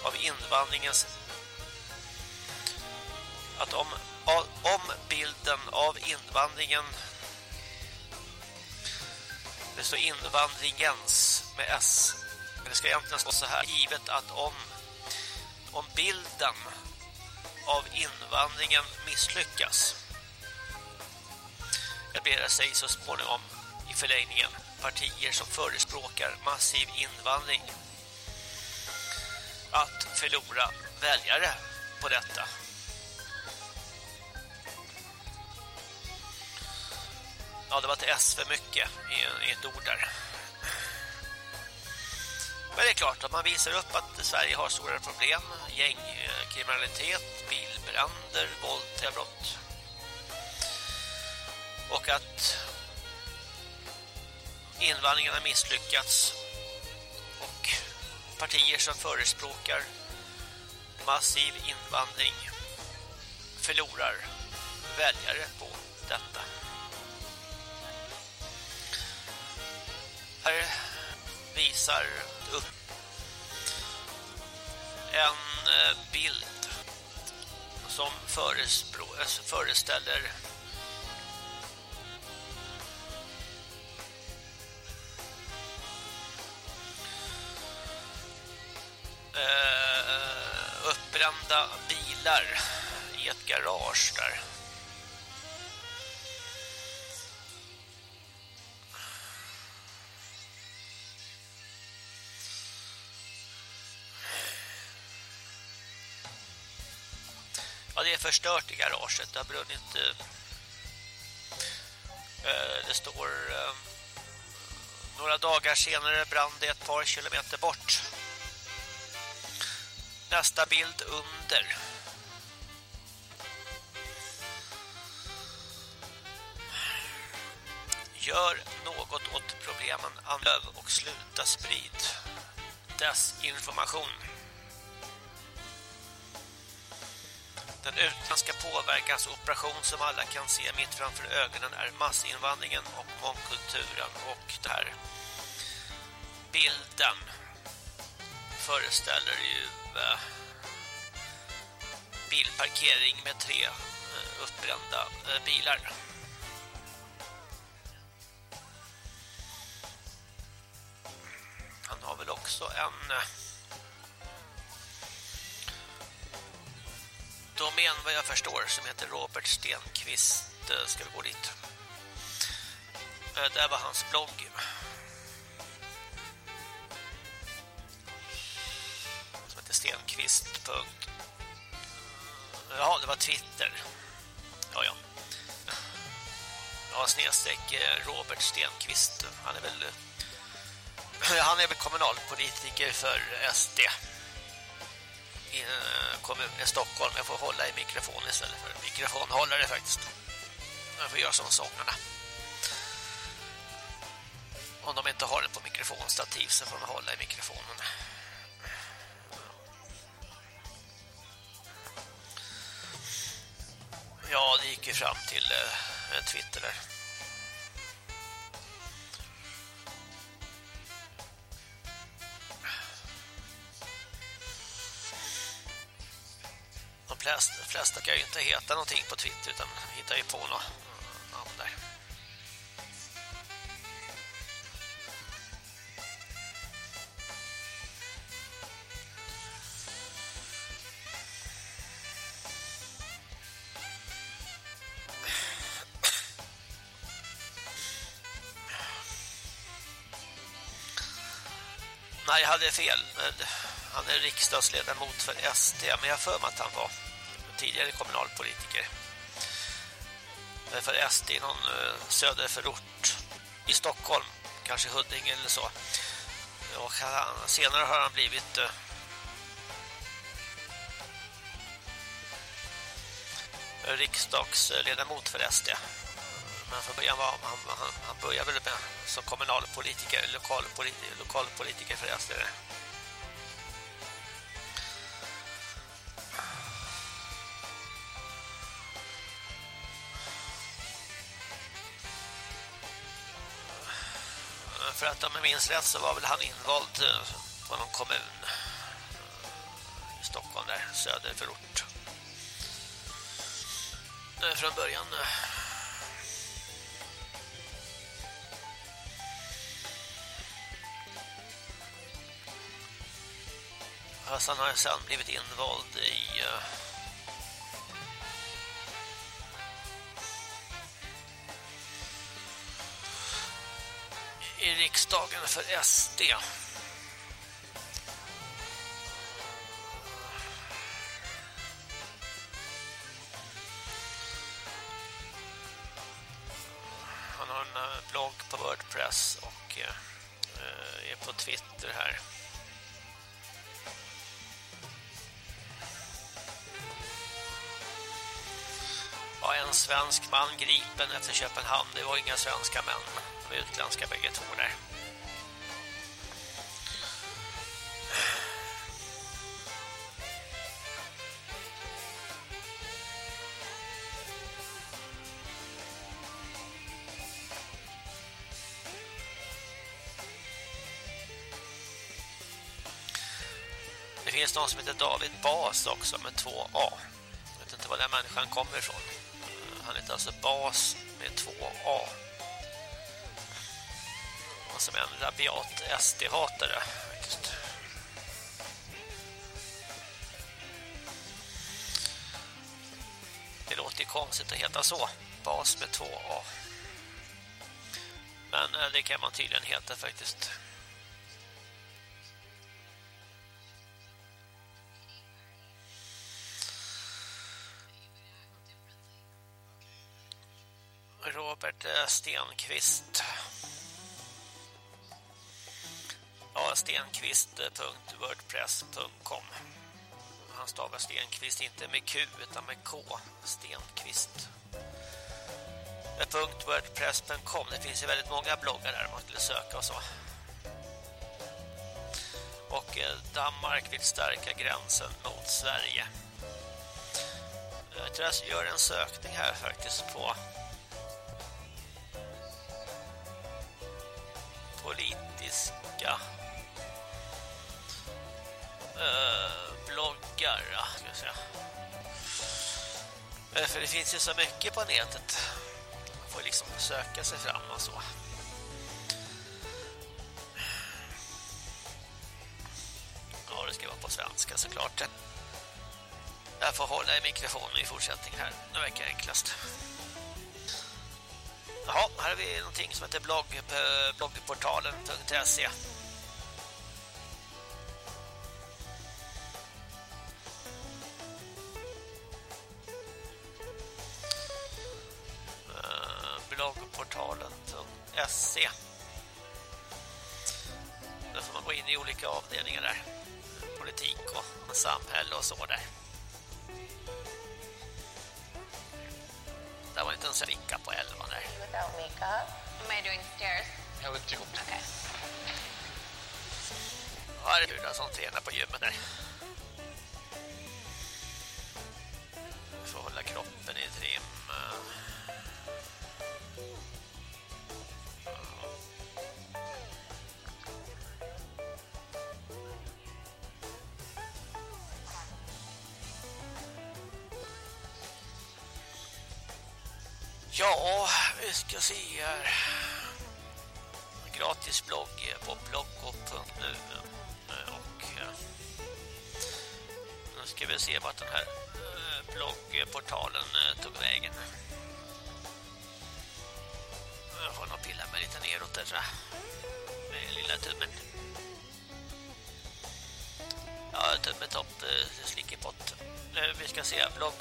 av invandringens att om, om bilden av invandringen det står invandringens med S. Men det ska egentligen stå så här. Givet att om, om bilden av invandringen misslyckas Jag ber sig så småningom i förlängningen partier som förespråkar massiv invandring att förlora väljare på detta. Ja, det var ett S för mycket i, i ett ord där. Men det är klart, att man visar upp att Sverige har stora problem. Gängkriminalitet, bilbränder, våldtävbrott. Och att invandringen har misslyckats. Och partier som förespråkar massiv invandring förlorar väljare på detta. Här visar upp en eh, bild som eh, föreställer eh, uppbrända bilar i ett garage där. Förstört i garaget. Det har brunnit... Eh, eh, det står... Eh, några dagar senare brann det ett par kilometer bort. Nästa bild under. Gör något åt problemen anlöv och sluta sprid desinformation. Den utländska påverkansoperation som alla kan se mitt framför ögonen är massinvandringen och mångkulturen och det här bilden föreställer ju eh, bilparkering med tre eh, uppbrända eh, bilar. Han har väl också en eh, domän vad jag förstår som heter Robert Stenqvist eh, ska vi gå dit. Eh, där var hans blogg. Som heter Stenqvist. Ja, det var Twitter. Ja, ja. Ja, snedstreck eh, Robert Stenqvist. Han är väl han är väl kommunalpolitiker för SD i eh, kommunen Stockholm. Jag får hålla i mikrofonen istället för mikrofonhållare faktiskt. Jag får göra som sångarna. Om de inte har den på mikrofonstativ så får de hålla i mikrofonen. Ja, det gick ju fram till eh, Twitter där. Flesta, de flesta kan ju inte heta någonting på Twitter utan hittar ju på något mm, namn där. Nej, jag hade fel. Eh, han är riksdagsledamot för SD, men jag för mig att han var tidigare kommunalpolitiker. För SD i någon eh, söderförort i Stockholm, kanske Huddinge eller så. Och han, senare har han blivit eh, riksdagsledamot för SD. Men från början var han, han, han började väl med, som kommunalpolitiker, lokalpolitiker, lokalpolitiker för SD. För att om jag minns rätt så var väl han invald eh, på någon kommun i Stockholm där, söderförort. Från början eh. Fast han har sen blivit invald i i riksdagen för SD. Han har en eh, blogg på Wordpress och eh, eh, är på Twitter här. Svensk man gripen efter Köpenhamn. Det var inga svenska män. De var utländska bägge två där. Det finns någon som heter David Bas också med två A vet inte var den människan kommer ifrån. Han heter alltså Bas med två A. Och som en rabiat SD-hatare faktiskt. Det låter ju konstigt att heta så. Bas med två A. Men eh, det kan man tydligen heta faktiskt. Robert Stenqvist. Ja, stenqvist.wordpress.com eh, Han stavar Stenqvist inte med Q utan med K. Stenqvist. Eh, .wordpress.com Det finns ju väldigt många bloggar där man skulle söka och så. Och Danmark vill stärka gränsen mot Sverige. Jag tror jag gör en sökning här faktiskt på blogga. uh, bloggar, ska jag säga. Eh, för det finns ju så mycket på nätet. Man får liksom söka sig fram och så. Ja, det ska vara på svenska såklart. Jag får hålla i mikrofonen i fortsättningen här. Det verkar enklast. Jaha, här har vi någonting som heter blogg, eh, bloggportalen.se vi ska se här. Gratis blogg eh, på bloggo.nu eh, och eh, nu ska vi se vart den här bloggportalen tog vägen. Jag får nog pilla mig lite neråt där så. Med lilla tummen. Ja, tummetopp, slickepott. Vi ska se blogg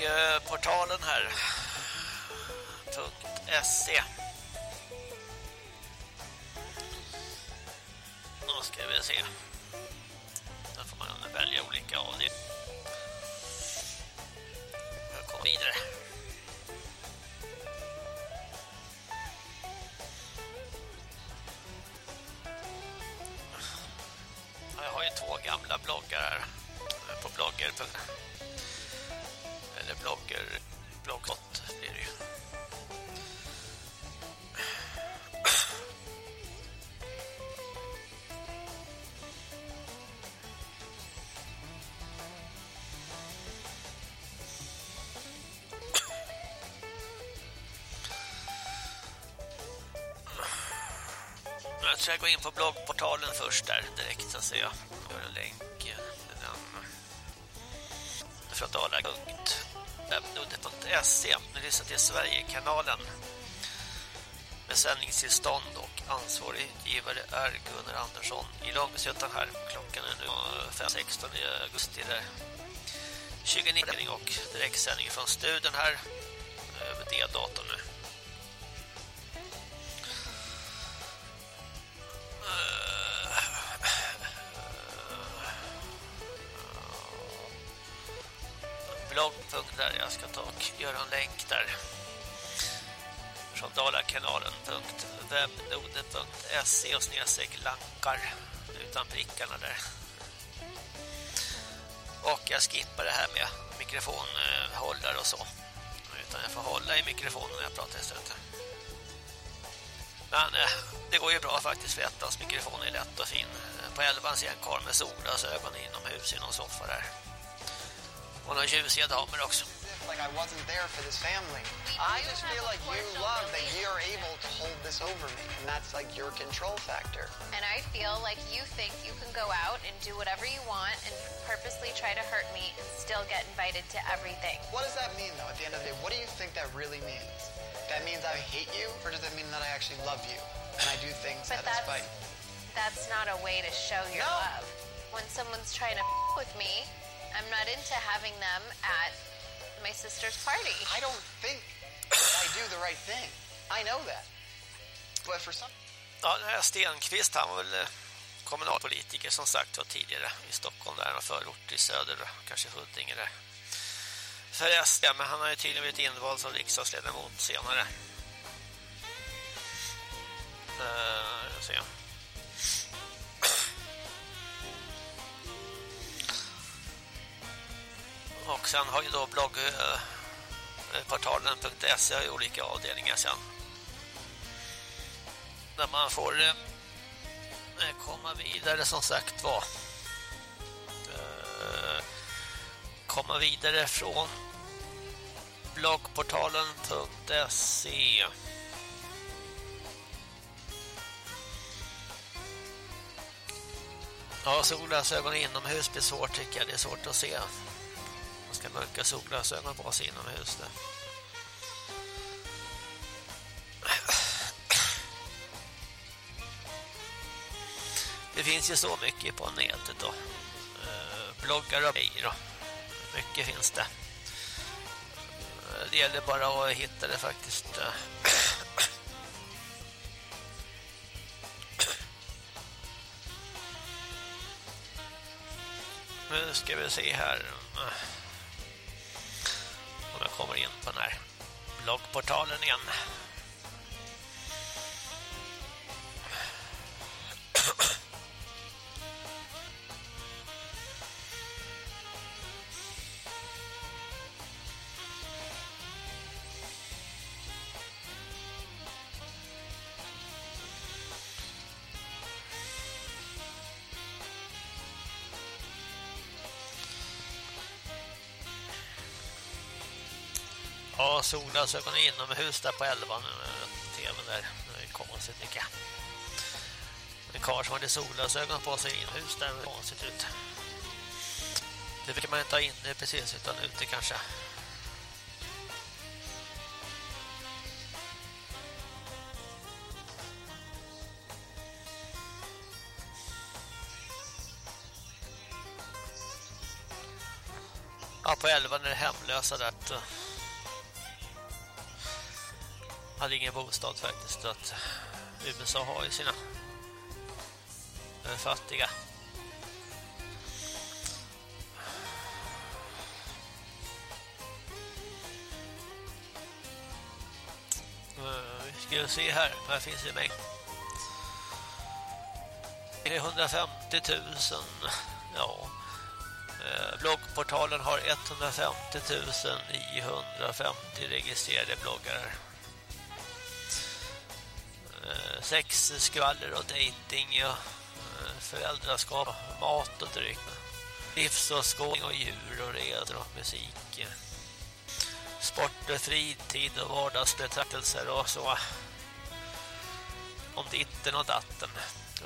Eh, bloggportalen här .se Jag tror jag går in på bloggportalen först där direkt så att säga. Gör en länk eh, till den från Nu lyssnar till Sverigekanalen med sändningstillstånd och ansvarig utgivare är Gunnar Andersson i Långsötan här. Klockan är nu eh, 5.16 i augusti där. 29 och direktsändning från studion här eh, över det webnodet.se eh, och snedstreck lankar utan prickarna där och jag skippar det här med mikrofonhållare och så utan jag får hålla i mikrofonen när jag pratar istället men eh, det går ju bra faktiskt för ettans mikrofon är lätt och fin eh, på elvan ser jag en karl med solglasögon inomhus i någon soffa där. Och några tjusiga damer också. Like I wasn't there for this family. I just feel like you love that you're able to hold this over me. And that's like your control factor. And I feel like you think you can go out and do whatever you want and purposely try to hurt me and still get invited to everything. What does that mean though? At the end of the day, what do you think that really means? That means I hate you or does that mean that I actually love you? And I do things But out of that's spite. that's not a way to show your love. When someone's trying to with me, I'm not into having them at my sister's party. I don't think that I do the right thing. I know that. But for some Ja, den här Stenqvist, han var väl eh, kommunalpolitiker som sagt var tidigare i Stockholm där, och förort i söder, kanske Huddinge där. För SD, men han har ju tydligen blivit invald som riksdagsledamot senare. Uh, jag ser. Och sen har ju då bloggportalen.se eh, har olika avdelningar sen. Där man får eh, komma vidare som sagt var. Eh, komma vidare från bloggportalen.se Ja, solglasögon inomhus blir svårt tycker jag. Det är svårt att se ganska mörka solglasögon på sig inomhus där. Det finns ju så mycket på nätet då. Eh, bloggar och grejer då. Mycket finns det. Det gäller bara att hitta det faktiskt. Eh. Nu ska vi se här eh om jag kommer in på den här bloggportalen igen. Ja, solglasögon inomhus där på elvan. Eh, TVn där. Det är konstigt tycker jag. En karl som hade solglasögon på sig inomhus där. Det konstigt ut. Det brukar man inte ha inne precis utan ute kanske. Ja, på elvan är det hemlösa där. Eh, hade ingen bostad faktiskt så att eh, USA har ju sina eh, fattiga. Eh, vi ska se här, Här finns det mängd. Det är 150 000 ja. Bloggportalen har 150 950 registrerade bloggare sex, skvaller och dating och eh, föräldraskap, mat och dryck. Livs och djur och resor och musik. Sport och fritid och vardagsbetraktelser och så. Om ditten och datten.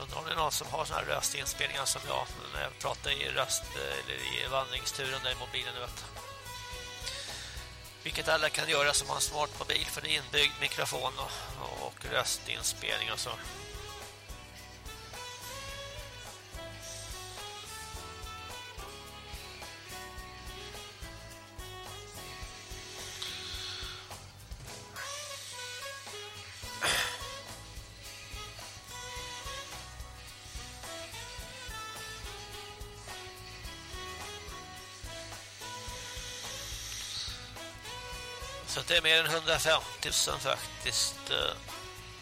Undrar om det är någon som har såna här röstinspelningar som jag när jag pratar i röst eh, eller i vandringsturen där i mobilen vet. Vilket alla kan göra som har en smart mobil för det är inbyggd mikrofon och, och röstinspelning och så. Så det är mer än 150 000 faktiskt eh,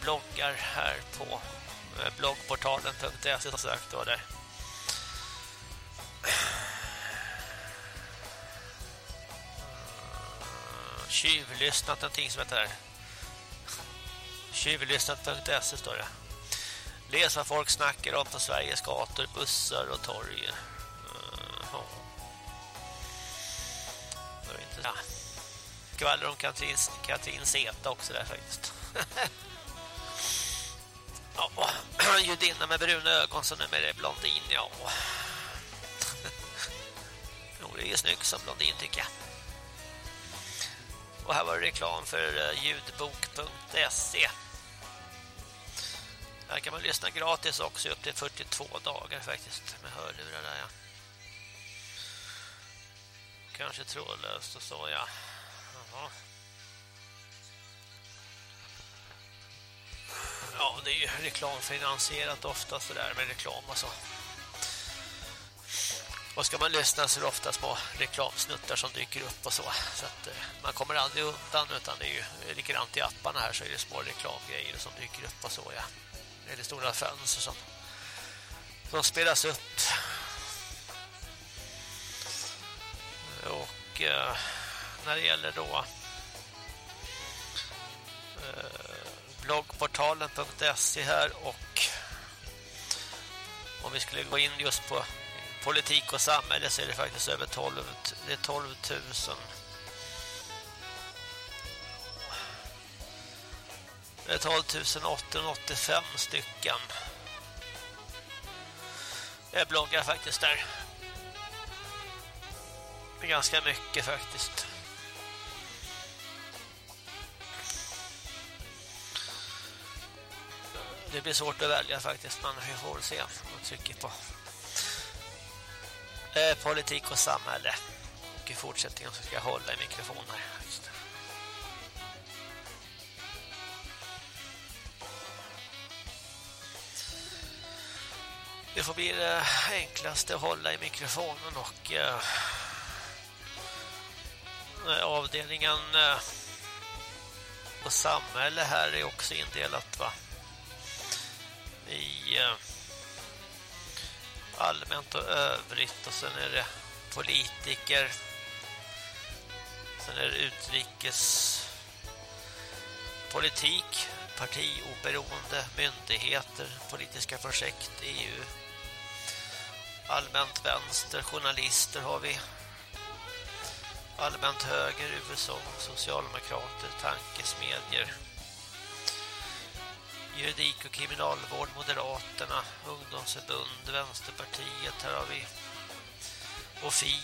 bloggar här på eh, bloggportalen.se som sagt var där. Tjuvlyssnat någonting som heter här. Tjuvlyssnat.se står det. Läs vad folk snackar om på Sveriges gator, bussar och torg. Uh. Det är inte ja. Skvaller om Katrin, Katrin Zeta också där faktiskt. ja, judinna med bruna ögon som numera är blondin, ja. jo, det är ju snygg som blondin tycker jag. Och här var det reklam för eh, ljudbok.se. Här kan man lyssna gratis också upp till 42 dagar faktiskt med hörlurar där ja. Kanske trådlöst och så ja. Jaha. Ja, det är ju reklamfinansierat ofta så där med reklam och så. Och ska man lyssna så är det ofta små reklamsnuttar som dyker upp och så. Så att eh, man kommer aldrig undan utan det är ju likadant i apparna här så är det små reklamgrejer som dyker upp och så ja. Eller stora fönster som, som spelas upp. Och eh, när det gäller då eh, bloggportalen.se här och om vi skulle gå in just på politik och samhälle så är det faktiskt över 12, det är 12 000 det är 12 885 stycken. Jag bloggar faktiskt där. Det är ganska mycket faktiskt. Det blir svårt att välja faktiskt men vi får se om trycker på eh, politik och samhälle. Och i fortsättningen så ska jag hålla i mikrofonen här. Det får bli det enklaste att hålla i mikrofonen och eh, eh avdelningen eh, och samhälle här är också indelat va i eh, allmänt och övrigt och sen är det politiker sen är det utrikes politik partioberoende myndigheter politiska projekt EU allmänt vänster journalister har vi. Allmänt höger USA socialdemokrater tankesmedjor juridik och kriminalvård, Moderaterna, ungdomsförbund, Vänsterpartiet, här har vi och FI,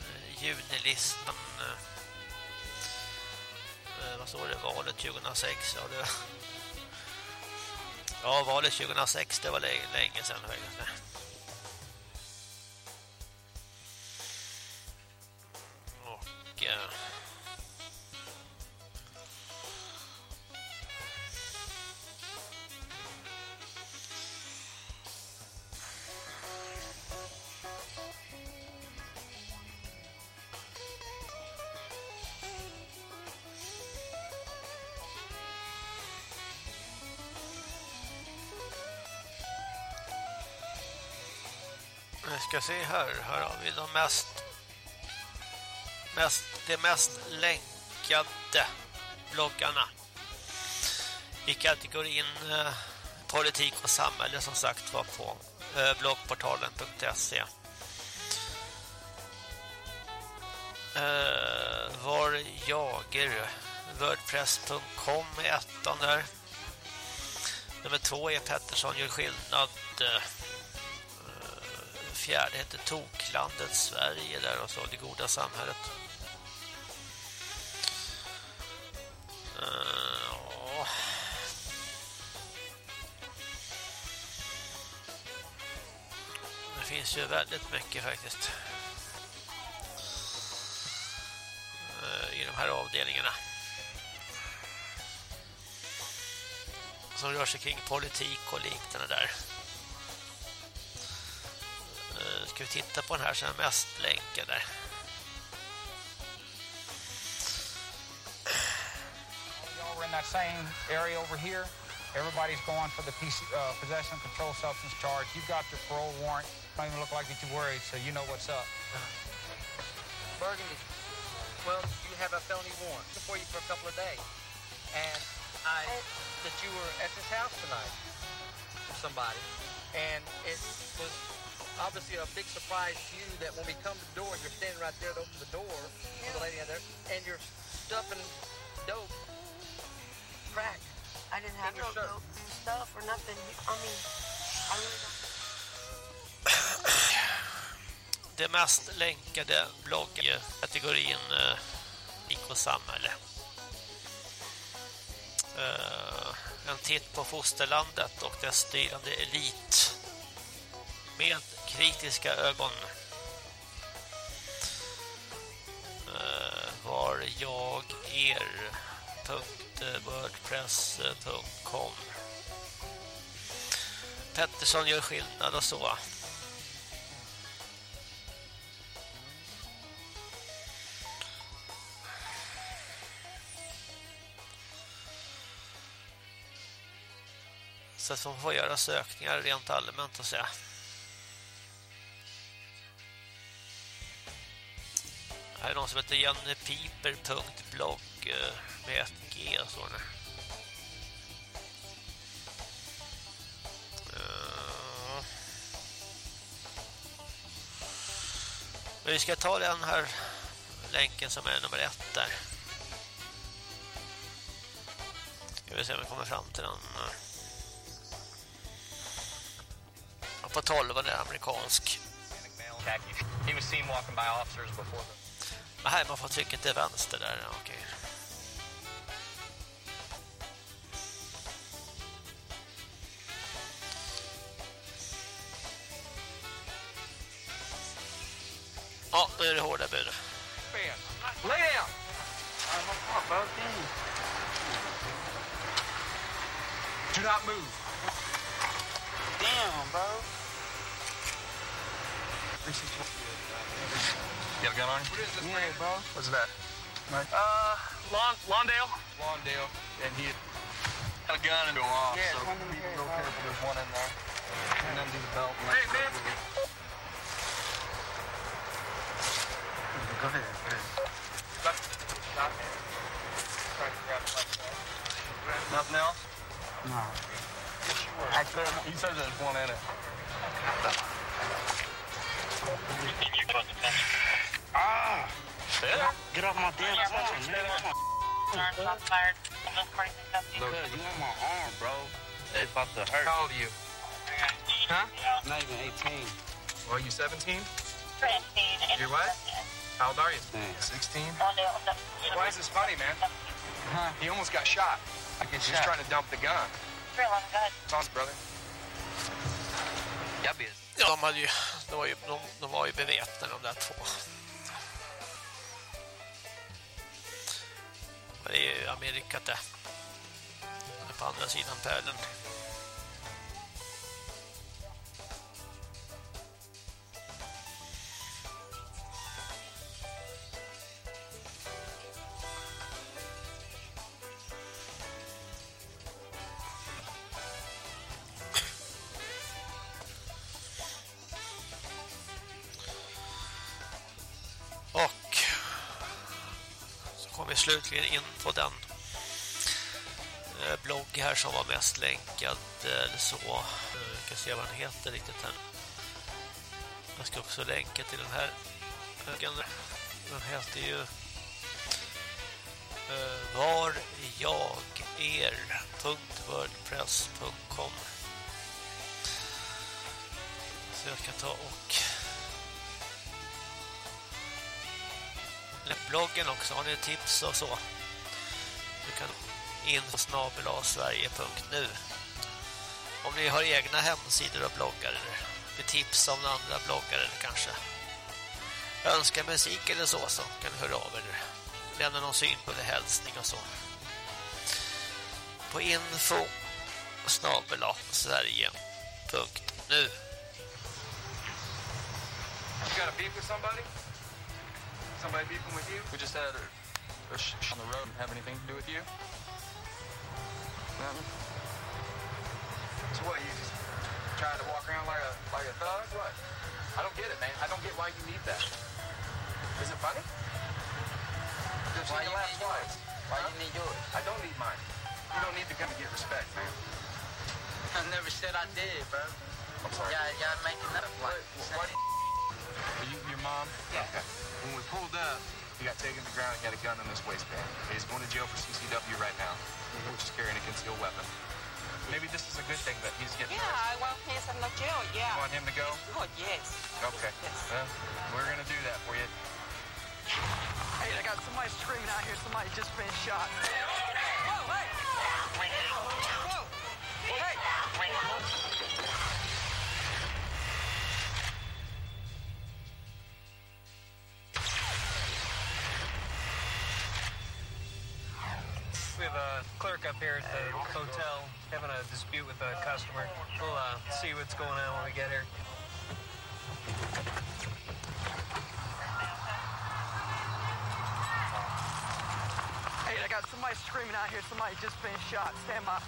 eh, junilistan, eh, eh, vad står det, valet 2006, ja det Ja, valet 2006, det var länge sedan ska se här. Här har vi de mest, mest de mest länkade bloggarna i kategorin eh, politik och samhälle som sagt var på eh, bloggportalen.se. Eh, var jager wordpress.com är ettan där. Nummer två är Pettersson gör skillnad eh, fjärde heter Toklandet Sverige där och så det goda samhället. Uh, ja. Det finns ju väldigt mycket faktiskt. Uh, I de här avdelningarna. Som rör sig kring politik och liknande där ska vi titta på den här som är mest länkade. Y'all in that same area over here. Everybody's going for the PC, uh, possession of controlled substance charge. You've got your parole warrant. Don't even look like you're too worried, so you know what's up. Burgundy. Well, you have a felony warrant before you for a couple of days. And I that you were at this house tonight. somebody, and it was obviously a big surprise to you that when we come to the door, you're standing right there to open the door, with the lady out there, and you're stuffing dope, crack. I didn't have in no shirt. dope stuff or nothing. I mean, I really don't. Det mest länkade bloggkategorin eh, IK Samhälle. Eh, en titt på fosterlandet och dess styrande elit med kritiska ögon. Eh, var jag er eh, wordpress.com Pettersson gör skillnad och så. Så att man får göra sökningar rent allmänt och säga. Här är någon som heter jennypiper.blogg eh, med ett G och så. där. Men vi ska ta den här länken som är nummer ett där. Ska vi se om vi kommer fram till den. På 12 är det amerikansk. He was seen walking by officers before the här man får trycka till vänster där. Okej. Okay. 17? 17. You're what? How old are you? 16? Why is this funny, man? Huh? He almost got shot. I guess He's trying to dump the gun. Real, good. Talk, brother. Jag vet. Ja, de, hade ju, de, var ju, de, de var ju beväpnade, de där två. Men det är ju Amerika det. På andra sidan pölen. Slutligen in på den eh, blogg här som var mest länkad eh, eller så. Eh, jag Vi kan se vad den heter riktigt här. Jag ska också länka till den här. Den heter ju eh, var jag er.wordpress.com Så jag ska ta och bloggen också. Har ni tips och så? Du kan info sverige.nu Om ni har egna hemsidor och bloggar eller vill tipsa om andra bloggar eller kanske önskar musik eller så så kan ni höra av er. Lämna någon syn på det hälsning och så. På info snabelasverige.nu Got a beef with somebody? Somebody beefing with you? We just had a, a sh on the road. Have anything to do with you? Nothing. So what, you just trying to walk around like a like a thug? What? I don't get it, man. I don't get why you need that. Is it funny? Just Why you need twice. Why you need yours? I don't need mine. You don't need to come and get respect, man. I never said I did, bro. I'm sorry. Y'all, y'all making up like. Are you, your mom? Yeah. Okay. When we pulled up, he got taken to the ground and got a gun in his waistband. He's going to jail for CCW right now, mm-hmm. which is carrying a concealed weapon. Maybe this is a good thing that he's getting Yeah, I want him to no jail, yeah. You want him to go? Oh, yes. Okay. Well, we're going to do that for you. Hey, I got somebody screaming out here. Somebody just been shot. up here at the hotel having a dispute with a customer. We'll uh, see what's going on when we get here. Hey, I got somebody screaming out here. Somebody just been shot. Stand by.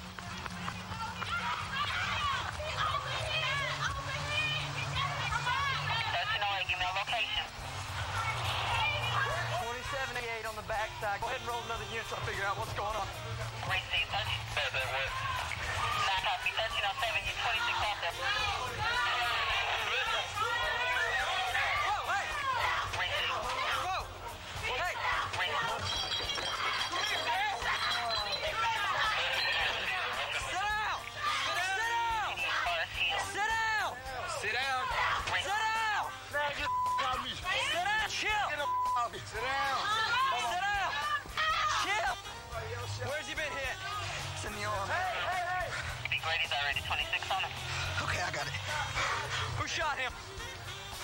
X-Tac. Go ahead and roll another unit so I figure out what's going on. Wait, see, 13. That, that, what? 9 copy, 13 on 7, you're 26 out there. Shot him?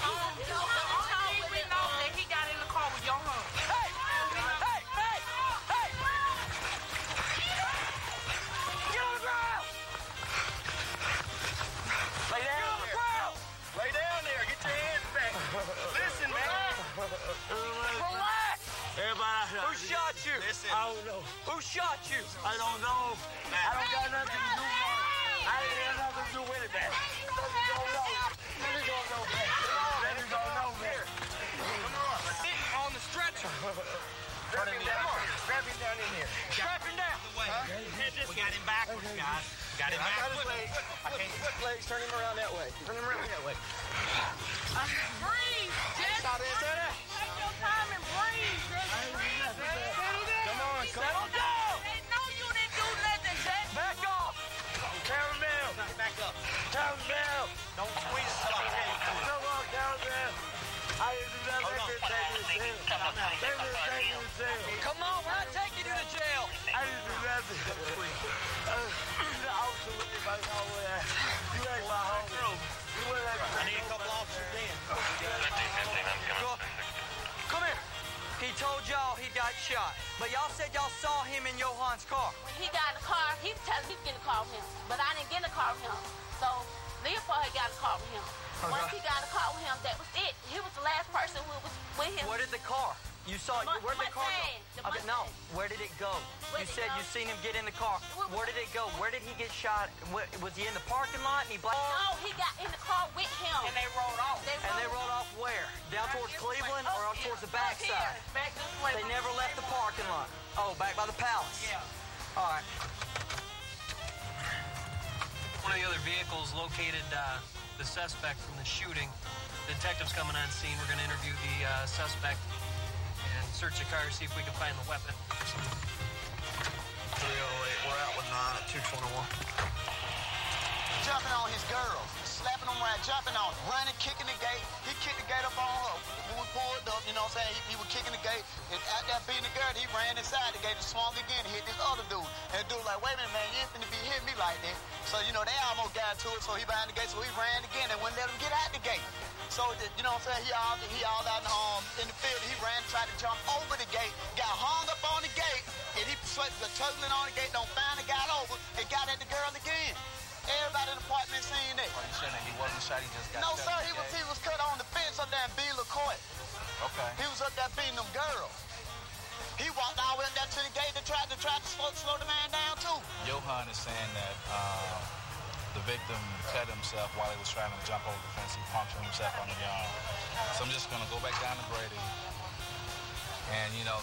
Um, we know that he got in the car with your home. Hey! Hey! Hey! Hey! Get on the ground! Lay down Get on the ground! Lay down there. Get your hands back. Listen, man. Relax! Everybody. Who shot you? Listen. I don't know. Who shot you? I don't know. I don't got nothing to do with it. I ain't got nothing to do with it, man. Let me go know. Let me go know, man. Let me go know, man. Come on. Sitting on the stretcher. Strap him down. Strap him down in here. Strap him down. We got him backwards, guys. Got him backwards. I can't. Foot legs. Turn him around that way. Turn him around that way. Breathe, Jesse. Stop it. Sit down. Take your time and breathe, Jesse. Come on, come Settle on. down! They know you didn't do nothing, Jesse. Back off! Calm down. Back up. Calm down. Told y'all he got shot, but y'all said y'all saw him in Johan's car. When he got in the car, he was telling me to get in the car with him. But I didn't get in the car with him. So Leopold had got the car with him. Uh-huh. Once he got in the car with him, that was it. He was the last person who was with him. Where did the car? You saw The where did the car go? the no. Where did it go? Where you said go? you seen him get in the car. Where did it go? Where did he get shot? Where, was he in the parking lot and he blacked? No, he got in the car with him. And they rolled off. They And they rolled off where? Down towards Cleveland or up towards the backside? Back this way. They never left the parking lot. Oh, back by the palace. Yeah. All right. One of the other vehicles located uh, the suspect from the shooting. The detective's coming on scene. We're going to interview the uh, suspect and search the car, to see if we can find the weapon. 308, we're out with 9 at 221. Jumping on his girl, slapping him around, jumping on, him, running, kicking the gate. He kicked the gate up on her. When we pulled up, you know what I'm saying? He, he was kicking the gate. And out there beating the girl, he ran inside the gate and swung again, hit this other dude. And the dude like, wait a minute, man, you ain't finna be hitting me like that. So, you know, they almost got to it, so he behind the gate, so he ran again and wouldn't let him get out the gate. So, the, you know what I'm saying? He all, he all out in, um, in the field. He ran, tried to jump over the gate, got hung up on the gate, and he sweat the tugging on the gate, don't finally got over, and got at the girl again. Everybody in the apartment seen that. Are you saying that he wasn't shot, he just got No, sir, he was he was cut on the fence up there in Beaver Court. Okay. He was up there beating them girls. He walked all the way up there to the gate to try to try to slow, slow the man down too. Johan is saying that uh, the victim cut himself while he was trying to jump over the fence. He punctured himself on the arm. So I'm just going to go back down to Brady. And, you know,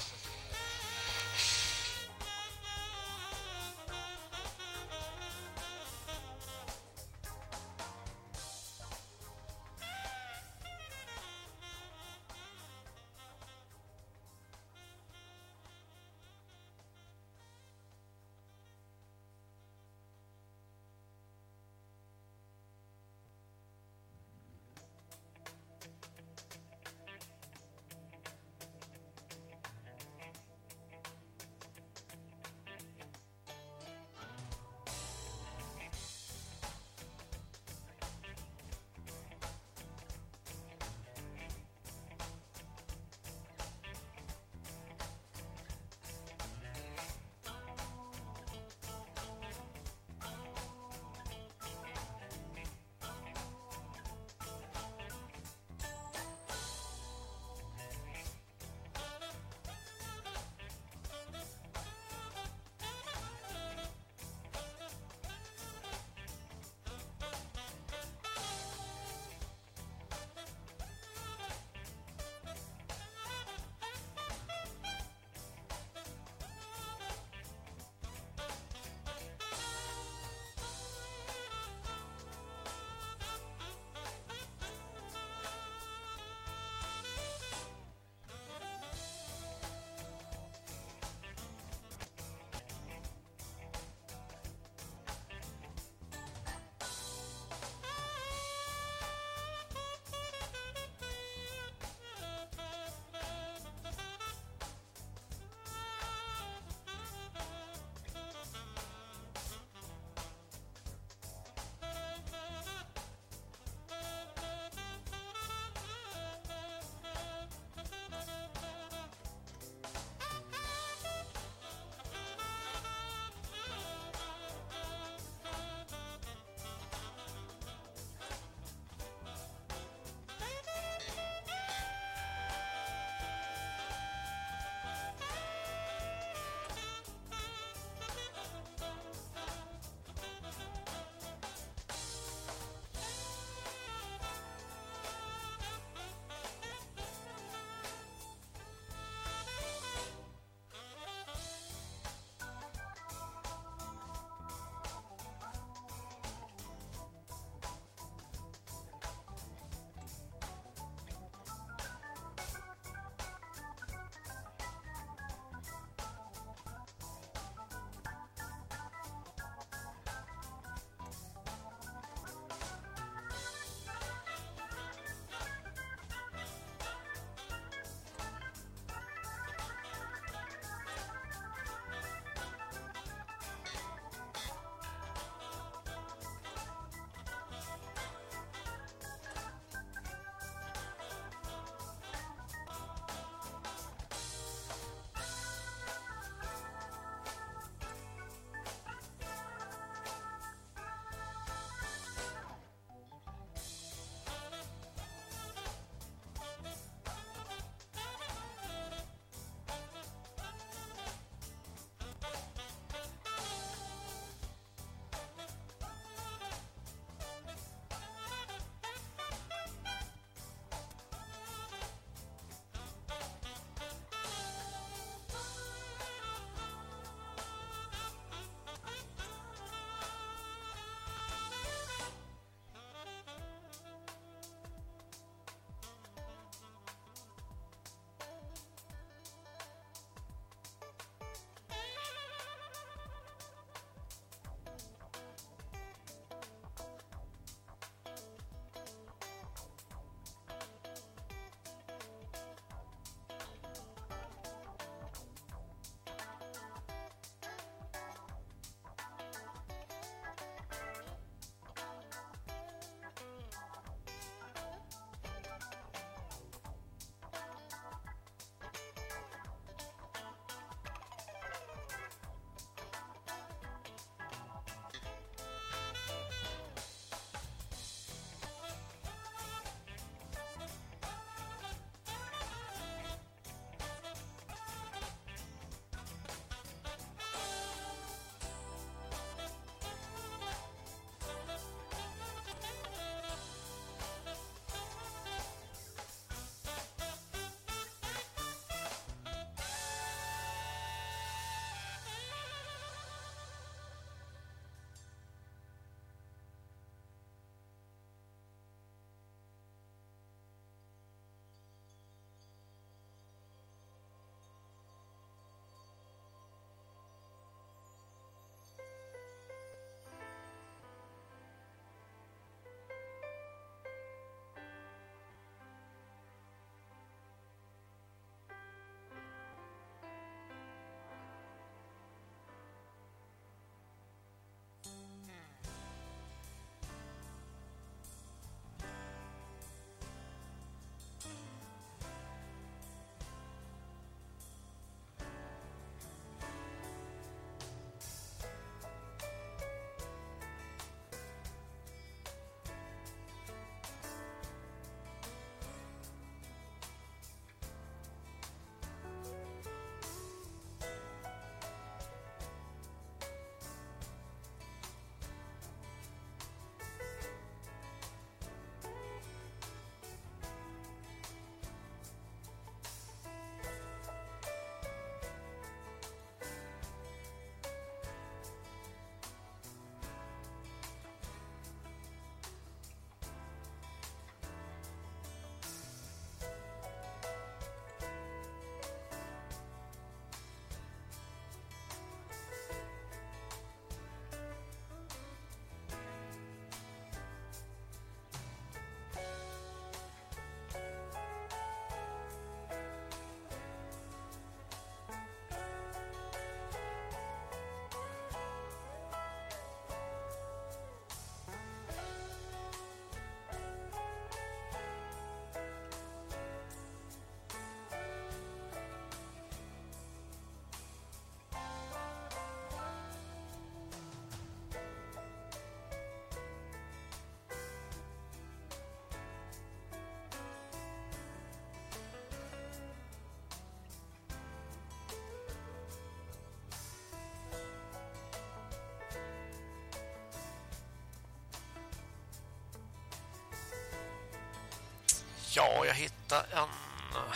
Ja, jag hittade en eh,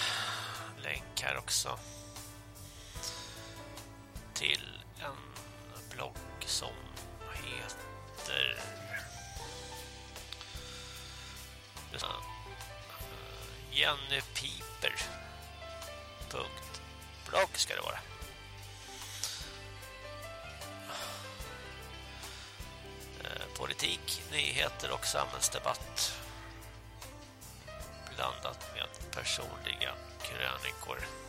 länk här också till en blogg som heter eh, Jennypiper.blogg, Jenny Piper punkt blogg ska det vara. Eh, politik, nyheter och samhällsdebatt blandat med personliga krönikor.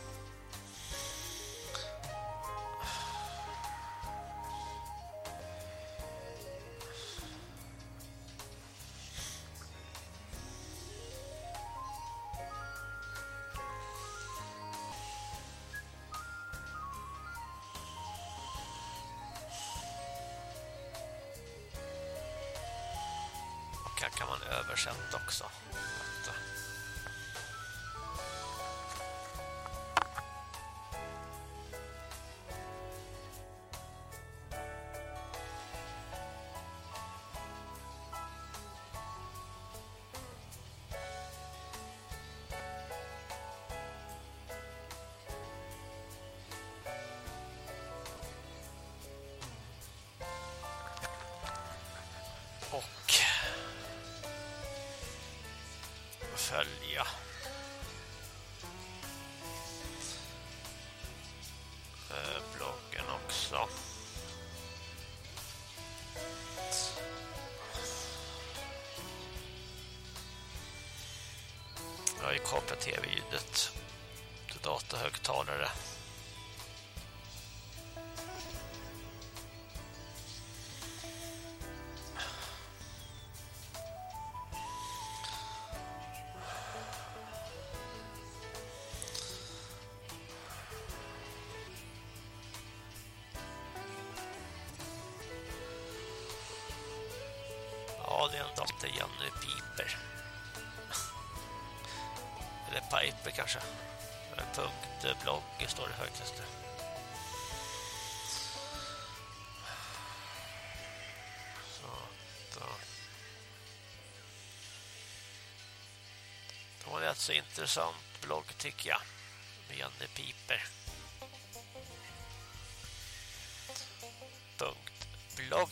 Jag tv-ljudet till datahögtalare. Intressant blogg tycker jag. Med Piper. Punkt blogg.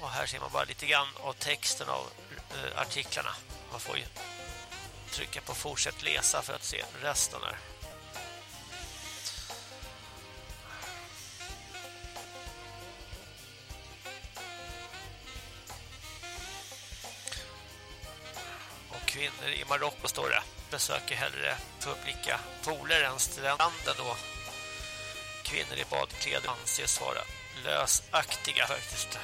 Och här ser man bara lite grann av texten av eh, artiklarna. Man får ju trycka på fortsätt läsa för att se resten här. Marocko står det. Besöker hellre publika pooler än stranden då. Kvinnor i badkläder anses vara lösaktiga faktiskt.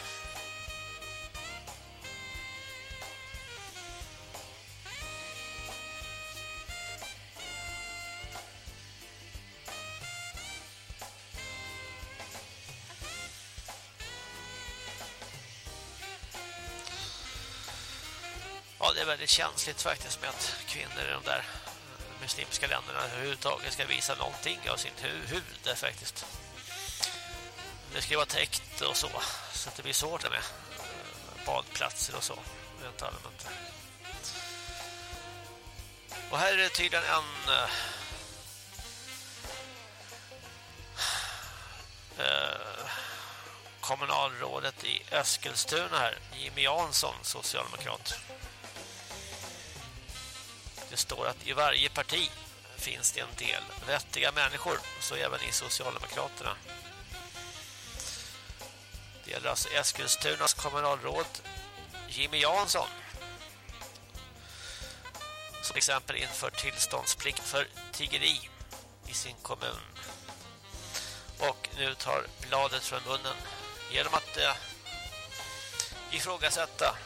Väldigt känsligt faktiskt med att kvinnor i de där eh, muslimska länderna överhuvudtaget ska visa någonting av sin hu faktiskt. Det ska ju vara täckt och så, så att det blir svårt med eh, badplatser och så, rent allmänt. Och här är det tydligen en eh, eh, kommunalrådet i Eskilstuna här, Jimmy Jansson, socialdemokrat. Det står att i varje parti finns det en del vettiga människor, så även i Socialdemokraterna. Det gäller alltså Eskilstunas kommunalråd Jimmy Jansson. Som exempel inför tillståndsplikt för tiggeri i sin kommun. Och nu tar bladet från munnen genom att eh, ifrågasätta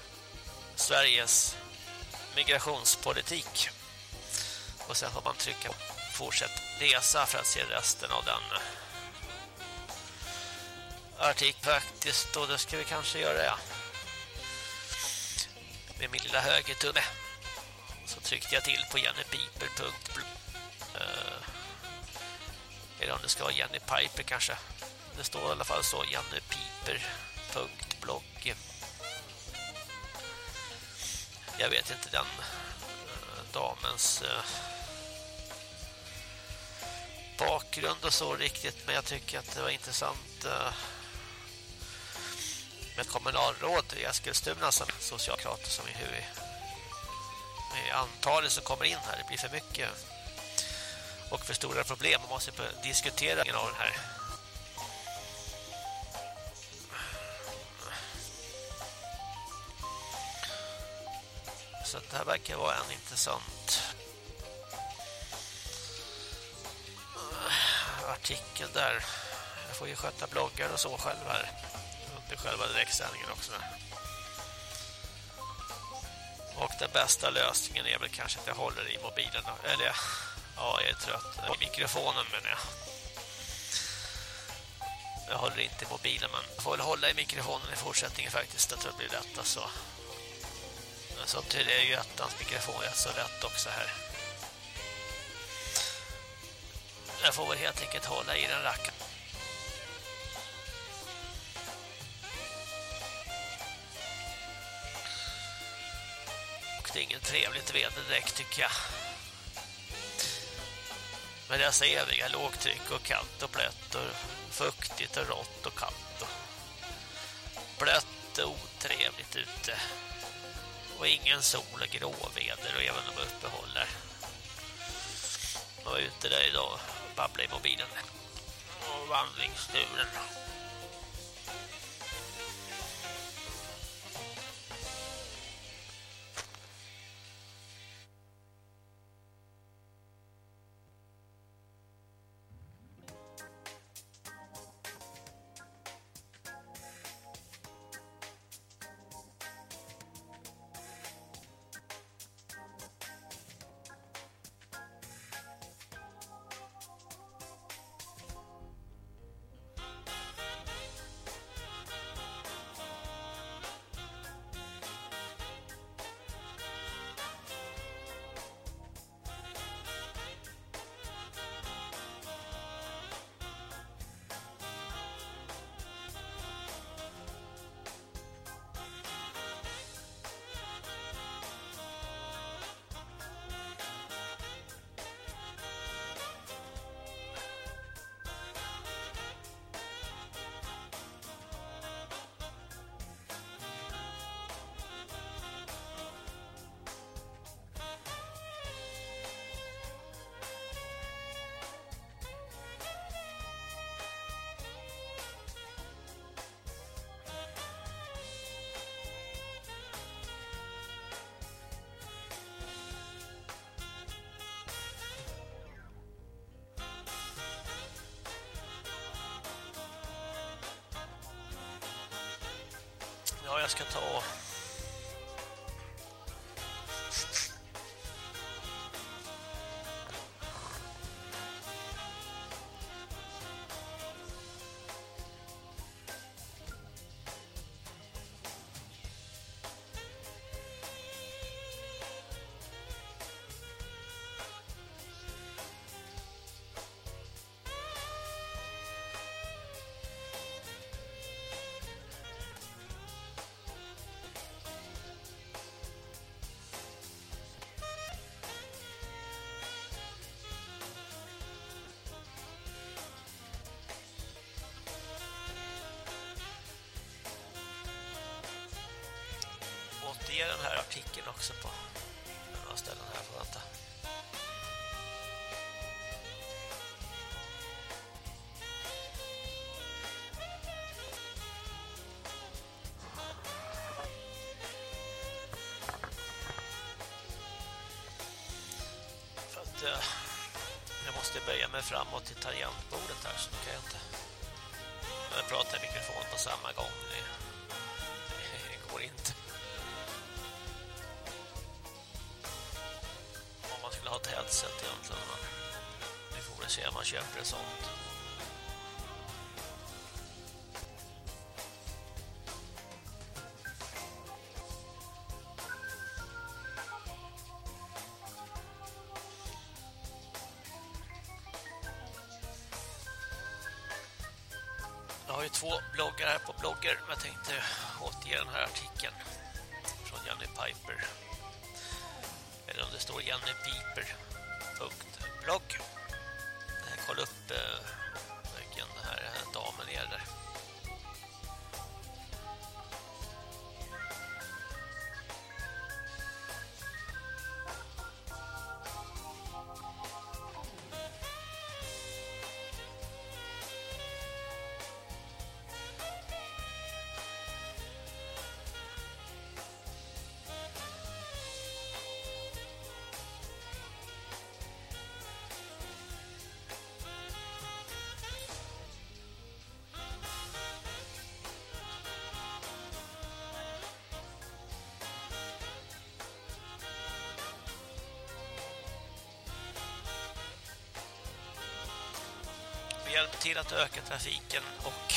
Sveriges migrationspolitik. Och sen får man trycka på fortsätt läsa för att se resten av den artikeln faktiskt. Och det ska vi kanske göra, ja. Med min lilla högertumme. Så tryckte jag till på jennypiper.blogg. Eh, eller om det ska vara Jenny Piper kanske. Det står i alla fall så jennypiper.blogg. Jag vet inte den eh, damens eh, bakgrund och så riktigt men jag tycker att det var intressant eh, med kommunalråd i Eskilstuna som socialdemokrater som är huvud med antalet som kommer in här. Det blir för mycket och för stora problem. Man måste diskutera av den här. Så det här verkar vara en intressant artikel där. Jag får ju sköta bloggar och så själv här. Under själva direktsändningen också. Och den bästa lösningen är väl kanske att jag håller i mobilen. Eller ja, jag är trött. I mikrofonen menar jag. Jag håller inte i mobilen men jag får väl hålla i mikrofonen i fortsättningen faktiskt. Jag tror det blir lätt alltså. Så till det är ju ettans mikrofon rätt så lätt också här. Jag får väl helt enkelt hålla i den rackaren. Och det är inget trevligt väder direkt tycker jag. Med dessa eviga lågtryck och kallt och blött och fuktigt och rått och kallt och blött och otrevligt ute. Och ingen sol och gråväder och även om uppehåller. Jag var ute där idag och babblade i mobilen. Och vandringsturen. Jag ska ta ner den här artikeln också på några ställen här för vänta. För att eh, jag måste böja mig framåt till tangentbordet här så kan jag inte prata i mikrofon på samma gång. Vi se om man köper ett sånt. Jag har ju två bloggar här på blogger. Jag tänkte återge den här artikeln från Jenny Piper. Eller om det står jennypiper.blogg. blogg. Hjälp till att öka trafiken och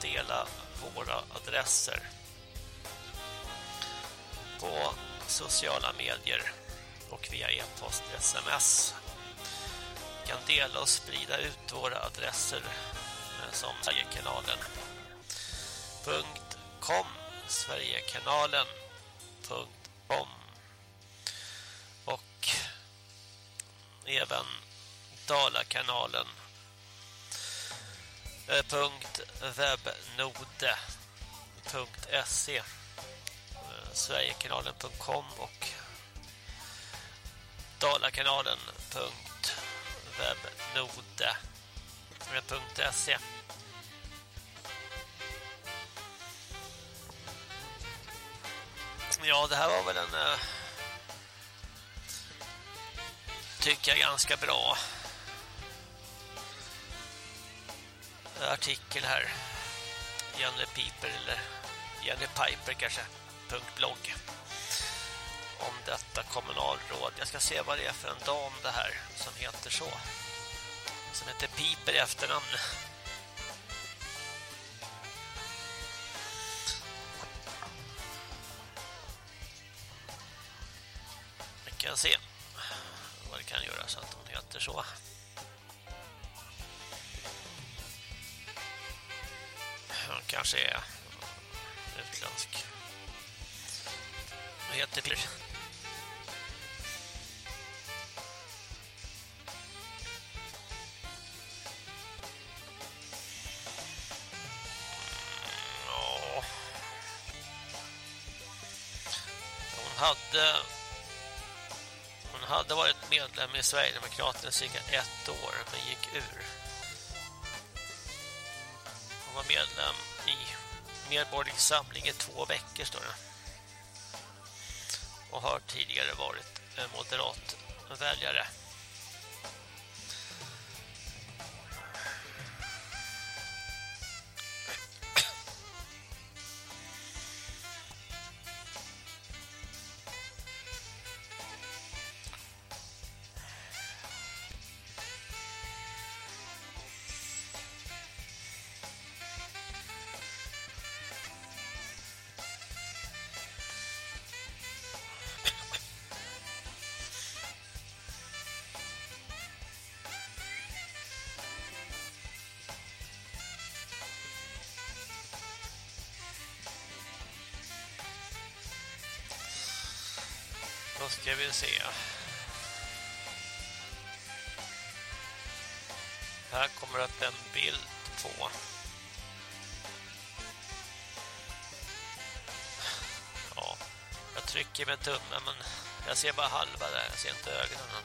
dela våra adresser på sociala medier och via e-post sms. Vi kan dela och sprida ut våra adresser eh, som Sverigekanalen.com Sverigekanalen.com och även Dalakanalen. Eh, www.webnode.se eh, Sverigekanalen.com och Dalakanalen.webnode.se Ja, det här var väl en uh, tycker jag ganska bra artikel här. Jenny Piper eller Jenny Piper kanske. .blogg om detta kommunalråd. Jag ska se vad det är för en dam det här som heter så. Som heter Piper i efternamn. Vi kan se vad det kan göra så att hon heter så. Kanske är utländsk. Vad heter det? Ja. Hon hade hon hade varit medlem i Sverigedemokraterna cirka ett år men gick ur. Hon var medlem i Medborgerlig samling i två veckor står det. Och har tidigare varit moderat väljare. Ska vi se. Här kommer upp en bild på Ja, jag trycker med tummen men jag ser bara halva där, jag ser inte ögonen.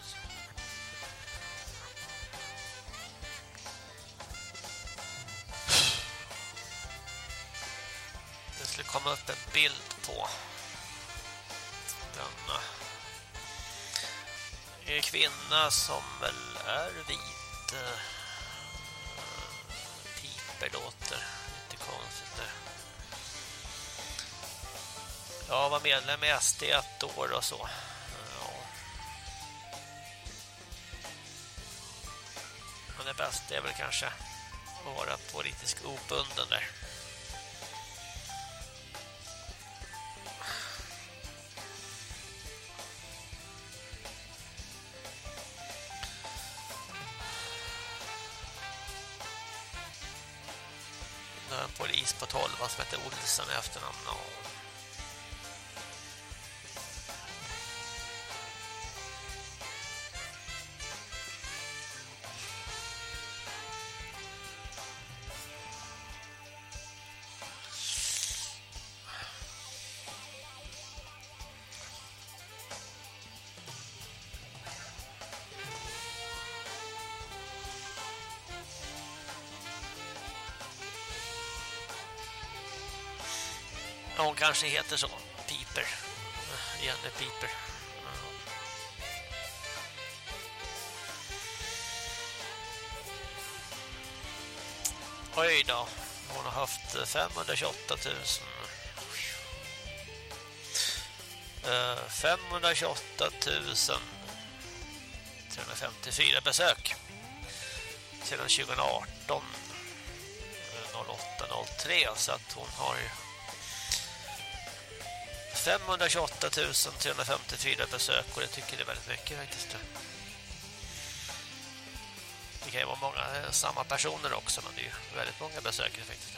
Det skulle komma upp en bild på kvinna som väl är vit eh, piper låter lite konstigt där. Jag var medlem i SD ett år och så. Ja. Men det bästa är väl kanske att vara politisk obunden där. På 12 som heter Olsson i efternamn. Hon kanske heter så. Piper. Eh, Jenny Piper. Oj då. Hon har haft 528 000. 528 354 besök sedan 2018 0803 eh, så att hon har 528 354 besök och det tycker det är väldigt mycket faktiskt. Det kan ju vara många eh, samma personer också men det är ju väldigt många besökare faktiskt.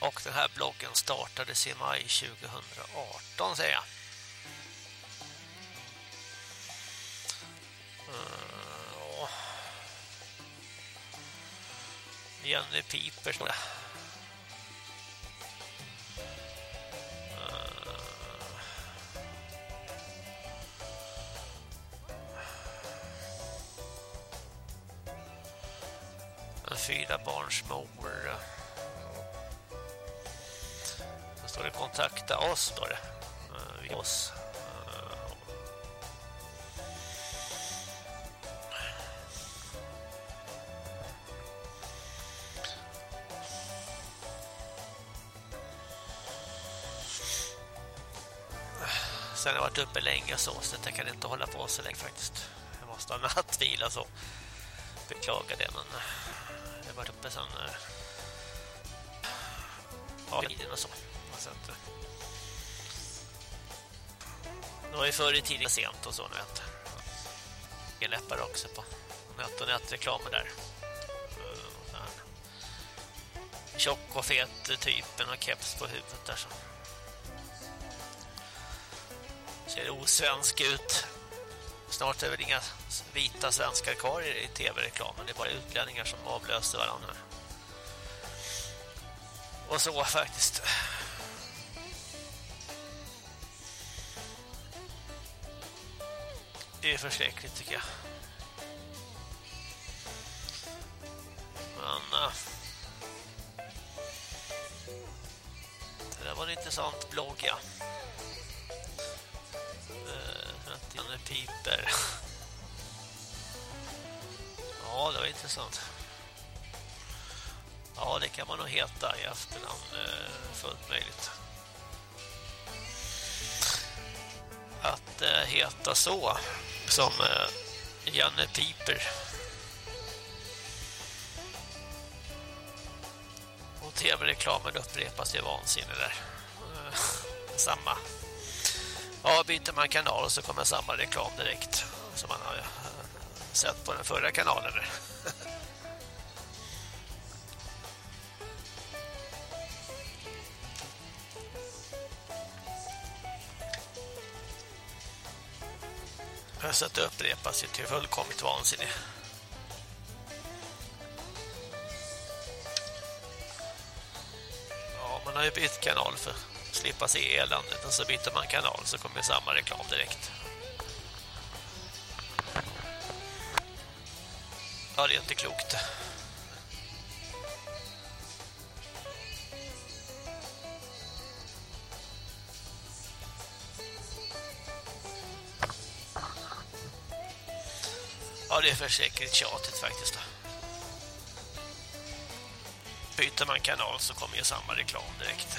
Och den här bloggen startades i maj 2018 säger jag. Typ Piper står det. Ah. En fyra barns mor. Så står det kontakta oss då. Eh, vi oss. Sen har jag varit uppe länge så, så jag kan inte hålla på så länge faktiskt. Jag måste ha nattvila så. Beklagar det, men eh, jag har varit uppe sen eh, ja, tiden och så. så att, eh, det var ju förr i tiden sent och så nu vet jag. läppar också på nät och nätreklamer där. Tjock och fet typen och keps på huvudet där så ser osvensk ut. Snart är det väl inga vita svenskar kvar i tv-reklamen. Det är bara utlänningar som avlöser varandra. Och så faktiskt. Det är förskräckligt tycker jag. Men... Äh, det där var en intressant blogg, ja. Peter. Piper. Ja, det var intressant. Ja, det kan man nog heta i efternamn. Eh, fullt möjligt. Att eh, heta så som eh, Janne Piper. Och tv-reklamen upprepas i vansinne där. Samma Ja, byter man kanal så kommer samma reklam direkt som man har eh, sett på den förra kanalen. Så att det upprepas ju till fullkomligt vansinne. Ja, man har ju bytt kanal för slippa se eländet och så byter man kanal så kommer samma reklam direkt. Ja, det är inte klokt. Ja, det är för säkert tjatigt faktiskt. Byter man kanal så kommer ju samma reklam direkt.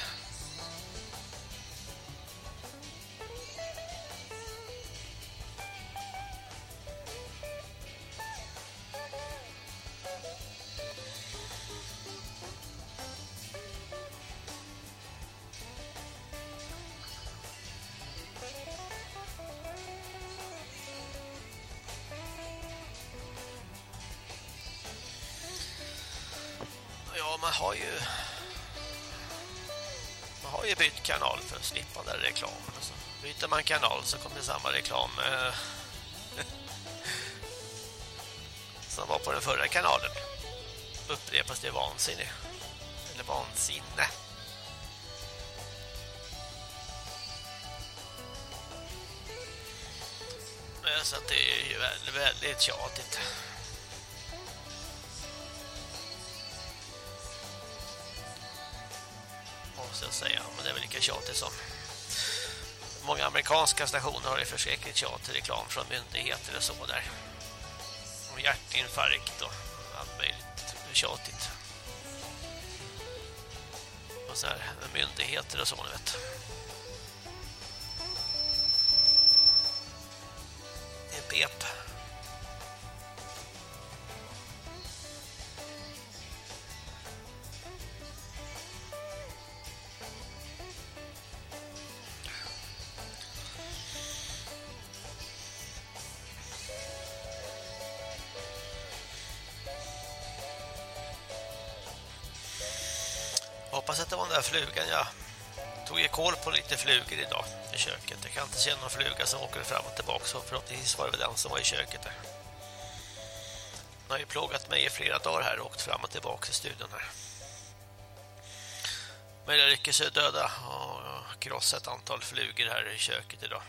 Byter man kanal så kommer det samma reklam eh, som var på den förra kanalen. Upprepas det vansinne. Eller vansinne. Eh, så att det är ju väldigt, väldigt tjatigt. Måste jag säga. Men det är väl lika tjatigt som många amerikanska stationer har det förskräckligt tjatig reklam från myndigheter och så där. Och hjärtinfarkt och allt möjligt tjatigt. Och så här myndigheter och så, ni vet. Flugan jag tog ju koll på lite flugor idag i köket. Jag kan inte se någon fluga som åker fram och tillbaka så förhoppningsvis var det den som var i köket där. Den har ju plågat mig i flera dagar här och åkt fram och tillbaka i studion här. Men jag lyckas döda och krossa ett antal flugor här i köket idag.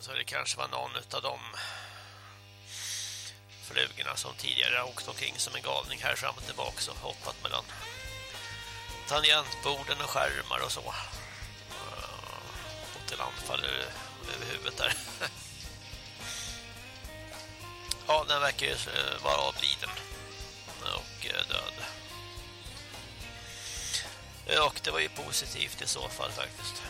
Så det kanske var någon av dem flugorna som tidigare åkt omkring som en galning här fram och tillbaka och hoppat mellan tangentborden och skärmar och så. Fått till anfall över huvudet där. Ja, den verkar ju eh, vara avliden och eh, död. Eh, och det var ju positivt i så fall faktiskt.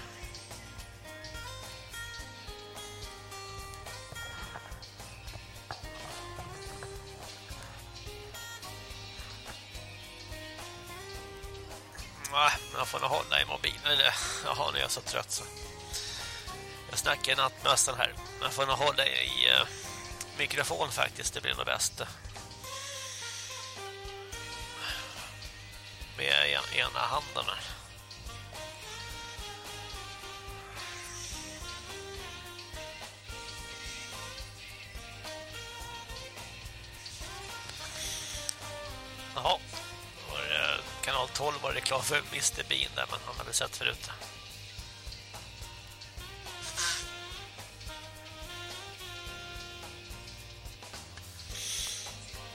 Eller, eh, jaha, nu är jag så trött så. Jag snackar i nattmössan här. Man får nog hålla i eh, mikrofon faktiskt. Det blir nog bäst. Med ena handen här. 12 var det klar för Mr. Bean där, men han hade sett förut.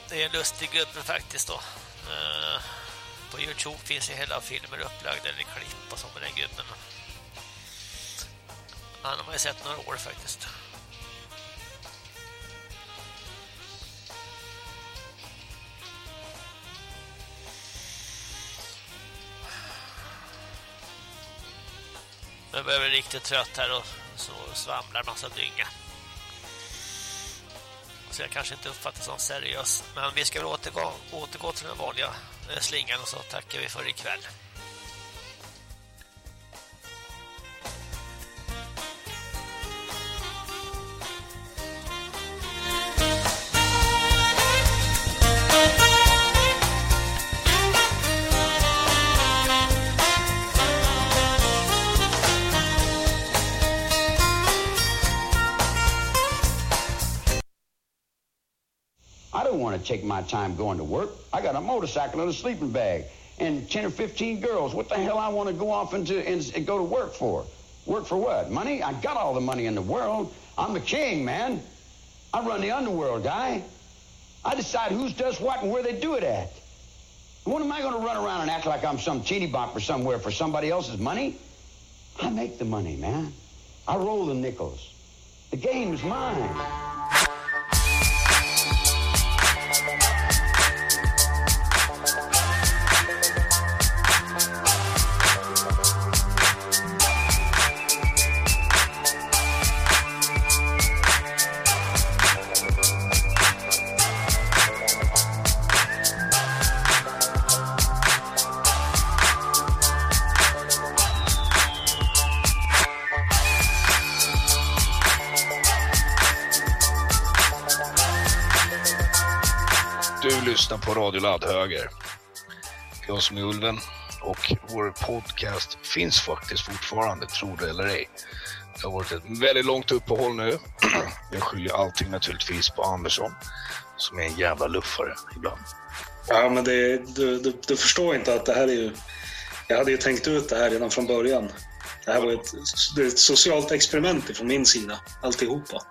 Det är en lustig gubbe faktiskt då. Eh, på Youtube finns ju hela filmer upplagda eller klipp och så med den gubben. Han har man ju sett några år faktiskt. Jag börjar bli riktigt trött här och så svamlar massa dynga. Så jag kanske inte uppfattas som seriös. Men vi ska väl återgå, återgå till den vanliga eh, slingan och så tackar vi för ikväll. Take my time going to work. I got a motorcycle and a sleeping bag and 10 or 15 girls. What the hell I want to go off into and, and go to work for? Work for what? Money? I got all the money in the world. I'm the king, man. I run the underworld, guy. I decide who's does what and where they do it at. When am I going to run around and act like I'm some teeny bopper somewhere for somebody else's money? I make the money, man. I roll the nickels. The game's mine. På Radio Laddhöger. Jag som är Ulven och vår podcast finns faktiskt fortfarande, tro det eller ej. Det har varit ett väldigt långt uppehåll nu. Jag skyller allting naturligtvis på Andersson, som är en jävla luffare ibland. Ja, men det, du, du, du förstår inte att det här är ju... Jag hade ju tänkt ut det här redan från början. Det här var ett, det ett socialt experiment från min sida, alltihopa.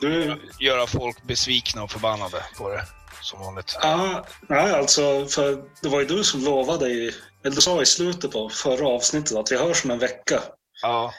Du... Göra folk besvikna och förbannade på det, som vanligt. Ja, nej, alltså, för det var ju du som lovade, i, eller du sa i slutet på förra avsnittet att vi hörs om en vecka. Ja,